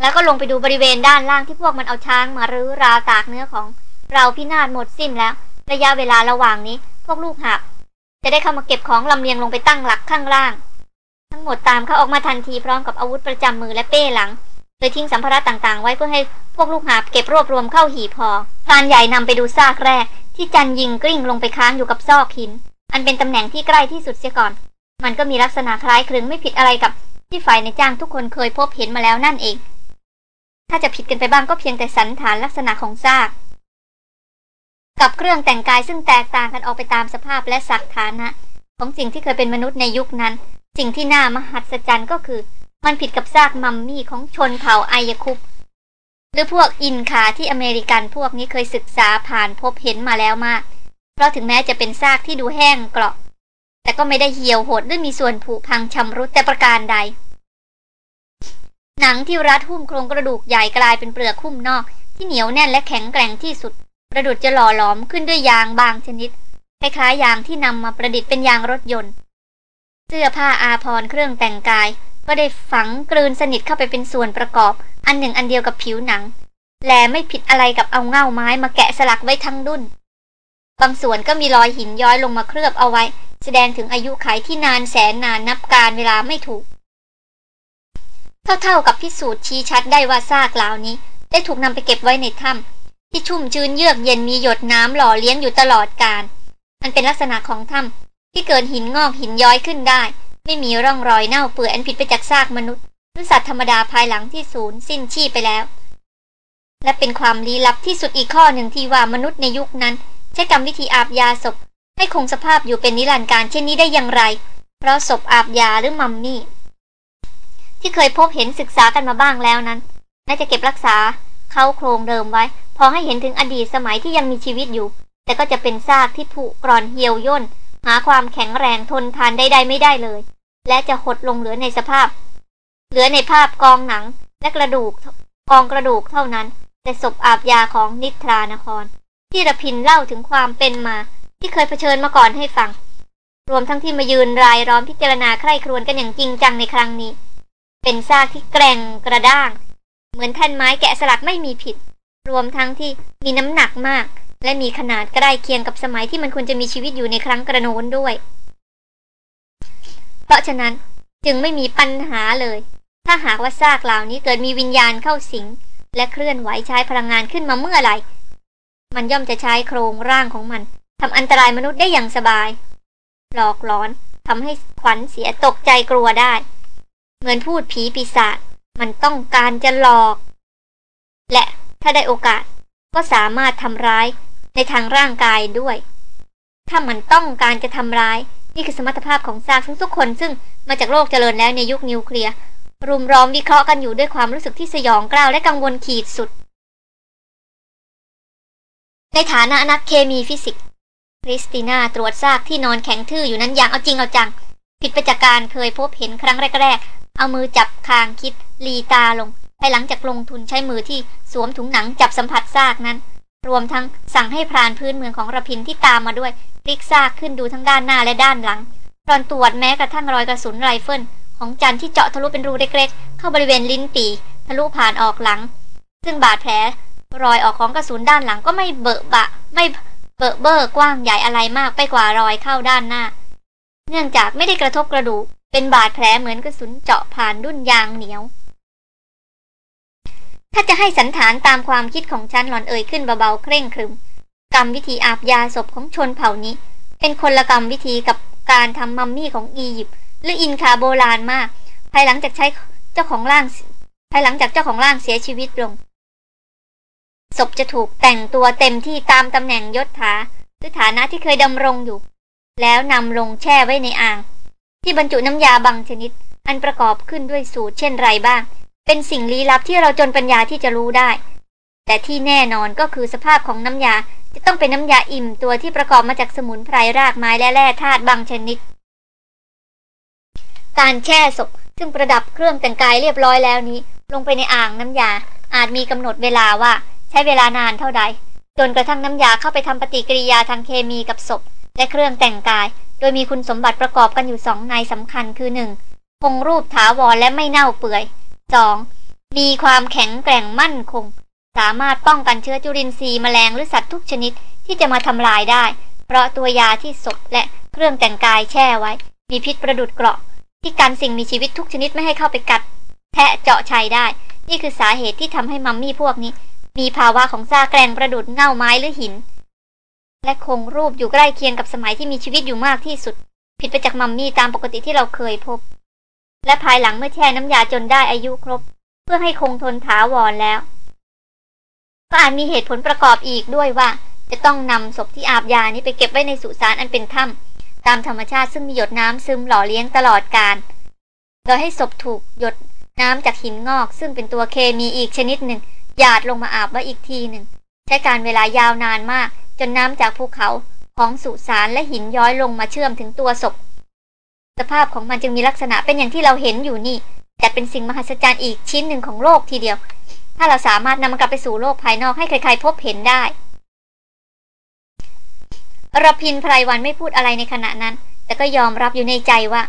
แล้วก็ลงไปดูบริเวณด้านล่างที่พวกมันเอาช้างมารื้อราวตากเนื้อของ เราพินาศหมดสิ้นแล้ว ระยะเวลาระหว่างนี้ พวกลูกหัก จะได้เข้ามาเก็บของลำเลียงลงไปตั้งหลักข้างล่าง ทั้งหมดตามเขาออกมาทันทีพร้อมกับอาวุธประจำมือและเป้หลังโดยทิ้งสัมภาระต่างๆ ไว้เพื่อให้พวกลูกหาบเก็บรวบรวมเข้าหีบพอพรานใหญ่นำไปดูซากแรก ที่จันยิงกลิ้งลงไปค้างอยู่กับซอกหิน อันเป็นตำแหน่งที่ใกล้ที่สุดเสียก่อน มันก็มีลักษณะคล้ายคลึงไม่ผิดอะไรกับที่ฝ่ายในจ้างทุกคนเคยพบเห็นมาแล้วนั่นเอง ถ้าจะผิดกันไปบ้างก็เพียงแต่สันฐานลักษณะของซาก กับเครื่องแต่งกายซึ่งแตกต่างกันออกไปตามสภาพและสักฐานะ ของสิ่งที่เคยเป็นมนุษย์ในยุคนั้น สิ่งที่น่ามหัศจรรย์ก็คือ มันผิดกับซากมัมมี่ของชนเผ่าไอยคุปหรือพวกอินคาที่อเมริกันพวกนี้เคยศึกษาผ่านพบเห็นมาแล้วมาก เพราะถึงแม้จะเป็นซากที่ดูแห้งเกราะ แต่ก็ไม่ได้เหี่ยวโหดหรือมีส่วนผุพังชำรุดแต่ประการใด หนังที่รัดหุ้มโครงกระดูกใหญ่กลายเป็นเปลือกหุ้มนอก ที่เหนียวแน่นและแข็งแกร่งที่สุด ประดุดจะหล่อหลอมขึ้นด้วยยางบางชนิด คล้ายๆยางที่นำมาประดิษฐ์เป็นยางรถยนต์ เสื้อผ้าอาภรณ์เครื่องแต่งกาย ก็ได้ฝังกลืนสนิทเข้าไปเป็นส่วนประกอบ อันหนึ่งอันเดียวกับผิวหนัง แลไม่ผิดอะไรกับเอาเง่าไม้มาแกะสลักไว้ทั้งดุนบางส่วนก็มีรอยหินย้อยลงมาเคลือบเอาไว้ แสดงถึงอายุขัยที่นานแสนนานนับการเวลาไม่ถูก เท่าๆกับพิสูจน์ชี้ชัดได้ว่าซากเหล่านี้ ได้ถูกนำไปเก็บไว้ในถ้ำที่ชุ่มชื้นเยือกเย็นมีหยดน้ำหล่อเลี้ยงอยู่ตลอดกาลมันเป็นลักษณะของถ้ำที่เกิดหินงอกหินย้อยขึ้นได้ ไม่มีร่องรอยเน่าเปื่อยอันผิดไปจากซากมนุษย์หรือสัตว์ธรรมดาภายหลังที่สูญสิ้นชีพไปแล้ว และเป็นความลี้ลับที่สุดอีกข้อหนึ่งที่ว่ามนุษย์ในยุคนั้น ใช้กรรมวิธีอาบยาศพ ให้คงสภาพอยู่เป็นนิรันดร์การเช่นนี้ได้อย่างไร เพราะศพอาบยาหรือมัมมี่ ที่เคยพบเห็นศึกษากันมาบ้างแล้วนั้น น่าจะเก็บรักษาเข้าโครงเดิมไว้ พอให้เห็นถึงอดีตสมัยที่ยังมีชีวิตอยู่ แต่ก็จะเป็นซากที่ผุกร่อนเหี่ยวย่น หาความแข็งแรงทนทานใดๆไม่ได้เลย และจะหดลงเหลือในสภาพ เหลือในภาพกองหนังและกระดูกกองกระดูกเท่านั้น แต่ศพอาบยาของนิทรานคร ที่ระพินเล่าถึงความเป็นมา ที่เคยเผชิญมาก่อนให้ฟัง รวมทั้งที่มายืนรายล้อมพิจารณาใคร่ครวญกันอย่างจริงจังในครั้งนี้ เป็นซากที่แกร่งกระด้าง เหมือนแท่นไม้แกะสลักไม่มีผิด รวมทั้งที่มีน้ำหนักมาก และมีขนาดใกล้เคียงกับสมัยที่มันควรจะมีชีวิตอยู่ในครั้งกระโน้นด้วย เพราะฉะนั้นจึงไม่มีปัญหาเลย ถ้าหากว่าซากเหล่านี้เกิดมีวิญญาณเข้าสิง และเคลื่อนไหวใช้พลังงานขึ้นมาเมื่อไหร่ มันย่อมจะใช้โครงร่างของมันทำอันตรายมนุษย์ได้อย่างสบาย หลอกหลอนทำให้ขวัญเสียตกใจกลัวได้ เหมือนพูดผีปีศาจมันต้องการจะหลอก และถ้าได้โอกาสก็สามารถทำร้ายในทางร่างกายด้วย ถ้ามันต้องการจะทำร้าย นี่คือสมรรถภาพของซากทุกๆคนซึ่งมาจากโลกเจริญแล้วในยุคนิวเคลียร์รุมร้อมวิเคราะห์กันอยู่ด้วยความรู้สึกที่สยองกล้าวและกังวลขีดสุด ในฐานะนักเคมีฟิสิกส์คริสติน่าตรวจซากที่นอนแข็งทื่ออยู่นั้นอย่างเอาจริงเอาจัง ผิดไปจากการเคยพบเห็นครั้งแรก เอามือจับคางคิดหรีตาลงภายหลังจากลงทุนใช้มือที่สวมถุงหนังจับสัมผัสซากนั้น รวมทั้งสั่งให้พรานพื้นเมืองของรพินทร์ที่ตามมาด้วยพลิกซากขึ้นดูทั้งด้านหน้าและด้านหลังรอนตรวจแม้กระทั่งรอยกระสุนไรเฟิลของจันที่เจาะทะลุเป็นรูเล็กๆ เข้าบริเวณลิ้นปี่ทะลุผ่านออกหลัง ซึ่งบาดแผลรอยออกของกระสุนด้านหลังก็ไม่เบอะบะ ไม่เบอะเบอร์กว้างใหญ่อะไรมากไปกว่ารอยเข้าด้านหน้า เนื่องจากไม่ได้กระทบกระดูก เป็นบาดแผลเหมือนกระสุนเจาะผ่านดุ้นยางเหนียว ถ้าจะให้สันฐานตามความคิดของฉันหลอนเอ่ยขึ้นเบาๆเคร่งครึม กรรมวิธีอาบยาศพของชนเผ่านี้ เป็นคนละกรรมวิธีกับการทำมัมมี่ของอียิปต์หรืออินคาโบราณมาก ภายหลังจากใช้เจ้าของร่าง ภายหลังจากเจ้าของร่างเสียชีวิตลงศพจะถูกแต่งตัวเต็มที่ตามตำแหน่งยศถาหรือฐานะที่เคยดำรงอยู่ แล้วนำลงแช่ไว้ในอ่าง ที่บรรจุน้ำยาบางชนิด อันประกอบขึ้นด้วยสูตรเช่นไรบ้าง เป็นสิ่งลี้ลับที่เราจนปัญญาที่จะรู้ได้ แต่ที่แน่นอนก็คือสภาพของน้ำยาจะต้องเป็นน้ำยาอิ่มตัวที่ประกอบมาจากสมุนไพรรากไม้และแร่ธาตุบางชนิด การแช่ศพซึ่งประดับเครื่องแต่งกายเรียบร้อยแล้วนี้ ลงไปในอ่างน้ำยา อาจมีกำหนดเวลาว่าใช้เวลานานเท่าใดจนกระทั่งน้ำยาเข้าไปทำปฏิกิริยาทางเคมีกับศพ และเครื่องแต่งกาย โดยมีคุณสมบัติประกอบกันอยู่สองในสำคัญคือหนึ่งคงรูปถาวรและไม่เน่าเปื่อยสองมีความแข็งแกร่งมั่นคง สามารถป้องกันเชื้อจุลินทรีย์แมลงหรือสัตว์ทุกชนิดที่จะมาทำลายได้ เพราะตัวยาที่ศพและเครื่องแต่งกายแช่ไว้ มีพิษประดุดเกราะ ที่กันสิ่งมีชีวิตทุกชนิดไม่ให้เข้าไปกัด แทะเจาะชัยได้ นี่คือสาเหตุที่ทำให้มัมมี่พวกนี้ มีภาวะของซาแกรงประดุดเง่าไม้หรือหิน และคงรูปอยู่ใกล้เคียงกับสมัยที่มีชีวิตอยู่มากที่สุด ผิดไปจากมัมมี่ตามปกติที่เราเคยพบ และภายหลังเมื่อแช่น้ำยาจนได้อายุครบ เพื่อให้คงทนถาวรแล้ว ก็อาจมีเหตุผลประกอบอีกด้วยว่า จะต้องนำศพที่อาบยานี้ไปเก็บไว้ในสุสานอันเป็นถ้ำตามธรรมชาติซึ่งมีหยดน้ำซึมหล่อเลี้ยงตลอดกาลโดยให้ศพถูกหยดน้ำจากหินงอก ซึ่งเป็นตัวเคมีอีกชนิดหนึ่งหยาดลงมาอาบไว้อีกทีหนึ่งใช้การเวลายาวนานมาก จนน้ำจากภูเขาของสุสานและหินย้อยลงมาเชื่อมถึงตัวศพ สภาพของมันจึงมีลักษณะเป็นอย่างที่เราเห็นอยู่นี่ แต่เป็นสิ่งมหัศจรรย์อีกชิ้นหนึ่งของโลกทีเดียว ถ้าเราสามารถนำมันกลับไปสู่โลกภายนอกให้ใครๆพบเห็นได้รพินไพรวันไม่พูดอะไรในขณะนั้น แต่ก็ยอมรับอยู่ในใจว่า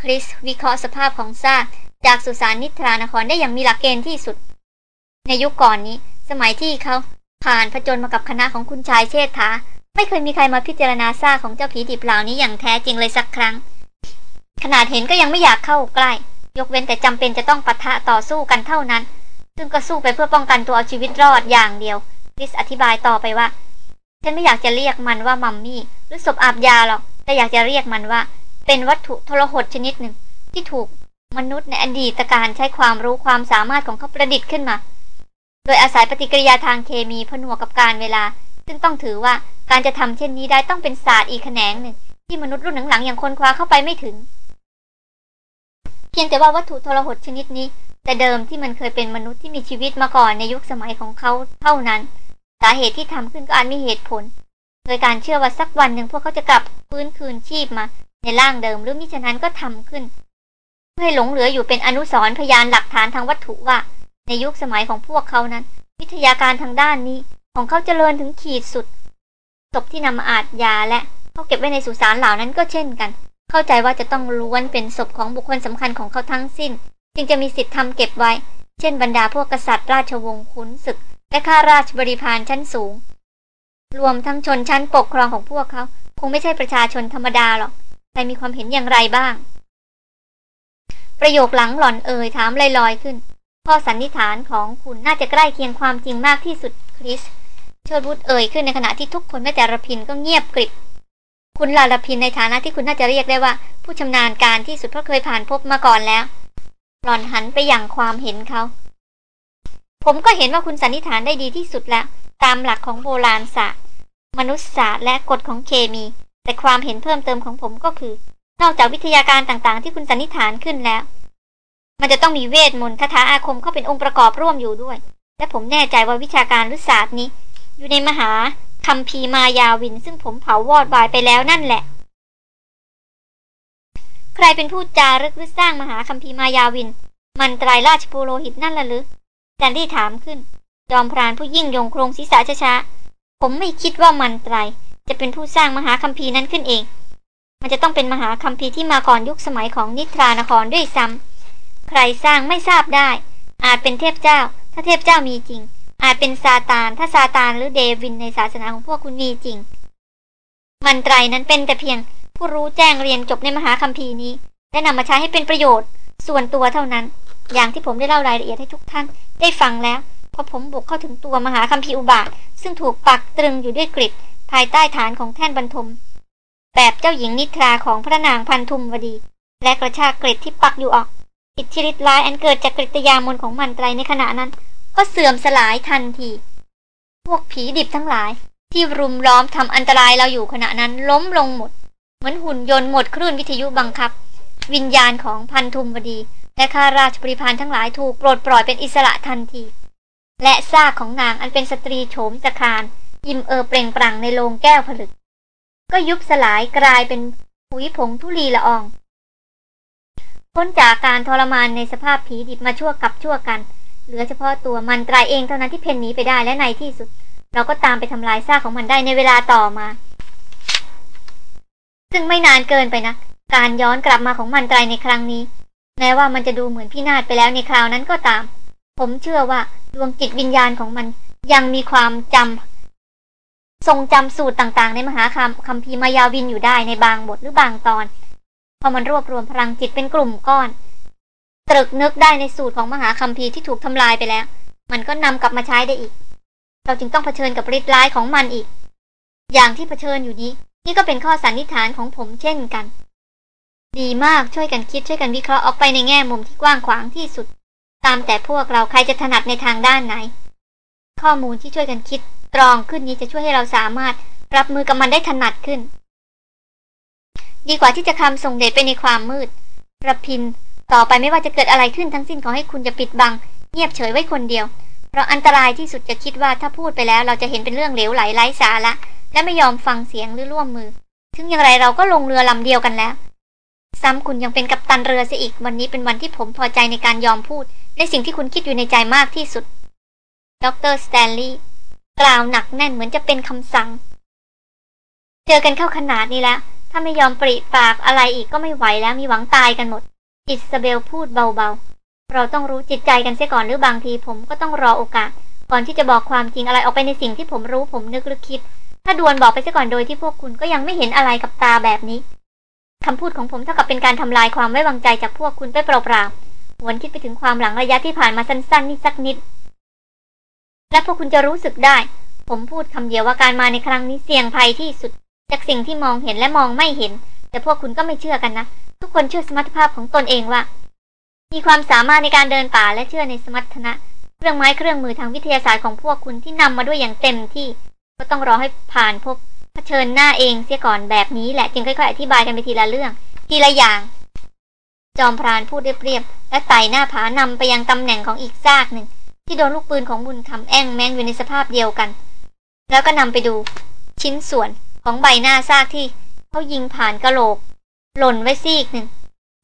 คริสวิเคราะห์สภาพของซากจากสุสานนิทรานครได้อย่างมีหลักเกณฑ์ที่สุด ในยุคก่อนนี้ สมัยที่เขา ผ่านผจญมากับคณะของคุณชายเชษฐา ไม่เคยมีใครมาพิจารณาซากของเจ้าผีดิบเหล่านี้อย่างแท้จริงเลยสักครั้ง ขนาดเห็นก็ยังไม่อยากเข้าใกล้ ยกเว้นแต่จำเป็นจะต้องปะทะต่อสู้กันเท่านั้น ซึ่งก็สู้ไปเพื่อป้องกันตัวเอาชีวิตรอดอย่างเดียวคริสอธิบายต่อไปว่า ฉันไม่อยากจะเรียกมันว่ามัมมี่ หรือศพอาบยาหรอก แต่อยากจะเรียกมันว่า เป็นวัตถุทรหดชนิดหนึ่ง ที่ถูกมนุษย์ในอดีตการใช้ความรู้ความสามารถของเขาประดิษฐ์ขึ้นมา โดยอาศัยปฏิกิริยาทางเคมีผนวกกับการเวลา ซึ่งต้องถือว่าการจะทำเช่นนี้ได้ต้องเป็นศาสตร์อีกแขนงหนึ่ง ที่มนุษย์รุ่นหลังๆอย่างคนคว้าเข้าไปไม่ถึง เพียงแต่ว่าวัตถุทรหดชนิดนี้ แต่เดิมที่มันเคยเป็นมนุษย์ที่มีชีวิตมาก่อนในยุคสมัยของเขาเท่านั้น สาเหตุที่ทำขึ้นก็อาจมีเหตุผล โดยการเชื่อว่าสักวันหนึ่งพวกเขาจะกลับฟื้นคืนชีพมา ในร่างเดิมหรือมิฉะนั้นก็ทำขึ้นเพื่อให้หลงเหลืออยู่เป็นอนุสรณ์พยานหลักฐานทางวัตถุว่า ในยุคสมัยของพวกเขานั้น วิทยาการทางด้านนี้ของเขาเจริญถึงขีดสุดศพที่นำมาอาดยาและเขาเก็บไว้ในสุสานเหล่านั้นก็เช่นกัน เข้าใจว่าจะต้องล้วนเป็นศพของบุคคลสำคัญของเขาทั้งสิ้น จึงจะมีสิทธิ์ทำเก็บไว้ เช่นบรรดาพวกกษัตริย์ราชวงศ์ขุนศึก และข้าราชบริพารชั้นสูง รวมทั้งชนชั้นปกครองของพวกเขา คงไม่ใช่ประชาชนธรรมดาหรอกแต่มีความเห็นอย่างไรบ้าง ประโยคหลังหล่อนเอ่ยถามลอยๆขึ้น ข้อสันนิษฐานของคุณน่าจะใกล้เคียงความจริงมากที่สุดคริสเชิดวุฒเอ่ยขึ้นในขณะที่ทุกคนแม้แต่ระพินก็เงียบกริบ คุณลาระพินในฐานะที่คุณน่าจะเรียกได้ว่า ผู้ชำนาญการที่สุดเพราะเคยผ่านพบมาก่อนแล้ว หล่อนหันไปอย่างความเห็นเขา ผมก็เห็นว่าคุณสันนิษฐานได้ดีที่สุดแล้ว ตามหลักของโบราณศาสตร์ มนุษยศาสตร์และกฎของเคมี แต่ความเห็นเพิ่มเติมของผมก็คือ นอกจากวิทยาการต่างๆ ที่คุณสันนิษฐานขึ้นแล้ว มันจะต้องมีเวทมนต์คาถาอาคมเข้าเป็นองค์ประกอบร่วมอยู่ด้วย และผมแน่ใจว่าวิชาการหรือศาสตร์นี้ อยู่ในมหาคัมภีมายาวิน ซึ่งผมเผาวอดวายไปแล้วนั่นแหละ ใครเป็นผู้จารึกหรือสร้างมหาคัมภีมายาวิน มันตรายราชปุโรหิตนั่นละหรือแดนที่ถามขึ้น จอมพรานผู้ยิ่งยงโครงศีรษะช้าผมไม่คิดว่ามันไตรจะเป็นผู้สร้างมหาคัมภีร์นั้นขึ้นเอง มันจะต้องเป็นมหาคัมภีร์ที่มาก่อนยุคสมัยของนิทรานครด้วยซ้ำ ใครสร้างไม่ทราบได้ อาจเป็นเทพเจ้า ถ้าเทพเจ้ามีจริง อาจเป็นซาตาน ถ้าซาตานหรือเดวินในศาสนาของพวกคุณมีจริง มันไตรนั้นเป็นแต่เพียง ผู้รู้แจ้งเรียนจบในมหาคัมภีร์นี้ และนำมาใช้ให้เป็นประโยชน์ ส่วนตัวเท่านั้น อย่างที่ผมได้เล่ารายละเอียดให้ทุกท่าน ได้ฟังแล้วพอผมบุกเข้าถึงตัวมหาคัมภีร์อุบาท ซึ่งถูกปักตรึงอยู่ด้วยกริดภายใต้ฐานของแท่นบรรทม แบบเจ้าหญิงนิทราของพระนางพันธุมวดี และกระชากกริดที่ปักอยู่ออก อิทธิฤทธิ์ร้ายอันเกิดจากกริยามนของมันไตรในขณะนั้น ก็เสื่อมสลายทันที พวกผีดิบทั้งหลาย ที่รุมล้อมทำอันตรายเราอยู่ขณะนั้นล้มลงหมด เหมือนหุ่นยนต์หมดคลื่นวิทยุบังคับ วิญญาณของพันธุมวดี และข้าราชบริพารทั้งหลายถูกปลดปล่อยเป็นอิสระทันที และซากของนางอันเป็นสตรีโฉมสคานยิ้มเออเปล่งปลั่งในโลงแก้วผลึก ก็ยุบสลายกลายเป็นหุยผงทุลีละออง พ้นจากการทรมานในสภาพผีดิบมาชั่วกับชั่วกัน เหลือเฉพาะตัวมันตรายเองเท่านั้นที่เพ่นหนีไปได้และในที่สุด เราก็ตามไปทำลายซากของมันได้ในเวลาต่อมา ซึ่งไม่นานเกินไปนะ การย้อนกลับมาของมันตรายในครั้งนี้ แม้ว่ามันจะดูเหมือนพินาศไปแล้วในคราวนั้นก็ตาม ผมเชื่อว่าดวงจิตวิญญาณของมันยังมีความจำทรงจำสูตรต่างๆ ในมหาคำคำพีมายาวินอยู่ได้ในบางบทหรือบางตอน พอมันรวบรวมพลังจิตเป็นกลุ่มก้อน ตรึกนึกได้ในสูตรของมหาคัมภีร์ที่ถูกทำลายไปแล้ว มันก็นำกลับมาใช้ได้อีก เราจึงต้องเผชิญกับฤทธิ์ร้ายของมันอีก อย่างที่เผชิญอยู่นี้ นี่ก็เป็นข้อสันนิษฐานของผมเช่นกัน ดีมากช่วยกันคิดช่วยกันวิเคราะห์ออกไปในแง่มุมที่กว้างขวางที่สุด ตามแต่พวกเราใครจะถนัดในทางด้านไหน ข้อมูลที่ช่วยกันคิดตรองขึ้นนี้จะช่วยให้เราสามารถรับมือกับมันได้ถนัดขึ้น ดีกว่าที่จะคำส่งเดชไปในความมืดระพิน ต่อไปไม่ว่าจะเกิดอะไรขึ้นทั้งสิ้นขอให้คุณจะปิดบัง เงียบเฉยไว้คนเดียวเพราะอันตรายที่สุดจะคิดว่าถ้าพูดไปแล้ว เราจะเห็นเป็นเรื่องเหลวไหลไร้สาระและไม่ยอมฟังเสียงหรือร่วมมือ ถึงอย่างไรเราก็ลงเรือลำเดียวกันแล้ว ซ้ำคุณยังเป็นกัปตันเรือเสียอีก วันนี้เป็นวันที่ผมพอใจในการยอมพูด ในสิ่งที่คุณคิดอยู่ในใจมากที่สุด ดรสแตนลีย์กล่าวหนักแน่นเหมือนจะเป็นคำสั่ง เจอกันเข้าขนาดนี้แล้ว ถ้าไม่ยอมปริปากอะไรอีกก็ไม่ไหวแล้วมีหวังตายกันหมด อิสเบลพูดเบาๆ เราต้องรู้จิตใจกันเสียก่อนหรือบางทีผมก็ต้องรอโอกาส ก่อนที่จะบอกความจริงอะไรออกไปในสิ่งที่ผมรู้ผมนึกหรือคิด ถ้าดวนบอกไปเสียก่อนโดยที่พวกคุณก็ยังไม่เห็นอะไรกับตาแบบนี้คำพูดของผมเท่ากับเป็นการทำลายความไว้วางใจจากพวกคุณไปเปล่าๆหวนคิดไปถึงความหลังระยะที่ผ่านมาสั้นๆนี่สักนิด และพวกคุณจะรู้สึกได้ ผมพูดคำเดียวว่าการมาในครั้งนี้เสี่ยงภัยที่สุด จากสิ่งที่มองเห็นและมองไม่เห็น แต่พวกคุณก็ไม่เชื่อกันนะ ทุกคนเชื่อสมรรถภาพของตนเองว่า มีความสามารถในการเดินป่าและเชื่อในสมรรถนะ เครื่องไม้เครื่องมือทางวิทยาศาสตร์ของพวกคุณที่นำมาด้วยอย่างเต็มที่ก็ต้องรอให้ผ่านพบเผชิญหน้าเองเสียก่อนแบบนี้แหละจึงค่อยๆอธิบายกันไปทีละเรื่อง ทีละอย่าง จอมพรานพูดเรียบๆและไต่หน้าผานำไปยังตำแหน่งของอีกซากหนึ่ง ที่โดนลูกปืนของบุญคำแอ้งแมงอยู่ในสภาพเดียวกัน แล้วก็นำไปดูชิ้นส่วน ของใบหน้าซากที่เขายิงผ่านกระโหลก หล่นไว้ซีกหนึ่ง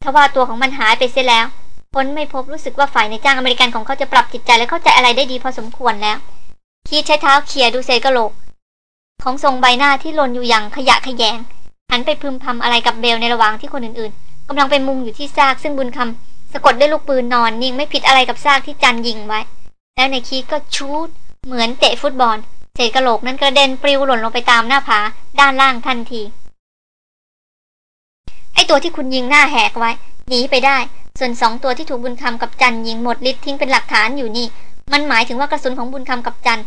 ทว่าตัวของมันหายไปเสียแล้วพ้นไม่พบรู้สึกว่าฝ่ายในจ้างอเมริกันของเขาจะปรับจิตใจและเข้าใจอะไรได้ดีพอสมควรแล้ว คีดใช้เท้าเขี่ยดูเศษกระโหลก ของทรงใบหน้าที่หล่นอยู่อย่างขยะขยง หันไปพึมพำอะไรกับเบลในระหว่างที่คนอื่นๆกำลังไปมุงอยู่ที่ซากซึ่งบุญคำสะกดด้วยลูกปืนนอนนิ่งไม่ผิดอะไรกับซากที่จันยิงไว้ แล้วในคีดก็ชูดเหมือนเตะฟุตบอลเศษกระโหลกนั้นกระเด็นปลิวหล่นลงไปตามหน้าผา ด้านล่างทันที ไอตัวที่คุณยิงหน้าแหกไว้ หนีไปได้ ส่วนสองตัวที่ถูกบุญคำกับจันยิงหมดฤทธิ์ทิ้งเป็นหลักฐานอยู่นี่ มันหมายถึงว่ากระสุนของบุญคำกับจัน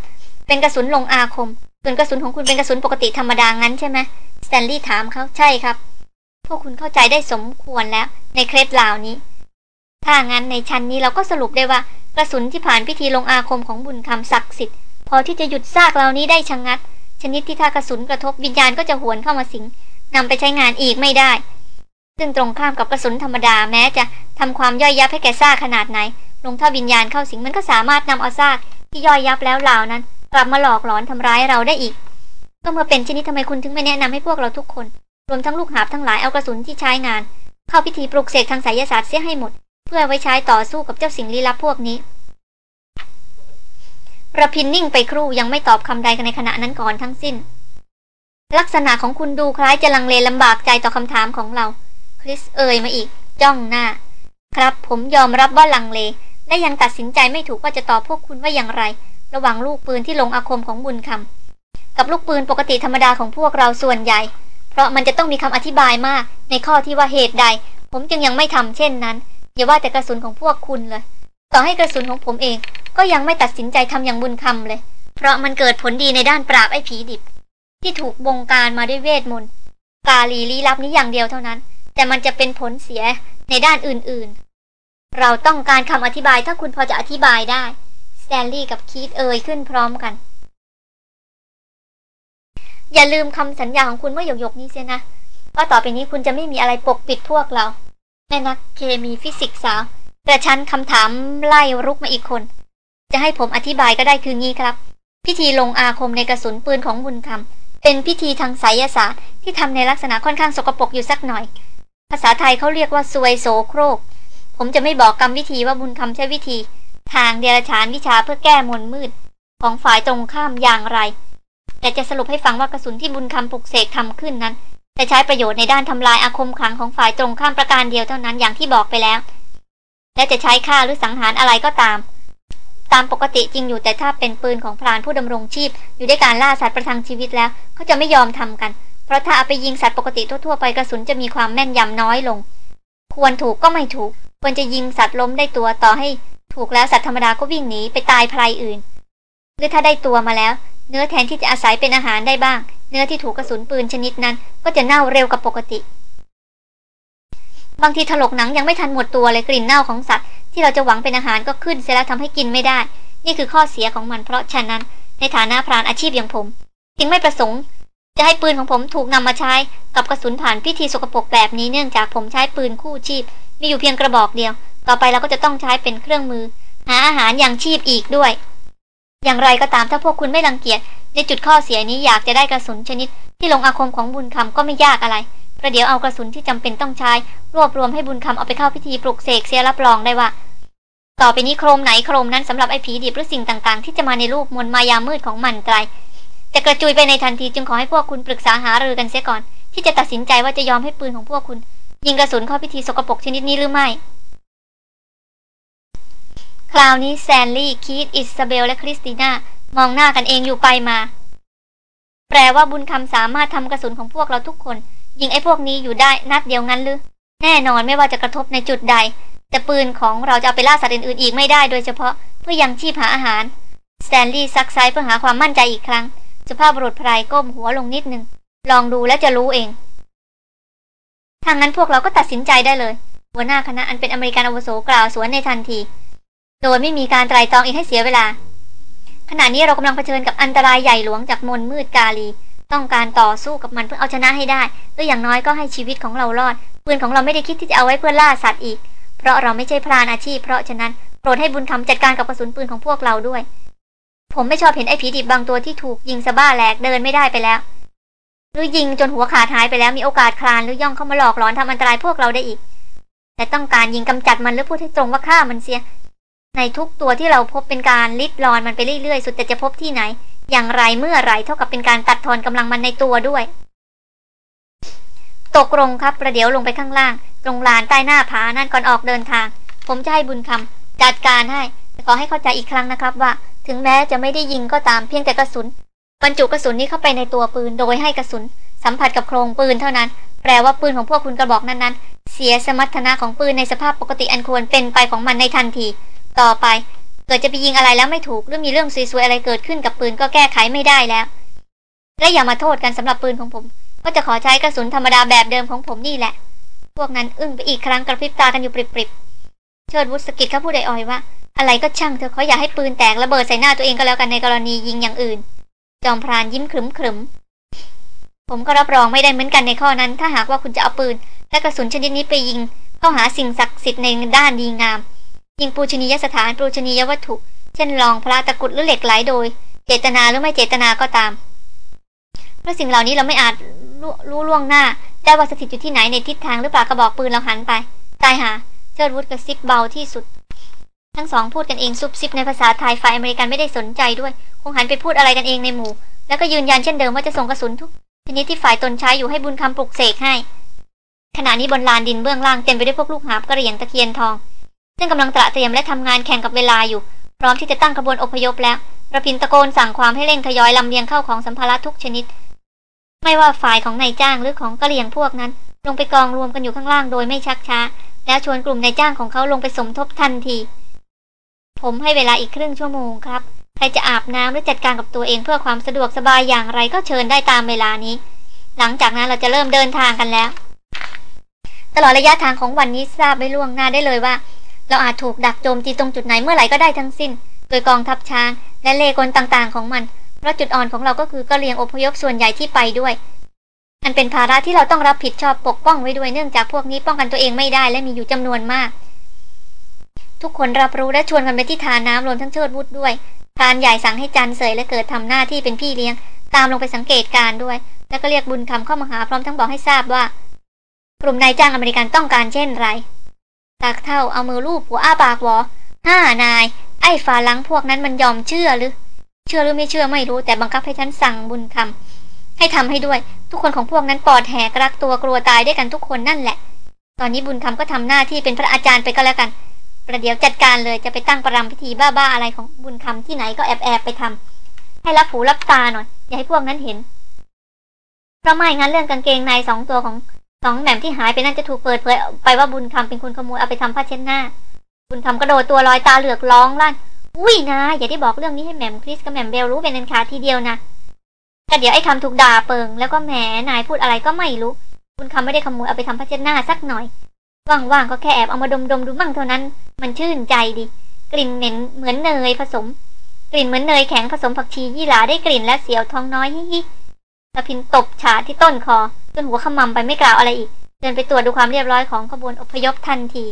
เป็นกระสุนลงอาคม ส่วนกระสุนของคุณเป็นกระสุนปกติธรรมดางั้นใช่ไหมสแตนลีย์ถามเขาใช่ครับ พวกคุณเข้าใจได้สมควรแล้ว ในเคล็ดลานี้ ถ้างั้นในชั้นนี้เราก็สรุปได้ว่ากระสุนที่ผ่านพิธีลงอาคมของบุญคำศักดิ์สิทธิ์พอที่จะหยุดซากเหล่านี้ได้ชะงงัด นิดที่ถ้ากระสุนกระทบวิญญาณก็จะหวนเข้ามาสิงนำไปใช้งานอีกไม่ได้ ซึ่งตรงข้ามกับกระสุนธรรมดาแม้จะทำความย่อยยับให้แก่ซากขนาดไหน ลงถ้าวิญญาณเข้าสิงมันก็สามารถนำเอาซากที่ย่อยยับแล้วเหล่านั้น กลับมาหลอกหลอนทำร้ายเราได้อีก ก็เมื่อเป็นชนิดทำไมคุณถึงไม่แนะนำให้พวกเราทุกคน รวมทั้งลูกหาบทั้งหลายเอากระสุนที่ใช้งาน เข้าพิธีปลุกเสกทางไสยศาสตร์เสียให้หมด เพื่อไว้ใช้ต่อสู้กับเจ้าสิ่งลี้ลับพวกนี้ ระพินนิ่งไปครู่ยังไม่ตอบคำใดในขณะนั้นก่อนทั้งสิ้น ลักษณะของคุณดูคล้ายจะลังเลลำบากใจต่อคำถามของเรา คริสเอ่ยมาอีก จ้องหน้า ครับผมยอมรับว่าลังเล และยังตัดสินใจไม่ถูกว่าจะตอบพวกคุณว่าอย่างไร ระหว่างลูกปืนที่ลงอาคมของบุญคำกับลูกปืนปกติธรรมดาของพวกเราส่วนใหญ่ เพราะมันจะต้องมีคำอธิบายมาก ในข้อที่ว่าเหตุใด ผมจึงยังไม่ทำเช่นนั้นอย่าว่าแต่กระสุนของพวกคุณเลย ต่อให้กระสุนของผมเอง ก็ยังไม่ตัดสินใจทำอย่างบุญคำเลย เพราะมันเกิดผลดีในด้านปราบไอ้ผีดิบ ที่ถูกบงการมาด้วยเวทมนต์กาลีลี้ลับนี้อย่างเดียวเท่านั้น แต่มันจะเป็นผลเสียในด้านอื่นๆ เราต้องการคำอธิบายถ้าคุณพอจะอธิบายได้สแตนลีย์กับคีตเอ่ยขึ้นพร้อมกัน อย่าลืมคำสัญญาของคุณเมื่อหยกๆนี้เสียนะว่าต่อไปนี้คุณจะไม่มีอะไรปกปิดพวกเราแม่นักเคมีฟิสิกส์สาว กระชั้นคำถามไล่รุกมาอีกคน จะให้ผมอธิบายก็ได้คืองี้ครับ พิธีลงอาคมในกระสุนปืนของบุญคำเป็นพิธีทางไสยศาสตร์ที่ทำในลักษณะค่อนข้างสกปรกอยู่สักหน่อย ภาษาไทยเขาเรียกว่าซวยโสโครก ผมจะไม่บอกกรรมวิธีว่าบุญคำใช้วิธี ทางเดรัจฉานวิชาเพื่อแก้มนมืด ของฝ่ายตรงข้ามอย่างไร แต่จะสรุปให้ฟังว่ากระสุนที่บุญคำปลุกเสกทำขึ้นนั้นจะใช้ประโยชน์ในด้านทำลายอาคมขังของฝ่ายตรงข้ามประการเดียวเท่านั้นอย่างที่บอกไปแล้ว และจะใช้ฆ่าหรือสังหารอะไรก็ตาม ตามปกติจริงอยู่แต่ถ้าเป็นปืนของพรานผู้ดำรงชีพ อยู่ด้วยการล่าสัตว์ประทังชีวิตแล้วเขาจะไม่ยอมทำกัน เพราะถ้าเอาไปยิงสัตว์ปกติทั่วๆไปกระสุนจะมีความแม่นยำน้อยลง ควรถูกก็ไม่ถูก ควรจะยิงสัตว์ล้มได้ตัวต่อให้ ถูกแล้วสัตว์ธรรมดาก็วิ่งหนีไปตายพลายอื่น หรือถ้าได้ตัวมาแล้ว เนื้อแทนที่จะอาศัยเป็นอาหารได้บ้าง เนื้อที่ถูกกระสุนปืนชนิดนั้น ก็จะเน่าเร็วกว่าปกติ บางทีถลกหนังยังไม่ทันหมดตัวเลยกลิ่นเน่าของสัตว์ ที่เราจะหวังเป็นอาหารก็ขึ้นเสียแล้วทำให้กินไม่ได้ นี่คือข้อเสียของมันเพราะฉะนั้น ในฐานะพรานอาชีพอย่างผม จึงไม่ประสงค์ จะให้ปืนของผมถูกนำมาใช้กับกระสุนผ่านพิธีสกปรกแบบนี้เนื่องจากผมใช้ปืนคู่ชีพ มีอยู่เพียงกระบอกเดียว ต่อไปเราก็จะต้องใช้เป็นเครื่องมือ หาอาหารอย่างชีพอีกด้วย อย่างไรก็ตามถ้าพวกคุณไม่รังเกียจในจุดข้อเสียนี้อยากจะได้กระสุนชนิด ที่ลงอาคมของบุญคำก็ไม่ยากอะไร ประเดี๋ยวเอากระสุนที่จำเป็นต้องใช้ รวบรวมให้บุญคำเอาไปเข้าพิธีปลุกเสกเสียรับรองได้ว่า ต่อไปนี้โครมไหนโครมนั้นสำหรับไอ้ผีดิบหรือสิ่งต่างๆ ที่จะมาในรูปมวลมายามืดของมันไตรจะกระจุยไปในทันทีจึงขอให้พวกคุณปรึกษาหารือกันเสียก่อน ที่จะตัดสินใจว่าจะยอมให้ปืนของพวกคุณ ยิงกระสุนเข้าพิธีสกปรกชนิดนี้หรือไม่ คราวนี้แซนลี่คีตอิสเบล และคริสติน่ามองหน้ากันเองอยู่ไปมา แปลว่าบุญคำสามารถทำกระสุนของพวกเราทุกคน ยิงไอ้พวกนี้อยู่ได้นัดเดียวงั้นหรือ แน่นอนไม่ว่าจะกระทบในจุดใด แต่ปืนของเราจะเอาไปล่าสัตว์อื่นๆอีกไม่ได้โดยเฉพาะเพื่อยังชีพหาอาหารสแตนลีย์ซักไซเพื่อหาความมั่นใจอีกครั้งสุภาพบุรุษไพรก้มหัวลงนิดนึง ลองดูแล้วจะรู้เองทางนั้นพวกเราก็ตัดสินใจได้เลย หัวหน้าคณะอันเป็นอเมริกันอาวุโสกล่าวสวนในทันที โดยไม่มีการไตรตรองอีกให้เสียเวลา ขณะนี้เรากำลังเผชิญกับอันตรายใหญ่หลวงจากมนต์มืดกาลี ต้องการต่อสู้กับมันเพื่อเอาชนะให้ได้หรืออย่างน้อยก็ให้ชีวิตของเรารอด ปืนของเราไม่ได้คิดที่จะเอาไว้เพื่อล่าสัตว์อีก เพราะเราไม่ใช่พรานอาชีพ เพราะฉะนั้นโปรดให้บุญคำจัดการกับกระสุนปืนของพวกเราด้วย ผมไม่ชอบเห็นไอ้ผีดิบบางตัวที่ถูกยิงสะบ้าแหลกเดินไม่ได้ไปแล้ว หรือยิงจนหัวขาดหายไปแล้วมีโอกาสคลานหรือย่องเข้ามาหลอกหลอนทำอันตรายพวกเราได้อีก แต่ต้องการยิงกำจัดมันหรือพูดให้ตรงว่าฆ่ามันเสีย ในทุกตัวที่เราพบเป็นการลิดรอนมันไปเรื่อยๆ สุดแต่จะพบที่ไหน อย่างไรเมื่อไรเท่ากับเป็นการตัดทอนกำลังมันในตัวด้วย ตกลงครับประเดี๋ยวลงไปข้างล่าง ตรงลานใต้หน้าผานั่นก่อนออกเดินทาง ผมจะให้บุญคำจัดการให้ขอให้เข้าใจอีกครั้งนะครับว่า ถึงแม้จะไม่ได้ยิงก็ตามเพียงแต่กระสุนบรรจุกระสุนนี้เข้าไปในตัวปืนโดยให้กระสุน สัมผัสกับโครงปืนเท่านั้น แปลว่าปืนของพวกคุณกระบอกนั้นๆ เสียสมรรถนะของปืนในสภาพปกติอันควรเป็นไปของมันในทันที ต่อไป เกิดจะไปยิงอะไรแล้วไม่ถูกหรือมีเรื่องซวยๆอะไรเกิดขึ้นกับปืนก็แก้ไขไม่ได้แล้ว และอย่ามาโทษกันสำหรับปืนของผม ก็จะขอใช้กระสุนธรรมดาแบบเดิมของผมนี่แหละ พวกนั้นอึ้งไปอีกครั้งกระพริบตากันอยู่ปริบๆเชิดวุฒิสกิดเขาพูดอ่อยว่า อะไรก็ช่างเธอเขาอยากให้ปืนแตกระเบิดใส่หน้าตัวเองก็แล้วกันในกรณียิงอย่างอื่น จอมพรานยิ้มขรึมขรึมผมก็รับรองไม่ได้เหมือนกันในข้อนั้น ถ้าหากว่าคุณจะเอาปืน และกระสุนชนิดนี้ไปยิง เข้าหาสิ่งศักดิ์สิทธิ์ในด้านดีงาม ยิงปูชนียสถานปูชนียวัตถุ เช่นรองพระตะกุดหรือเหล็กไหลโดย เจตนาหรือไม่เจตนาก็ตาม เพราะสิ่งเหล่านี้เราไม่อาจรู้ล่วงหน้า ได้ว่าสถิตอยู่ที่ไหนในทิศทางหรือเปล่ากระบอกปืนเราหันไป ตายหาเชิดวุฒกระซิบเบาที่สุด ทั้งสองพูดกันเองซุบซิบในภาษาไทยฝ่ายอเมริกันไม่ได้สนใจด้วย คงหันไปพูดอะไรกันเองในหมู่ แล้วก็ยืนยันเช่นเดิมว่าจะส่งกระสุนทุกชนิดที่ฝ่ายตนใช้อยู่ให้บุญคำปลุกเสกให้ขณะนี้บนลานดินเบื้องล่างเต็มไปด้วยพวกลูกหาบกระเหรียงตะเคียนทอง ซึ่งกำลังตระเตรียมและทำงานแข่งกับเวลาอยู่ พร้อมที่จะตั้งขบวนอพยพแล้วระพินตะโกนสั่งความให้เร่งทยอยลำเลียงเข้าของสัมภาระทุกชนิด ไม่ว่าฝ่ายของนายจ้างหรือของกะเหรี่ยงพวกนั้น ลงไปกองรวมกันอยู่ข้างล่างโดยไม่ชักช้า แล้วชวนกลุ่มนายจ้างของเขาลงไปสมทบทันที ผมให้เวลาอีกครึ่งชั่วโมงครับ ใครจะอาบน้ำหรือจัดการกับตัวเองเพื่อความสะดวกสบายอย่างไรก็เชิญได้ตามเวลานี้ หลังจากนั้นเราจะเริ่มเดินทางกันแล้ว ตลอดระยะทางของวันนี้ทราบไม่ล่วงหน้าได้เลยว่า เราอาจถูกดักโจมตีตรงจุดไหนเมื่อไหร่ก็ได้ทั้งสิ้น โดยกองทัพช้าง และเลกลต่างๆ ของมัน เพราะจุดอ่อนของเราก็คือกะเรียงอพยพส่วนใหญ่ที่ไปด้วย อันเป็นภาระที่เราต้องรับผิดชอบปกป้องไว้ด้วยเนื่องจากพวกนี้ป้องกันตัวเองไม่ได้และมีอยู่จำนวนมาก ทุกคนรับรู้และชวนกันไปที่ทานน้ำรวมทั้งเชิดวุฒด้วยพรานใหญ่สั่งให้จันเสยและเกิดทำหน้าที่เป็นพี่เลี้ยง ตามลงไปสังเกตการด้วย แล้วก็เรียกบุญคำเข้ามาหาพร้อมทั้งบอกให้ทราบว่า กลุ่มนายจ้างอเมริกันต้องการเช่นไร ตากเท่าเอามือลูบหัวอ้าปากวอห้านาย ไอ้ฝาลังพวกนั้นมันยอมเชื่อหรือ เชื่อหรือไม่เชื่อไม่รู้แต่บังคับให้ฉันสั่งบุญคำให้ทำให้ด้วย ทุกคนของพวกนั้นปอดแหกรักตัวกลัวตายด้วยกันทุกคนนั่นแหละ ตอนนี้บุญคำก็ทำหน้าที่เป็นพระอาจารย์ไปก็แล้วกัน ประเดี๋ยวจัดการเลยจะไปตั้งประรำพิธีบ้าๆอะไรของบุญคำที่ไหนก็แอบแอบไปทำให้รับหูรับตาหน่อยอย่าให้พวกนั้นเห็นเพราะไม่งั้นเรื่องกางเกงในสองตัวของ สองแหม่มที่หายไปนั่นจะถูกเปิดเผยไปว่าบุญคำเป็นคนขโมยเอาไปทำผ้าเช็ดหน้า บุญคำกระโดดตัวลอยตาเหลือกร้องลั่นอุ้ยนะอย่าได้บอกเรื่องนี้ให้แหม่มคริสกับแหม่มเบลรู้เป็นอันขาดทีเดียวนะก็เดี๋ยวไอ้คำถูกด่าเปิงแล้วก็แหมนายพูดอะไรก็ไม่รู้ บุญคำไม่ได้ขโมยเอาไปทำผ้าเช็ดหน้าสักหน่อยว่างๆก็แค่แอบเอามาดมๆดูมั่งเท่านั้น มันชื่นใจดี กลิ่นเหม็นเหมือนเนยผสม กลิ่นเหมือนเนยแข็งผสมผักชียี่หร่าได้กลิ่นและเสียวท้องน้อยฮิฮิตะพินตบฉาที่ต้นคอ จนหัวขมำไปไม่กล่าวอะไรอีก เดินไปตรวจดูความเรียบร้อยของขบวนอพยพทันที